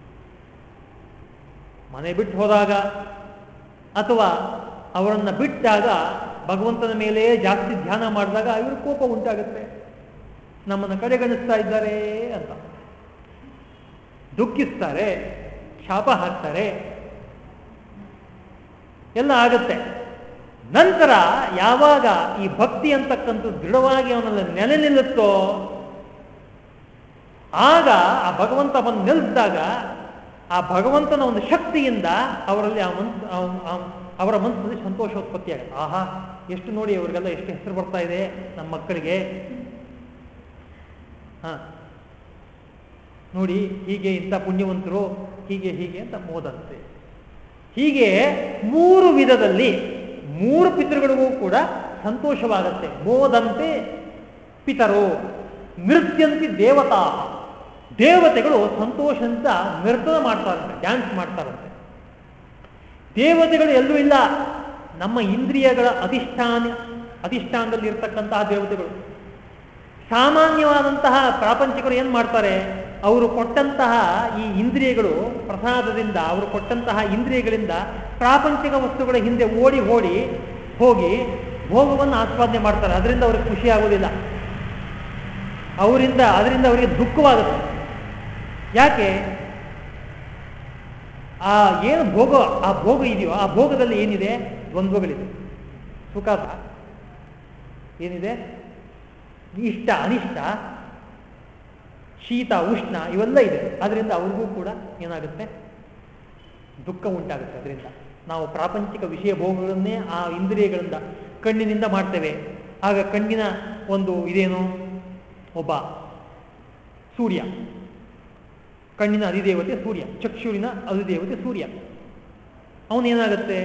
ಮನೆ ಬಿಟ್ಟು ಹೋದಾಗ ಅಥವಾ ಅವರನ್ನ ಬಿಟ್ಟಾಗ ಭಗವಂತನ ಮೇಲೆ ಜಾಸ್ತಿ ಧ್ಯಾನ ಮಾಡಿದಾಗ ಇವರು ಕೋಪ ಉಂಟಾಗುತ್ತೆ. ನಮ್ಮನ್ನು ಕಡೆಗಣಿಸ್ತಾ ಇದ್ದಾರೆ ಅಂತ. ದುಃಖಿಸ್ತಾರೆ, ಶಾಪ ಹಾಕ್ತಾರೆ. ಎಲ್ಲ ಆಗುತ್ತೆ. ನಂತರ ಯಾವಾಗ ಈ ಭಕ್ತಿ ಅಂತಕ್ಕಂಥ ದೃಢವಾಗಿ ಅವನಲ್ಲಿ ನೆಲೆ ನಿಲ್ಲುತ್ತೋ, ಆಗ ಆ ಭಗವಂತ ಬಂದು ನಿಲ್ಲಿಸಿದಾಗ ಆ ಭಗವಂತನ ಒಂದು ಶಕ್ತಿಯಿಂದ ಅವರಲ್ಲಿ ಆ ಮನ್ಸ್ ಅವರ ಮನಸ್ಸಲ್ಲಿ ಸಂತೋಷೋತ್ಪತ್ತಿ ಆಗುತ್ತೆ. ಆಹಾ, ಎಷ್ಟು ನೋಡಿ ಅವರಿಗೆಲ್ಲ ಎಷ್ಟು ಹೆಸರು ಬರ್ತಾ ಇದೆ ನಮ್ಮ ಮಕ್ಕಳಿಗೆ. ಹಾ. ನೋಡಿ, ಹೀಗೆ ಇಂಥ ಪುಣ್ಯವಂತರು, ಹೀಗೆ ಹೀಗೆ ಅಂತ ಮೋದಂತೆ ಹೀಗೆ ಮೂರು ವಿಧದಲ್ಲಿ ಮೂರು ಪಿತೃಗಳಿಗೂ ಕೂಡ ಸಂತೋಷವಾಗತ್ತೆ. ಮೋದಂತೆ ಪಿತರು, ನೃತ್ಯಂತಿ ದೇವತಾ. ದೇವತೆಗಳು ಸಂತೋಷದಿಂದ ನೃತ್ಯ ಮಾಡ್ತಾರಂತೆ, ಡ್ಯಾನ್ಸ್ ಮಾಡ್ತಾರಂತೆ. ದೇವತೆಗಳು ಎಲ್ಲೂ ಇಲ್ಲ. ನಮ್ಮ ಇಂದ್ರಿಯಗಳ ಅಧಿಷ್ಠಾನ ಅಧಿಷ್ಠಾನದಲ್ಲಿ ಇರ್ತಕ್ಕಂತಹ ದೇವತೆಗಳು. ಸಾಮಾನ್ಯವಾದಂತಹ ಪ್ರಾಪಂಚಿಕರು ಏನು ಮಾಡ್ತಾರೆ? ಅವರು ಕೊಟ್ಟಂತಹ ಈ ಇಂದ್ರಿಯಗಳು, ಪ್ರಸಾದದಿಂದ ಅವರು ಕೊಟ್ಟಂತಹ ಇಂದ್ರಿಯಗಳಿಂದ ಪ್ರಾಪಂಚಿಕ ವಸ್ತುಗಳ ಹಿಂದೆ ಓಡಿ ಓಡಿ ಹೋಗಿ ಭೋಗವನ್ನು ಆಸ್ವಾದನೆ ಮಾಡ್ತಾರೆ. ಅದರಿಂದ ಅವ್ರಿಗೆ ಖುಷಿ ಆಗೋದಿಲ್ಲ ಅವರಿಂದ, ಅದರಿಂದ ಅವರಿಗೆ ದುಃಖವಾಗುತ್ತೆ. ಯಾಕೆ? ಆ ಏನು ಭೋಗ, ಆ ಭೋಗ ಇದೆಯೋ, ಆ ಭೋಗದಲ್ಲಿ ಏನಿದೆ? ದ್ವಂದ್ವಗಳಿದೆ. ಸುಖ, ಏನಿದೆ? ಇಷ್ಟ, ಅನಿಷ್ಟ ಶೀತ, ಉಷ್ಣ ಇವೆಲ್ಲ ಇದೆ. ಅದರಿಂದ ಅವ್ರಿಗೂ ಕೂಡ ಏನಾಗುತ್ತೆ? ದುಃಖ ಉಂಟಾಗುತ್ತೆ ಅದರಿಂದ ನಾವು ಪ್ರಾಪಂಚಿಕ ವಿಷಯ ಭೋಗಗಳನ್ನೇ ಆ ಇಂದ್ರಿಯಗಳಿಂದ ಕಣ್ಣಿನಿಂದ ಮಾಡ್ತೇವೆ. ಆಗ ಕಣ್ಣಿನ ಒಂದು ಇದೇನು? ಒಬ್ಬ ಸೂರ್ಯ. ಕಣ್ಣಿನ ಅಧಿದೇವತೆ ಸೂರ್ಯ. ಚಕ್ಷುರಿನ ಅಧಿದೇವತೆ ಸೂರ್ಯ. ಅವನೇನಾಗುತ್ತೆ?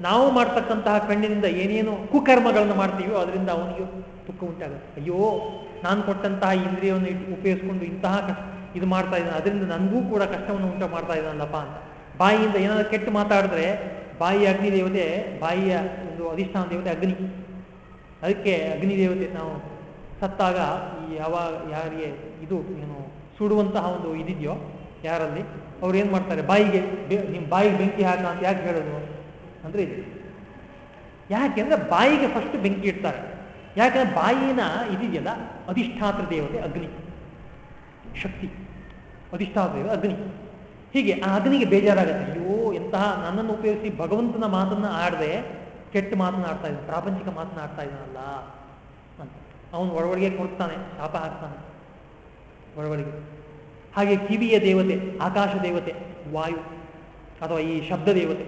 ನಾವು ಮಾಡ್ತಕ್ಕಂತಹ ಕಣ್ಣಿನಿಂದ ಏನೇನು ಕುಕರ್ಮಗಳನ್ನು ಮಾಡ್ತೀವೋ ಅದರಿಂದ ಅವನಿಗೆ ದುಃಖ ಉಂಟಾಗುತ್ತೆ. ಅಯ್ಯೋ ನಾನು ಕೊಟ್ಟಂತಹ ಇಂದ್ರಿಯವನ್ನು ಇಟ್ಟು ಉಪಯೋಗಿಸ್ಕೊಂಡು ಇಂತಹ ಕಷ್ಟ ಇದು ಮಾಡ್ತಾ ಇದ್ದಾನೆ, ಅದರಿಂದ ನನಗೂ ಕೂಡ ಕಷ್ಟವನ್ನು ಉಂಟು ಮಾಡ್ತಾ ಇದ್ದಾನಲ್ಲಪ್ಪ ಅಂತ. ಬಾಯಿಯಿಂದ ಏನಾದರೂ ಕೆಟ್ಟು ಮಾತಾಡಿದ್ರೆ ಬಾಯಿ ಅಗ್ನಿ ದೇವತೆ ಬಾಯಿಯ ಒಂದು ಅಧಿಷ್ಠಾನ ದೇವತೆ ಅಗ್ನಿ. ಅದಕ್ಕೆ ಅಗ್ನಿ ದೇವತೆ ನಾವು ಸತ್ತಾಗ ಈ ಯಾವ ಯಾರಿಗೆ ಇದು ಏನು ಸುಡುವಂತಹ ಒಂದು ಇದಿದೆಯೋ ಯಾರಲ್ಲಿ, ಅವ್ರು ಏನು ಮಾಡ್ತಾರೆ, ಬಾಯಿಗೆ ನಿಮ್ಮ ಬಾಯಿಗೆ ಬೆಂಕಿ ಹಾಕ ಅಂತ ಯಾಕೆ ಹೇಳೋದು? ಅಂದರೆ ಇದು ಯಾಕೆ ಅಂದರೆ ಬಾಯಿಗೆ ಫಸ್ಟ್ ಬೆಂಕಿ ಇಡ್ತಾರೆ. ಯಾಕಂದ್ರೆ ಬಾಯಿನ ಇದಿದೆಯಲ್ಲ ಅಧಿಷ್ಠಾತ್ರ ದೇವತೆ ಅಗ್ನಿ. ಶಕ್ತಿ ಅಧಿಷ್ಠಾತ್ರ ದೇವತೆ ಅಗ್ನಿ. ಹೀಗೆ ಆ ಅಗ್ನಿಗೆ ಬೇಜಾರಾಗುತ್ತೆ. ಅಯ್ಯೋ, ಎಂತಹ ನನ್ನನ್ನು ಉಪಯೋಗಿಸಿ ಭಗವಂತನ ಮಾತನ್ನ ಆಡದೆ ಕೆಟ್ಟ ಮಾತನಾಡ್ತಾ ಇದ್ದಾನೆ, ಪ್ರಾಪಂಚಿಕ ಆಡ್ತಾ ಇದ್ದಾನಲ್ಲ ಅಂತ. ಅವನು ಒಳಗಡೆಗೆ ಕೊಡ್ತಾನೆ, ಶಾಪ ಹಾಕ್ತಾನೆ. ಒಳಗಡೆಗೆ ಹಾಗೆ ಕಿವಿಯ ದೇವತೆ, ಆಕಾಶ ದೇವತೆ, ವಾಯು, ಅಥವಾ ಈ ಶಬ್ದ ದೇವತೆ,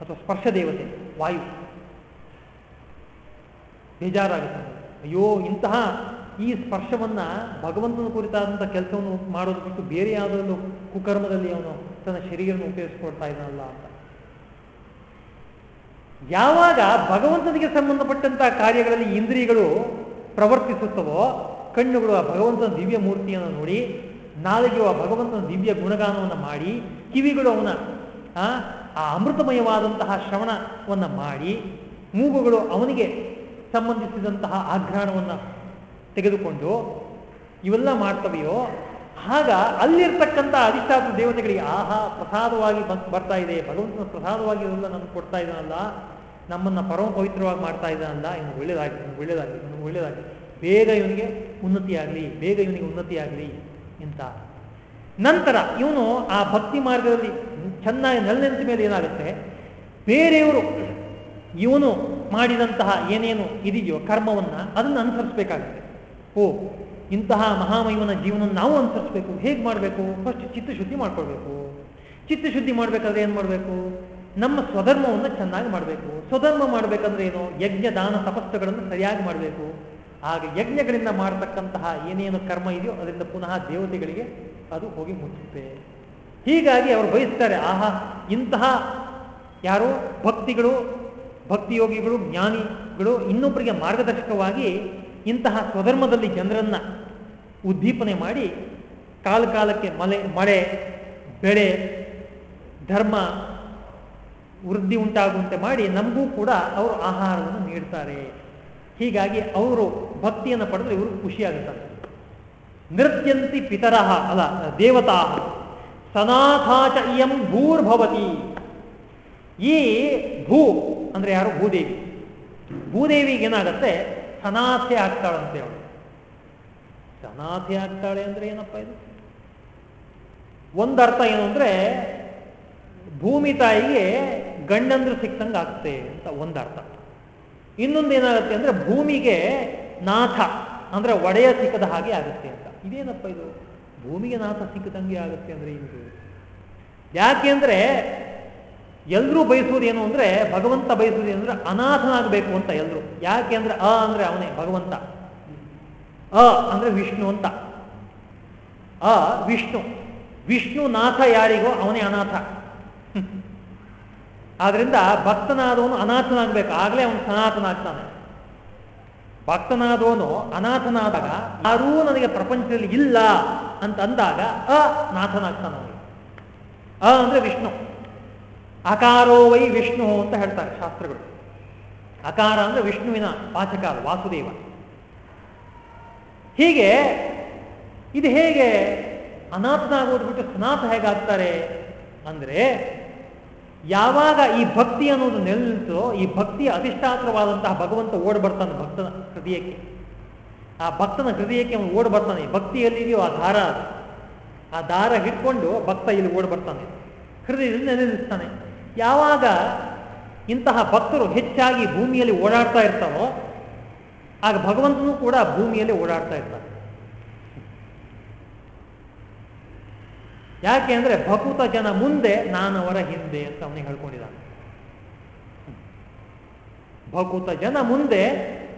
ಅಥವಾ ಸ್ಪರ್ಶ ದೇವತೆ, ವಾಯು. ಬೇಜಾರಾಗುತ್ತೆ ಅಯ್ಯೋ, ಇಂತಹ ಈ ಸ್ಪರ್ಶವನ್ನ ಭಗವಂತನ ಕುರಿತಾದಂಥ ಕೆಲಸವನ್ನು ಮಾಡೋದು ಬಿಟ್ಟು ಬೇರೆ ಯಾವುದೊಂದು ಕುಕರ್ಮದಲ್ಲಿ ಅವನು ತನ್ನ ಶರೀರವನ್ನು ಉಪಯೋಗಿಸ್ಕೊಳ್ತಾ ಇದ್ದಾನಲ್ಲ ಅಂತ. ಯಾವಾಗ ಭಗವಂತನಿಗೆ ಸಂಬಂಧಪಟ್ಟಂತಹ ಕಾರ್ಯಗಳಲ್ಲಿ ಇಂದ್ರಿಯಗಳು ಪ್ರವರ್ತಿಸುತ್ತವೋ, ಕಣ್ಣುಗಳು ಆ ಭಗವಂತನ ದಿವ್ಯ ಮೂರ್ತಿಯನ್ನು ನೋಡಿ, ನಾಲಿಗೆಯು ಆ ಭಗವಂತನ ದಿವ್ಯ ಗುಣಗಾನವನ್ನು ಮಾಡಿ, ಕಿವಿಗಳು ಅವನ ಆ ಅಮೃತಮಯವಾದಂತಹ ಶ್ರವಣವನ್ನು ಮಾಡಿ, ಮೂಗುಗಳು ಅವನಿಗೆ ಸಂಬಂಧಿಸಿದಂತಹ ಆಘ್ರಾಣವನ್ನು ತೆಗೆದುಕೊಂಡು ಇವೆಲ್ಲ ಮಾಡ್ತವೆಯೋ? ಆಗ ಅಲ್ಲಿರ್ತಕ್ಕಂಥ ಅಧಿಷ್ಠಾತ ದೇವತೆಗಳಿಗೆ ಆಹಾ, ಪ್ರಸಾದವಾಗಿ ಬರ್ತಾ ಇದೆ. ಭಗವಂತನ ಪ್ರಸಾದವಾಗಿ ಇವೆಲ್ಲ ನಮ್ಗೆ ಕೊಡ್ತಾ ಇದ್ದಾನಲ್ಲ, ನಮ್ಮನ್ನು ಪರಮ ಪವಿತ್ರವಾಗಿ ಮಾಡ್ತಾ ಇದ್ದಾನಲ್ಲ ಇವನು ಒಳ್ಳೇದಾಗಿ ಒಳ್ಳೇದಾಗಲಿ ಇವನು ಒಳ್ಳೇದಾಗಲಿ ಬೇಗ ಇವನಿಗೆ ಉನ್ನತಿಯಾಗಲಿ, ಬೇಗ ಇವನಿಗೆ ಉನ್ನತಿಯಾಗಲಿ ಅಂತ. ನಂತರ ಇವನು ಆ ಭಕ್ತಿ ಮಾರ್ಗದಲ್ಲಿ ಚೆನ್ನಾಗಿ ನೆಲೆನಿಂತ ಮೇಲೆ ಏನಾಗುತ್ತೆ? ಬೇರೆಯವರು ಇವನು ಮಾಡಿದಂತಹ ಏನೇನು ಇದೆಯೋ ಕರ್ಮವನ್ನ ಅದನ್ನು ಅನುಸರಿಸಬೇಕಾಗುತ್ತೆ. ಓ, ಇಂತಹ ಮಹಾಮಯವನ ಜೀವನ ನಾವು ಅನುಸರಿಸಬೇಕು. ಹೇಗೆ ಮಾಡಬೇಕು? ಫಸ್ಟ್ ಚಿತ್ತಶುದ್ಧಿ ಮಾಡ್ಕೊಳ್ಬೇಕು. ಚಿತ್ತಶುದ್ಧಿ ಮಾಡಬೇಕಾದ್ರೆ ಏನು ಮಾಡಬೇಕು? ನಮ್ಮ ಸ್ವಧರ್ಮವನ್ನು ಚೆನ್ನಾಗಿ ಮಾಡಬೇಕು. ಸ್ವಧರ್ಮ ಮಾಡಬೇಕಂದ್ರೆ ಏನು? ಯಜ್ಞ, ದಾನ, ತಪಸ್ಸುಗಳನ್ನು ಸರಿಯಾಗಿ ಮಾಡಬೇಕು. ಆಗ ಯಜ್ಞಗಳಿಂದ ಮಾಡತಕ್ಕಂತಹ ಏನೇನು ಕರ್ಮ ಇದೆಯೋ ಅದರಿಂದ ಪುನಃ ದೇವತೆಗಳಿಗೆ ಅದು ಹೋಗಿ ಮುಚ್ಚುತ್ತೆ. ಹೀಗಾಗಿ ಅವರು ಬಯಸ್ತಾರೆ, ಆಹಾ, ಇಂತಹ ಯಾರು ಭಕ್ತಿಗಳು ಭಕ್ತಿಯೋಗಿಗಳು, ಜ್ಞಾನಿಗಳು ಇನ್ನೊಬ್ಬರಿಗೆ ಮಾರ್ಗದರ್ಶಕವಾಗಿ ಇಂತಹ ಸ್ವಧರ್ಮದಲ್ಲಿ ಜನರನ್ನ ಉದ್ದೀಪನೆ ಮಾಡಿ ಕಾಲ ಕಾಲಕ್ಕೆ ಮಳೆ ಮಳೆ, ಬೆಳೆ, ಧರ್ಮ ವೃದ್ಧಿ ಉಂಟಾಗುವಂತೆ ಮಾಡಿ ನಮಗೂ ಕೂಡ ಅವರು ಆಹಾರವನ್ನು ನೀಡ್ತಾರೆ. ಹೀಗಾಗಿ ಅವರು ಭಕ್ತಿಯನ್ನು ಪಡೆದ್ರೆ ಇವರು ಖುಷಿಯಾಗುತ್ತಾರೆ ನೃತ್ಯಂತಿ ಪಿತರಹ ಅಲ್ಲ, ದೇವತಾ ಸನಾಥಾಚ ಇಯಂ ಭೂರ್ಭವತಿ. ಈ ಭೂ ಅಂದ್ರೆ ಯಾರು ಭೂದೇವಿ? ಭೂದೇವಿಗೆ ಏನಾಗತ್ತೆ? ಸನಾಥೆ ಆಗ್ತಾಳಂತೆ ಅವಳು. ಸನಾಥೆ ಆಗ್ತಾಳೆ ಅಂದ್ರೆ ಏನಪ್ಪ ಇದು? ಒಂದರ್ಥ ಏನು ಅಂದ್ರೆ ಭೂಮಿ ತಾಯಿಗೆ ಗಂಡಂದ್ರೆ ಸಿಕ್ಕಂಗೆ ಆಗ್ತೆ ಅಂತ ಒಂದರ್ಥ. ಇನ್ನೊಂದು ಏನಾಗುತ್ತೆ ಅಂದ್ರೆ ಭೂಮಿಗೆ ನಾಥ, ಅಂದ್ರೆ ಒಡೆಯ ಸಿಕ್ಕದ ಹಾಗೆ ಆಗುತ್ತೆ ಅಂತ. ಇದೇನಪ್ಪ ಇದು? ಭೂಮಿಗೆ ನಾಥ ಸಿಕ್ಕದಂಗೆ ಆಗುತ್ತೆ ಅಂದ್ರೆ ಯಾಕೆ ಅಂದ್ರೆ ಎಲ್ಲರೂ ಬಯಸುವುದೇನು ಅಂದ್ರೆ ಭಗವಂತ ಬಯಸುವುದು ಅಂದ್ರೆ ಅನಾಥನಾಗಬೇಕು ಅಂತ ಎಲ್ಲರೂ ಯಾಕೆ ಅಂದ್ರೆ ಅ ಅಂದ್ರೆ ಅವನೇ, ಭಗವಂತ. ಅ ಅಂದ್ರೆ ವಿಷ್ಣು ಅಂತ. ಅ ವಿಷ್ಣು. ವಿಷ್ಣು ನಾಥ ಯಾರಿಗೋ ಅವನೇ ಅನಾಥ. ಆದ್ರಿಂದ ಭಕ್ತನಾದವನು ಅನಾಥನಾಗಬೇಕು. ಆಗಲೇ ಅವನು ಸನಾತನಾಗ್ತಾನೆ. ಭಕ್ತನಾದವನು ಅನಾಥನಾದಾಗ ಯಾರೂ ನನಗೆ ಪ್ರಪಂಚದಲ್ಲಿ ಇಲ್ಲ ಅಂತ ಅಂದಾಗ ಅ ನಾಥನಾಗ್ತಾನೆ ಅವನಿಗೆ ಅ ಅಂದ್ರೆ ವಿಷ್ಣು. ಅಕಾರೋ ವೈ ವಿಷ್ಣು ಅಂತ ಹೇಳ್ತಾರೆ ಶಾಸ್ತ್ರಗಳು. ಅಕಾರ ಅಂದ್ರೆ ವಿಷ್ಣುವಿನ ವಾಚಕ ವಾಸುದೇವ. ಹೀಗೆ ಇದು ಹೇಗೆ ಅನಾಥನಾಗೋದು ಬಿಟ್ಟು ಸನಾಥ ಹೇಗಾಗ್ತಾರೆ ಅಂದ್ರೆ ಯಾವಾಗ ಈ ಭಕ್ತಿ ಅನ್ನೋದು ನೆಲೆನಿಲ್ತೋ ಈ ಭಕ್ತಿಯ ಅಧಿಷ್ಠಾತ್ರವಾದಂತಹ ಭಗವಂತ ಓಡ್ ಬರ್ತಾನೆ ಭಕ್ತನ ಹೃದಯಕ್ಕೆ. ಆ ಭಕ್ತನ ಹೃದಯಕ್ಕೆ ಅವನು ಓಡ್ ಬರ್ತಾನೆ ಭಕ್ತಿಯಲ್ಲಿದೆಯೋ ಆ ದಾರ ಆ ದಾರ ಹಿಡ್ಕೊಂಡು ಭಕ್ತ ಇಲ್ಲಿ ಓಡ್ ಬರ್ತಾನೆ ಹೃದಯದಲ್ಲಿ ನೆಲೆನಿಸ್ತಾನೆ ಯಾವಾಗ ಇಂತಹ ಭಕ್ತರು ಹೆಚ್ಚಾಗಿ ಭೂಮಿಯಲ್ಲಿ ಓಡಾಡ್ತಾ ಇರ್ತಾರೋ, ಆಗ ಭಗವಂತನೂ ಕೂಡ ಭೂಮಿಯಲ್ಲಿ ಓಡಾಡ್ತಾ ಇರ್ತಾನೆ. ಯಾಕೆ ಅಂದ್ರೆ ಭಕುತ ಜನ ಮುಂದೆ ನಾನವರ ಹಿಂದೆ ಅಂತ ಅವನಿಗೆ ಹೇಳ್ಕೊಂಡಿದ್ದಾನೆ. ಭಕುತ ಜನ ಮುಂದೆ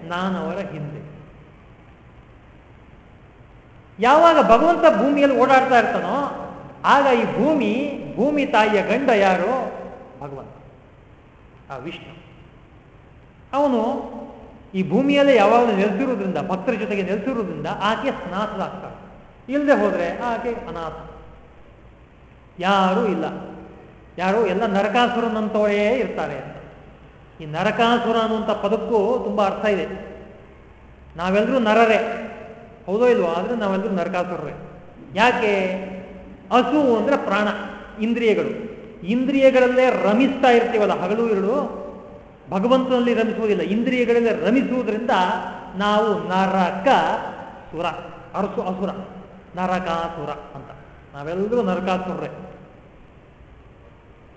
ನಾನವರ ಹಿಂದೆ. ಯಾವಾಗ ಭಗವಂತ ಭೂಮಿಯಲ್ಲಿ ಓಡಾಡ್ತಾ ಇರ್ತಾನೋ, ಆಗ ಈ ಭೂಮಿ ಭೂಮಿ ತಾಯಿಯ ಗಂಡ ಯಾರು? ಭಗವಂತ, ಆ ವಿಷ್ಣು. ಅವನು ಈ ಭೂಮಿಯಲ್ಲೇ ಯಾವಾಗಲೂ ನೆಲೆಸಿರುವುದರಿಂದ, ಭಕ್ತರ ಜೊತೆಗೆ ನೆಲೆಸಿರುವುದರಿಂದ ಆಕೆ ಸ್ನಾತದಾಗ್ತಾಳೆ ಇಲ್ಲದೆ ಹೋದರೆ ಆಕೆ ಅನಾಥ. ಯಾರೂ ಇಲ್ಲ. ಯಾರು ಎಲ್ಲ ನರಕಾಸುರನಂತವಳೇ ಇರ್ತಾರೆ ಅಂತ. ಈ ನರಕಾಸುರ ಅನ್ನುವಂಥ ಪದಕ್ಕೂ ತುಂಬ ಅರ್ಥ ಇದೆ. ನಾವೆಲ್ಲರೂ ನರರೇ. ಹೌದೋ ಇಲ್ವೋ? ಆದರೆ ನಾವೆಲ್ಲರೂ ನರಕಾಸುರರೇ. ಯಾಕೆ? ಹಸು ಅಂದರೆ ಪ್ರಾಣ, ಇಂದ್ರಿಯಗಳು. ಇಂದ್ರಿಯಗಳಲ್ಲೇ ರಮಿಸ್ತಾ ಇರ್ತೀವಲ್ಲ, ಹಗಲು ಇರಳು, ಭಗವಂತನಲ್ಲಿ ರಮಿಸುವುದಿಲ್ಲ. ಇಂದ್ರಿಯಗಳಲ್ಲೇ ರಮಿಸುವುದರಿಂದ ನಾವು ನರಕ ಸುರ, ಅರಸು ಅಸುರ, ನರಕಾಸುರ ಅಂತ. ನಾವೆಲ್ಲರೂ ನರಕಾಸುರೇ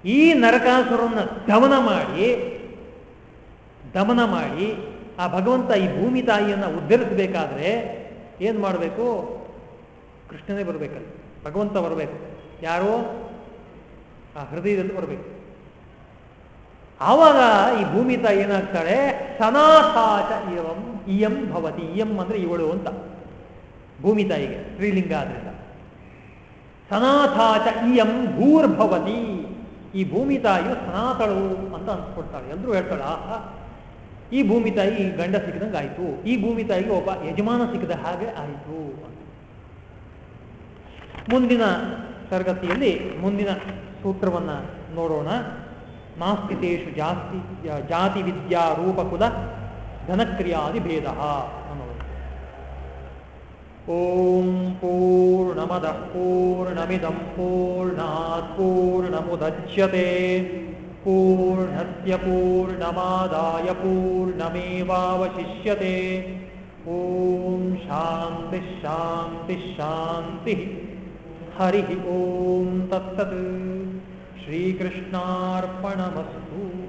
ಈ ನರಕಾಸುರನ್ನ ದಮನ ಮಾಡಿ ದಮನ ಮಾಡಿ ಆ ಭಗವಂತ ಈ ಭೂಮಿ ತಾಯಿಯನ್ನು ಉದ್ಧರಿಸಬೇಕಾದ್ರೆ ಏನು ಮಾಡಬೇಕು? ಕೃಷ್ಣನೇ ಬರಬೇಕಲ್ಲ, ಭಗವಂತ ಬರಬೇಕು. ಯಾರೋ? ಆ ಹೃದಯದಲ್ಲಿ ಬರಬೇಕು. ಆವಾಗ ಈ ಭೂಮಿ ತಾಯಿ ಏನಾಗ್ತಾಳೆ? ಸನಾಥಾಚ ಇಯಂ ಇಯಂ ಭವತಿ, ಇಯಂ ಅಂದ್ರೆ ಇವಳು ಅಂತ. ಭೂಮಿ ತಾಯಿಗೆ, ಸ್ತ್ರೀಲಿಂಗ ಆದ್ರಿಂದ. ಸನಾಥಾಚ ಇಯಂ ಭೂರ್ಭವತಿ. ಈ ಭೂಮಿ ತಾಯಿಯು ಸನಾತಳು ಅಂತ ಅನ್ಸ್ಕೊಡ್ತಾಳೆ. ಎಲ್ಲರೂ ಹೇಳ್ತಾಳೆ ಈ ಭೂಮಿ ತಾಯಿ ಗಂಡ ಸಿಕ್ಕಿದಂಗೆ ಆಯಿತು. ಈ ಭೂಮಿ ತಾಯಿಗೆ ಒಬ್ಬ ಯಜಮಾನ ಸಿಕ್ಕಿದ ಹಾಗೆ ಆಯಿತು. ಅಂತ ಮುಂದಿನ ತರಗತಿಯಲ್ಲಿ, ಮುಂದಿನ ಸೂತ್ರವನ್ನ ನೋಡೋಣ. ನಾಸ್ತಿತೇಶು ಜಾಸ್ತಿ, ಜಾತಿ ವಿದ್ಯಾ ರೂಪಕುಲ ಘನಕ್ರಿಯಾದಿ ಭೇದ ಓಂ ಪೂರ್ಣಮದ ಪೂರ್ಣಮಿದಂ ಪೂರ್ಣಾತ್ ಪೂರ್ಣಮುದಚ್ಯತೆ. ಪೂರ್ಣಸ್ಯ ಪೂರ್ಣಮಾದಾಯ ಪೂರ್ಣಮೇವಾವಶಿಷ್ಯತೆ. ಓಂ ಶಾಂತಿ ಶಾಂತಿ ಶಾಂತಿ ಹರಿ ಓಂ ತತ್ತತ್ श्रीकृष्णार्पणमस्तु।